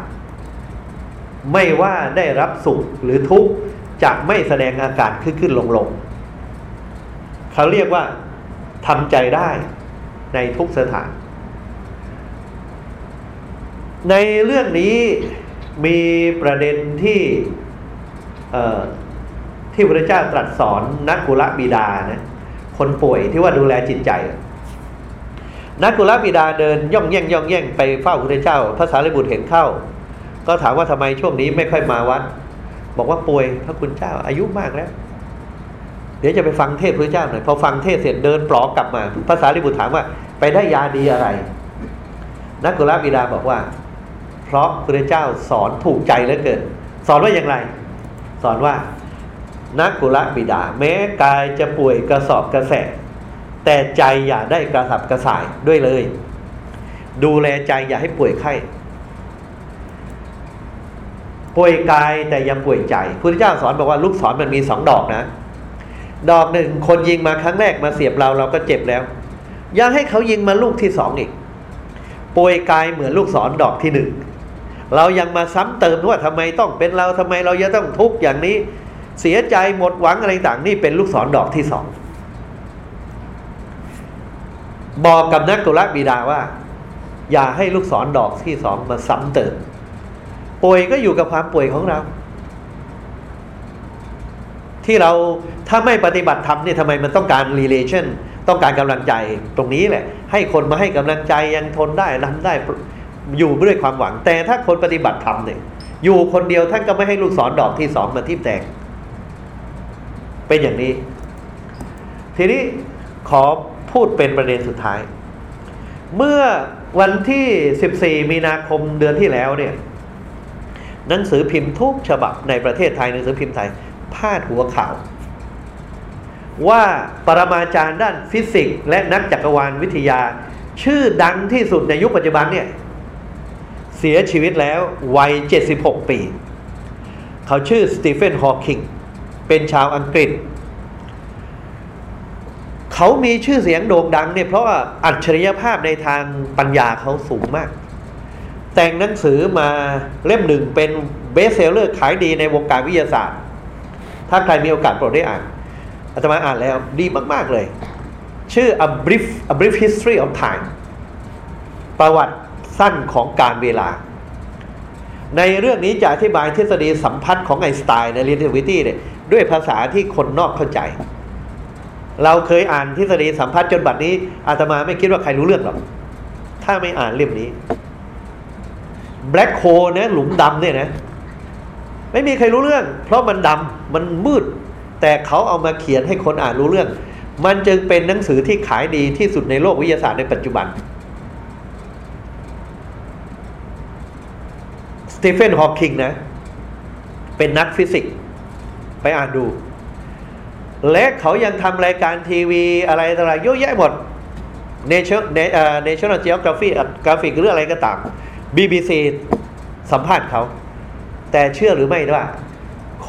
ไม่ว่าได้รับสุขหรือทุกข์จะไม่แสดงอาการขึ้นขึ้นลงลงเขาเรียกว่าทำใจได้ในทุกสถาน ในเรื่องนี้มีประเด็นที่ที่พระเจ้าตรัสสอนนักกุลบิดานะ คนป่วยที่ว่าดูแลจิตใจนักกุลบิดาเดินย่องแย่งย่องแย่งไปเฝ้าพระเจ้าพระสารีบุตรเห็นเข้า ก็ถามว่าทำไมช่วงนี้ไม่ค่อยมาวัด บอกว่าป่วยพระคุณเจ้าอายุมากแล้ว เดี๋ยวจะไปฟังเทศพระเจ้าหน่อยพอฟังเทศเสร็จเดินปลอกกลับมาภาษาลิบุตรถามว่าไปได้ยาดีอะไร นักกุลบิดาบอกว่า เพราะพระเจ้าสอนถูกใจเหลือเกิน สอนว่าอย่างไร สอนว่า นักกุลบิดา แม้กายจะป่วยกระสอบกระแสแต่ใจอย่าได้กระสับกระส่ายด้วยเลย ดูแลใจอย่าให้ป่วยไข้ ป่วยกายแต่ยังป่วยใจพระเจ้าสอนบอกว่าลูกศรมันมีสองดอกนะ ดอกหนึ่งคนยิงมาครั้งแรกมาเสียบเราเราก็เจ็บแล้ว ยังให้เขายิงมาลูกที่สองอีก ป่วยกายเหมือนลูกศรดอกที่หนึ่งเรายังมาซ้ำเติมว่าทำไมต้องเป็นเราทำไมเราจะต้องทุกข์อย่างนี้ เสียใจหมดหวังอะไรต่างนี่เป็นลูกศรดอกที่สองบอกกับนักตุลบิดาว่า อย่าให้ลูกศรดอกที่สองมาซ้ำเติมป่วยก็อยู่กับความป่วยของเรา ที่เราถ้าไม่ปฏิบัติธรรมเนี่ยทำไมมันต้องการ relation ต้องการกำลังใจตรงนี้แหละ ให้คนมาให้กำลังใจยังทนได้ทำได้อยู่ด้วยความหวัง แต่ถ้าคนปฏิบัติธรรมเนี่ยอยู่คนเดียวท่านก็ไม่ให้ลูกศรดอกที่สองมาทิ่มแตก เป็นอย่างนี้ ทีนี้ขอพูดเป็นประเด็นสุดท้าย เมื่อวันที่ 14 มีนาคมเดือนที่แล้วเนี่ย หนังสือพิมพ์ทุกฉบับในประเทศไทยหนังสือพิมพ์ไทยพาดหัวข่าว ว่าปรมาจารย์ด้านฟิสิกส์และนักจักรวาลวิทยา ชื่อดังที่สุดในยุคปัจจุบันเนี่ย เสียชีวิตแล้ววัย 76 ปี เขาชื่อสตีเฟนฮอว์กิง เป็นชาวอังกฤษ เขามีชื่อเสียงโด่งดังเนี่ยเพราะว่าอัจฉริยภาพในทางปัญญาเขาสูงมาก แต่งหนังสือมาเล่มหนึ่งเป็น bestseller ขายดีในวงการวิทยาศาสตร์ ถ้าใครมีโอกาสโปรดได้อ่านอาตมาอ่านแล้วดีมาก ๆ เลย ชื่อ a brief a brief history of time ประวัติสั้นของการเวลา ในเรื่องนี้จะอธิบายทฤษฎีสัมพัทธ์ของไอน์สไตน์ใน relativity เนี่ย ด้วยภาษาที่คนนอกเข้าใจ เราเคยอ่านทฤษฎีสัมพัทธ์จนบัดนี้อาตมาไม่คิดว่าใครรู้เรื่องหรอกถ้าไม่อ่านเล่มนี้ Black Hole นะหลุมดำเนี่ยนะ ไม่มีใครรู้เรื่อง เพราะมันดำมันมืด แต่เขาเอามาเขียนให้คนอ่านรู้เรื่อง มันจึงเป็นหนังสือที่ขายดีที่สุดในโลกวิทยาศาสตร์ในปัจจุบันสตีเฟนฮอว์กิงนะ เป็นนักฟิสิกส์ ไปอ่านดู และเขายังทำรายการทีวีอะไรต่างๆเยอะแยะหมด National National Geography กราฟิกหรืออะไรก็ตาม BBC สัมภาษณ์เขา แต่เชื่อหรือไม่ว่า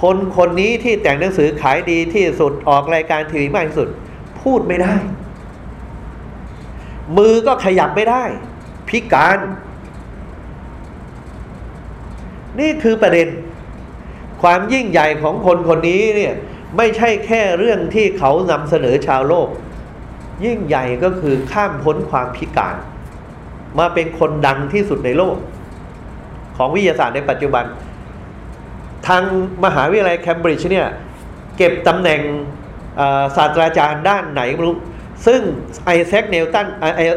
คนคนนี้ที่แต่งหนังสือขายดีที่สุดออกรายการทีวีมากที่สุด พูดไม่ได้ มือก็ขยับไม่ได้ พิการ นี่คือประเด็น ความยิ่งใหญ่ของคนคนนี้เนี่ยไม่ใช่แค่เรื่องที่เขานำเสนอชาวโลก ยิ่งใหญ่ก็คือข้ามพ้นความพิการ มาเป็นคนดังที่สุดในโลก ของวิทยาศาสตร์ในปัจจุบัน ทางมหาวิทยาลัยเคมบริดจ์เนี่ยเก็บตำแหน่งศาสตราจารย์ด้านไหนไม่รู้ซึ่งไอแซคนิวตัน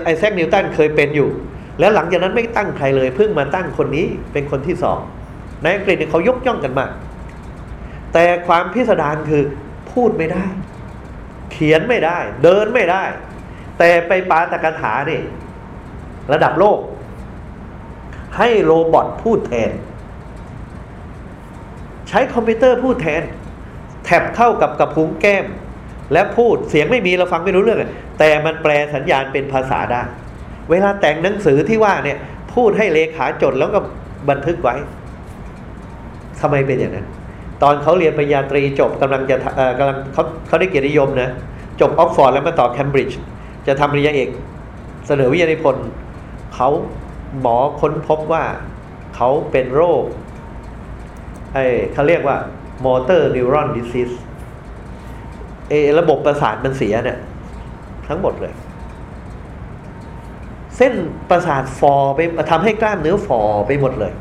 ไอแซคนิวตันเคยเป็นอยู่ แล้วหลังจากนั้นไม่ตั้งใครเลย เพิ่งมาตั้งคนนี้เป็นคนที่สองในอังกฤษเนี่ยเขายกย่องกันมาก แต่ความพิสดารคือพูดไม่ได้ เขียนไม่ได้ เดินไม่ได้ แต่ไปปาตกถานี่ ระดับโลก ให้โรบอทพูดแทน ใช้คอมพิวเตอร์พูดแทน แท็บเข้ากับกระพุ้งแก้ม และพูดเสียงไม่มีเราฟังไม่รู้เรื่อง แต่มันแปลสัญญาณเป็นภาษาได้ เวลาแต่งหนังสือที่ว่าเนี่ย พูดให้เลขาจดแล้วก็บันทึกไว้ทำไมเป็นอย่างนั้น ตอนเขาเรียนปริญญาตรีจบกำลังจะเออกำลังเขาเขาได้เกียรตินิยมนะจบออกฟอร์ดแล้วมาต่อเคมบริดจ์จะทำปริญญาเอก เสนอวิทยานิพนธ์เขาหมอค้นพบว่าเขาเป็นโรคไอ้เขาเรียกว่า motor neuron disease เอระบบประสาทมันเสียเนี่ยทั้งหมดเลย เส้นประสาทฟอไปทำให้กล้ามเนื้อฟอไปหมดเลย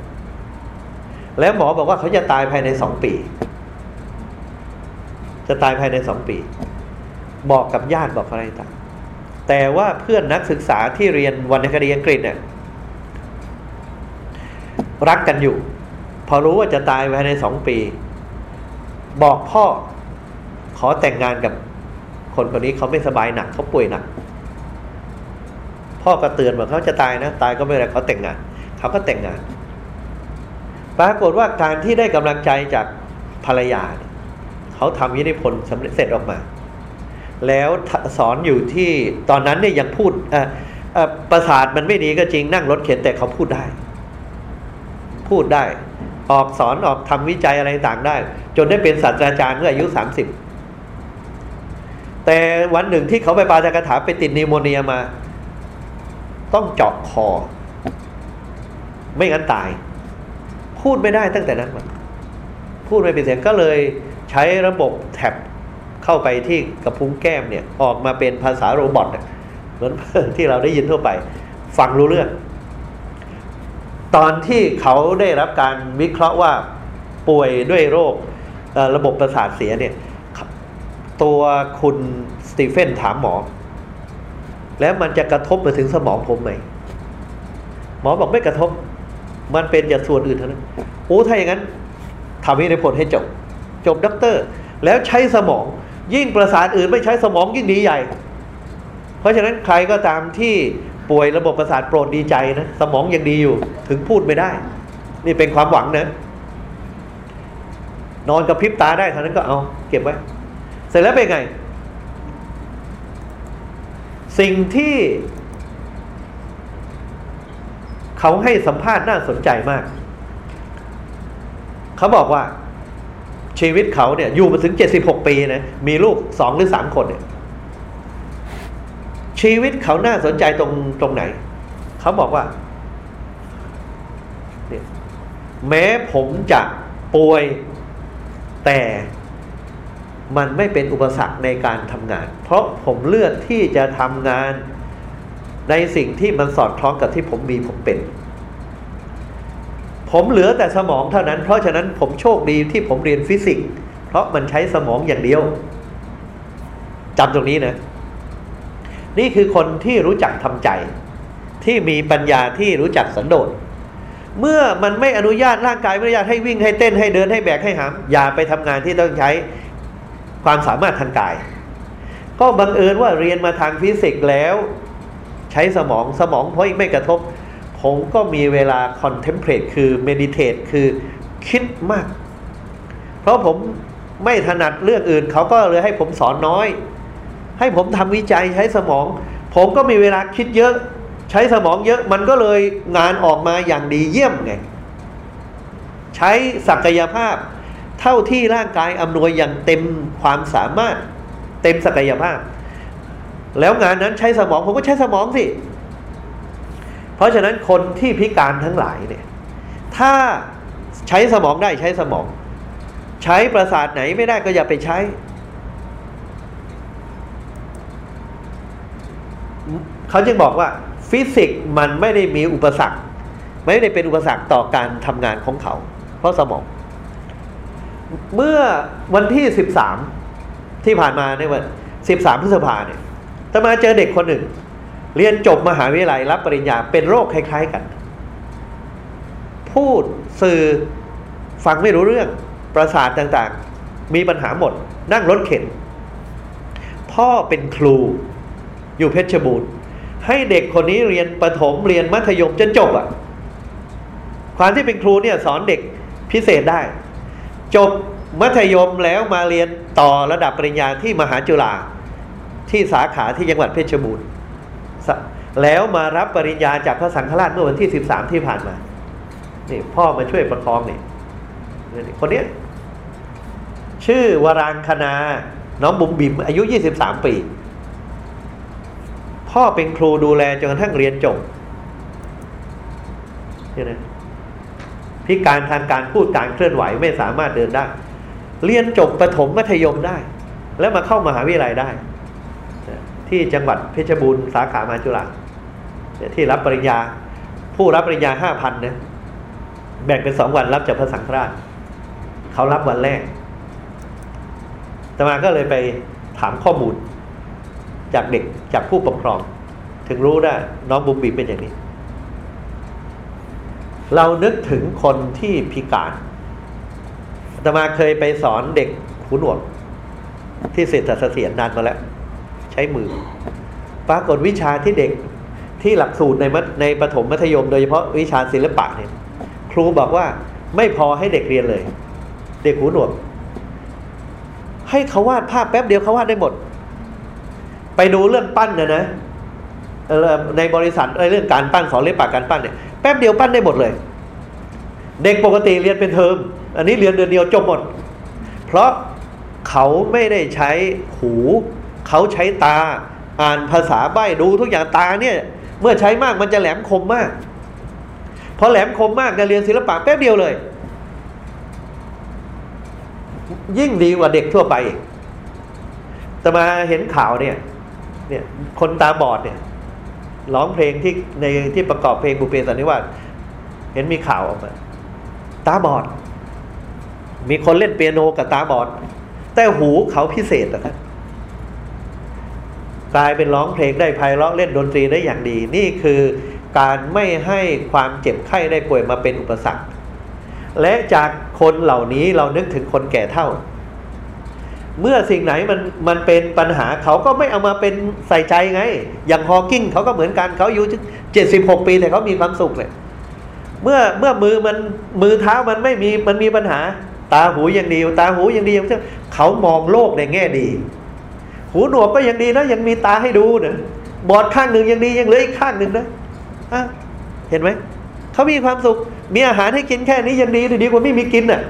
แล้วหมอบอกว่าเขาจะตายภายในสองปี จะตายภายในสองปี บอกกับญาติบอกอะไรต่างแต่ว่าเพื่อนนักศึกษาที่เรียนวรรณคดีอังกฤษเนี่ยรักกันอยู่ พอรู้ว่าจะตายภายในสองปี บอกพ่อขอแต่งงานกับคนคนนี้เขาไม่สบายหนักเขาป่วยหนัก พ่อก็เตือนว่าเขาจะตายนะ ตายก็ไม่เป็นไรเขาแต่งงาน เขาก็แต่งงาน ปรากฏว่าการที่ได้กำลังใจจากภรรยา เขาทำวินิพนธ์สำเร็จเสร็จออกมา แล้วสอนอยู่ที่ตอนนั้นเนี่ยยังพูดประสาทมันไม่ดีก็จริงนั่งรถเข็นแต่เขาพูดได้ พูดได้ ออกสอนออกทำวิจัยอะไรต่างได้ จนได้เป็นศาสตราจารย์เมื่ออายุสามสิบแต่วันหนึ่งที่เขาไปปาจากถาไปติดนิโมเนียมา ต้องเจาะคอ ไม่งั้นตาย พูดไม่ได้ตั้งแต่นั้นมาพูดไม่เป็นเสียงก็เลยใช้ระบบแท็บเข้าไปที่กระพุ้งแก้มเนี่ยออกมาเป็นภาษาโรบอทเหมือนที่เราได้ยินทั่วไป ฟังรู้เรื่อง ตอนที่เขาได้รับการวิเคราะห์ว่าป่วยด้วยโรคระบบประสาทเสียเนี่ยตัวคุณสตีเฟนถามหมอ แล้วมันจะกระทบมาถึงสมองผมไหมหมอบอกไม่กระทบ มันเป็นจากส่วนอื่นเท่านั้นโอ้ถ้าอย่างนั้นทำให้ได้ผลให้จบ จบด็อกเตอร์ แล้วใช้สมอง ยิ่งประสาทอื่นไม่ใช้สมองยิ่งดีใหญ่ เพราะฉะนั้นใครก็ตามที่ป่วยระบบประสาทโปรดดีใจนะสมองยังดีอยู่ ถึงพูดไม่ได้ นี่เป็นความหวังนะนอนกับพริบตาได้เท่านั้นก็เอาเก็บไว้ เสร็จแล้วเป็นไง สิ่งที่ เขาให้สัมภาษณ์น่าสนใจมาก เขาบอกว่า ชีวิตเขาเนี่ย อยู่มาถึงเจ็ดสิบหกปีนะมีลูกสองหรือสามคนเนี่ย ชีวิตเขาน่าสนใจตรงตรงไหน เขาบอกว่าเนี่ยแม้ผมจะป่วย แต่มันไม่เป็นอุปสรรคในการทำงาน เพราะผมเลือกที่จะทำงาน ในสิ่งที่มันสอดคล้องกับที่ผมมีผมเป็น ผมเหลือแต่สมองเท่านั้น เพราะฉะนั้นผมโชคดีที่ผมเรียนฟิสิกส์เพราะมันใช้สมองอย่างเดียวจำตรงนี้นะ นี่คือคนที่รู้จักทำใจ ที่มีปัญญาที่รู้จักสันโดษเมื่อมันไม่อนุญาตร่างกายไม่อนุญาตให้วิ่งให้เต้นให้เดินให้แบกให้หามอย่าไปทำงานที่ต้องใช้ความสามารถทางกาย ก็บังเอิญว่าเรียนมาทางฟิสิกส์แล้ว ใช้สมองสมองเพราะไม่กระทบ ผมก็มีเวลา contemplate คือ meditate คือคิดมาก เพราะผมไม่ถนัดเรื่องอื่น เขาก็เลยให้ผมสอนน้อย ให้ผมทำวิจัยใช้สมอง ผมก็มีเวลาคิดเยอะ ใช้สมองเยอะมันก็เลยงานออกมาอย่างดีเยี่ยมไงใช้ศักยภาพ เท่าที่ร่างกายอำนวยอย่างเต็มความสามารถ เต็มศักยภาพ แล้วงานนั้นใช้สมองผมก็ใช้สมองสิ เพราะฉะนั้นคนที่พิการทั้งหลายเนี่ย ถ้าใช้สมองได้ใช้สมอง ใช้ประสาทไหนไม่ได้ก็อย่าไปใช้ เขาจึงบอกว่าฟิสิกส์มันไม่ได้มีอุปสรรค ไม่ได้เป็นอุปสรรคต่อการทำงานของเขา เพราะสมอง เมื่อวันที่สิบสามที่ผ่านมาในวันสิบสามพฤษภาเนี่ย ตมาเจอเด็กคนหนึ่ง เรียนจบมหาวิทยาลัยรับปริญญาเป็นโรคคล้าย ๆกัน พูดสื่อฟังไม่รู้เรื่องประสาทต่างๆ มีปัญหาหมด นั่งรถเข็น พ่อเป็นครูอยู่เพชรบูรณ์ ให้เด็กคนนี้เรียนประถมเรียนมัธยมจนจบอะ่ะ ความที่เป็นครูเนี่ยสอนเด็กพิเศษได้ จบมัธยมแล้วมาเรียนต่อระดับปริญญาที่มหาจุฬา ที่สาขาที่จังหวัดเพชรบูรณ์แล้วมารับปริญญาจากพระสังฆราชเมื่อวันที่สิบสามที่ผ่านมา นี่พ่อมาช่วยประคองนี่คนนี้ชื่อวรางคณา น้องบุ๋มบิ๋มอายุยี่สิบสามปี พ่อเป็นครูดูแลจนกระทั่งเรียนจบนี่นะพิการทางการพูดการเคลื่อนไหวไม่สามารถเดินได้ เรียนจบประถมมัธยมได้ แล้วมาเข้ามหาวิทยาลัยได้ ที่จังหวัดเพชรบูรณ์สาขามาจุฬาที่รับปริญญา ผู้รับปริญญาห้าพันเนี่ยแบ่งเป็นสองวันรับจากพระสังฆราชเขารับวันแรกแต่มาก็เลยไปถามข้อมูล จากเด็กจากผู้ปกครอง ถึงรู้ได้น้องบุมบีเป็นอย่างนี้ เรานึกถึงคนที่พิการแต่มาเคยไปสอนเด็กหูหนวกที่เศรษฐเสียนนานมาแล้ว ช้มือ ปรากฏวิชาที่เด็กที่หลักสูตรในในประถมมัธยม โดยเฉพาะวิชาศิลปะเนี่ยครูบอกว่าไม่พอให้เด็กเรียนเลย เด็กหูหนวก ให้เขาวาดภาพแป๊บเดียวเขาวาดได้หมด ไปดูเรื่องปั้นนะนะในบริษัทเรื่องการปั้นสอนเล่นปากการปั้นเนี่ยแป๊บเดียวปั้นได้หมดเลย เด็กปกติเรียนเป็นเทอม อันนี้เรียนเดือนเดียวจบหมด เพราะเขาไม่ได้ใช้หู เขาใช้ตาอ่านภาษาใบ้ดูทุกอย่างตาเนี่ย เมื่อใช้มากมันจะแหลมคมมากพอแหลมคมมากจะเรียนศิลปะแป๊บเดียวเลย ยิ่งดีกว่าเด็กทั่วไปแต่มาเห็นข่าวเนี่ยเนี่ยคนตาบอดเนี่ยร้องเพลงที่ในที่ประกอบเพลงบุเปสันนิวาสเห็นมีข่าวออกมาตาบอด มีคนเล่นเปียโนกับตาบอด แต่หูเขาพิเศษนะครับ กลายเป็นร้องเพลงได้ไพเราะเล่นดนตรีได้อย่างดี นี่คือการไม่ให้ความเจ็บไข้ได้ป่วยมาเป็นอุปสรรค และจากคนเหล่านี้เรานึกถึงคนแก่เท่า เมื่อสิ่งไหนมันมันเป็นปัญหาเขาก็ไม่เอามาเป็นใส่ใจไง อย่างฮอกิ้งเขาก็เหมือนกันเขาอายุเจ็ดสิบหกปีแต่เขามีความสุขเลยเมื่อเมื่อมือมันมือเท้ามันไม่มีมันมีปัญหา ตาหูยังดี ตาหูยังดียังเขามองโลกในแง่ดี หูหนวกก็ยังดีนะ ยังมีตาให้ดูนะบอดข้างหนึ่งยังดียังเหลืออีกข้างหนึ่งนะเห็นไหมเขามีความสุข มีอาหารให้กินแค่นี้ยังดีดีกว่าไม่มีกินน่ะ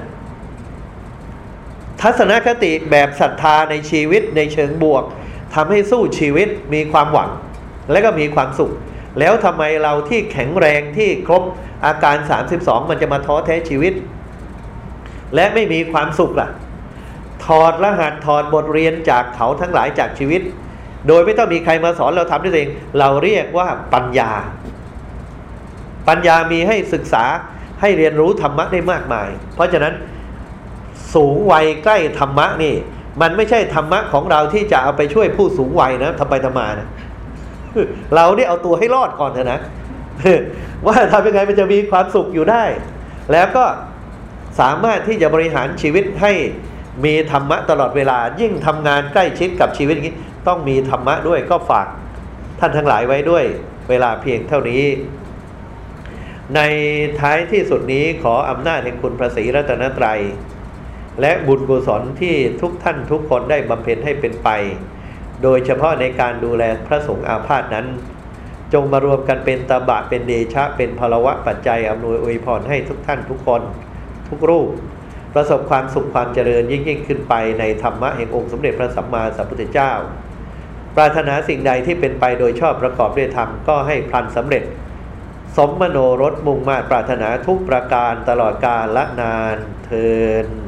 ทัศนคติแบบศรัทธาในชีวิตในเชิงบวกทำให้สู้ชีวิตมีความหวัง และก็มีความสุข แล้วทำไมเราที่แข็งแรงที่ครบอาการ 32 มันจะมาท้อแท้ชีวิต และไม่มีความสุขล่ะ ถอดรหัสถอดบทเรียนจากเขาทั้งหลายจากชีวิต โดยไม่ต้องมีใครมาสอนเราทำด้วยเอง เราเรียกว่าปัญญา ปัญญามีให้ศึกษาให้เรียนรู้ธรรมะได้มากมาย เพราะฉะนั้นสูงวัยใกล้ธรรมะนี่ มันไม่ใช่ธรรมะของเราที่จะเอาไปช่วยผู้สูงวัยนะทำไปทำมานะเราเนี่ยเอาตัวให้รอดก่อนเถอะนะว่าทำยังไงมันจะมีความสุขอยู่ได้ แล้วก็สามารถที่จะบริหารชีวิตให้ มีธรรมะตลอดเวลา ยิ่งทำงานใกล้ชิดกับชีวิตอย่างนี้ ต้องมีธรรมะด้วยก็ฝากท่านทั้งหลายไว้ด้วย เวลาเพียงเท่านี้ ในท้ายที่สุดนี้ขออำนาจแห่งคุณพระศรีรัตนตรัย และบุญกุศลที่ทุกท่านทุกคนได้บำเพ็ญให้เป็นไป โดยเฉพาะในการดูแลพระสงฆ์อาพาธนั้น จงมารวมกันเป็นตบะเป็นเดชะเป็นพลวะปัจจัยอำนวยอวยพรให้ทุกท่านทุกคน ทุกรูป ประสบความสุขความเจริญยิ่งยิ่งขึ้นไปในธรรมะแห่งองค์สมเด็จพระสัมมาสัมพุทธเจ้า ปรารถนาสิ่งใดที่เป็นไปโดยชอบประกอบด้วยธรรมก็ให้พลันสำเร็จ สมมโนรสมุ่งมาตรปรารถนาทุกประการตลอดกาลละนานเทิน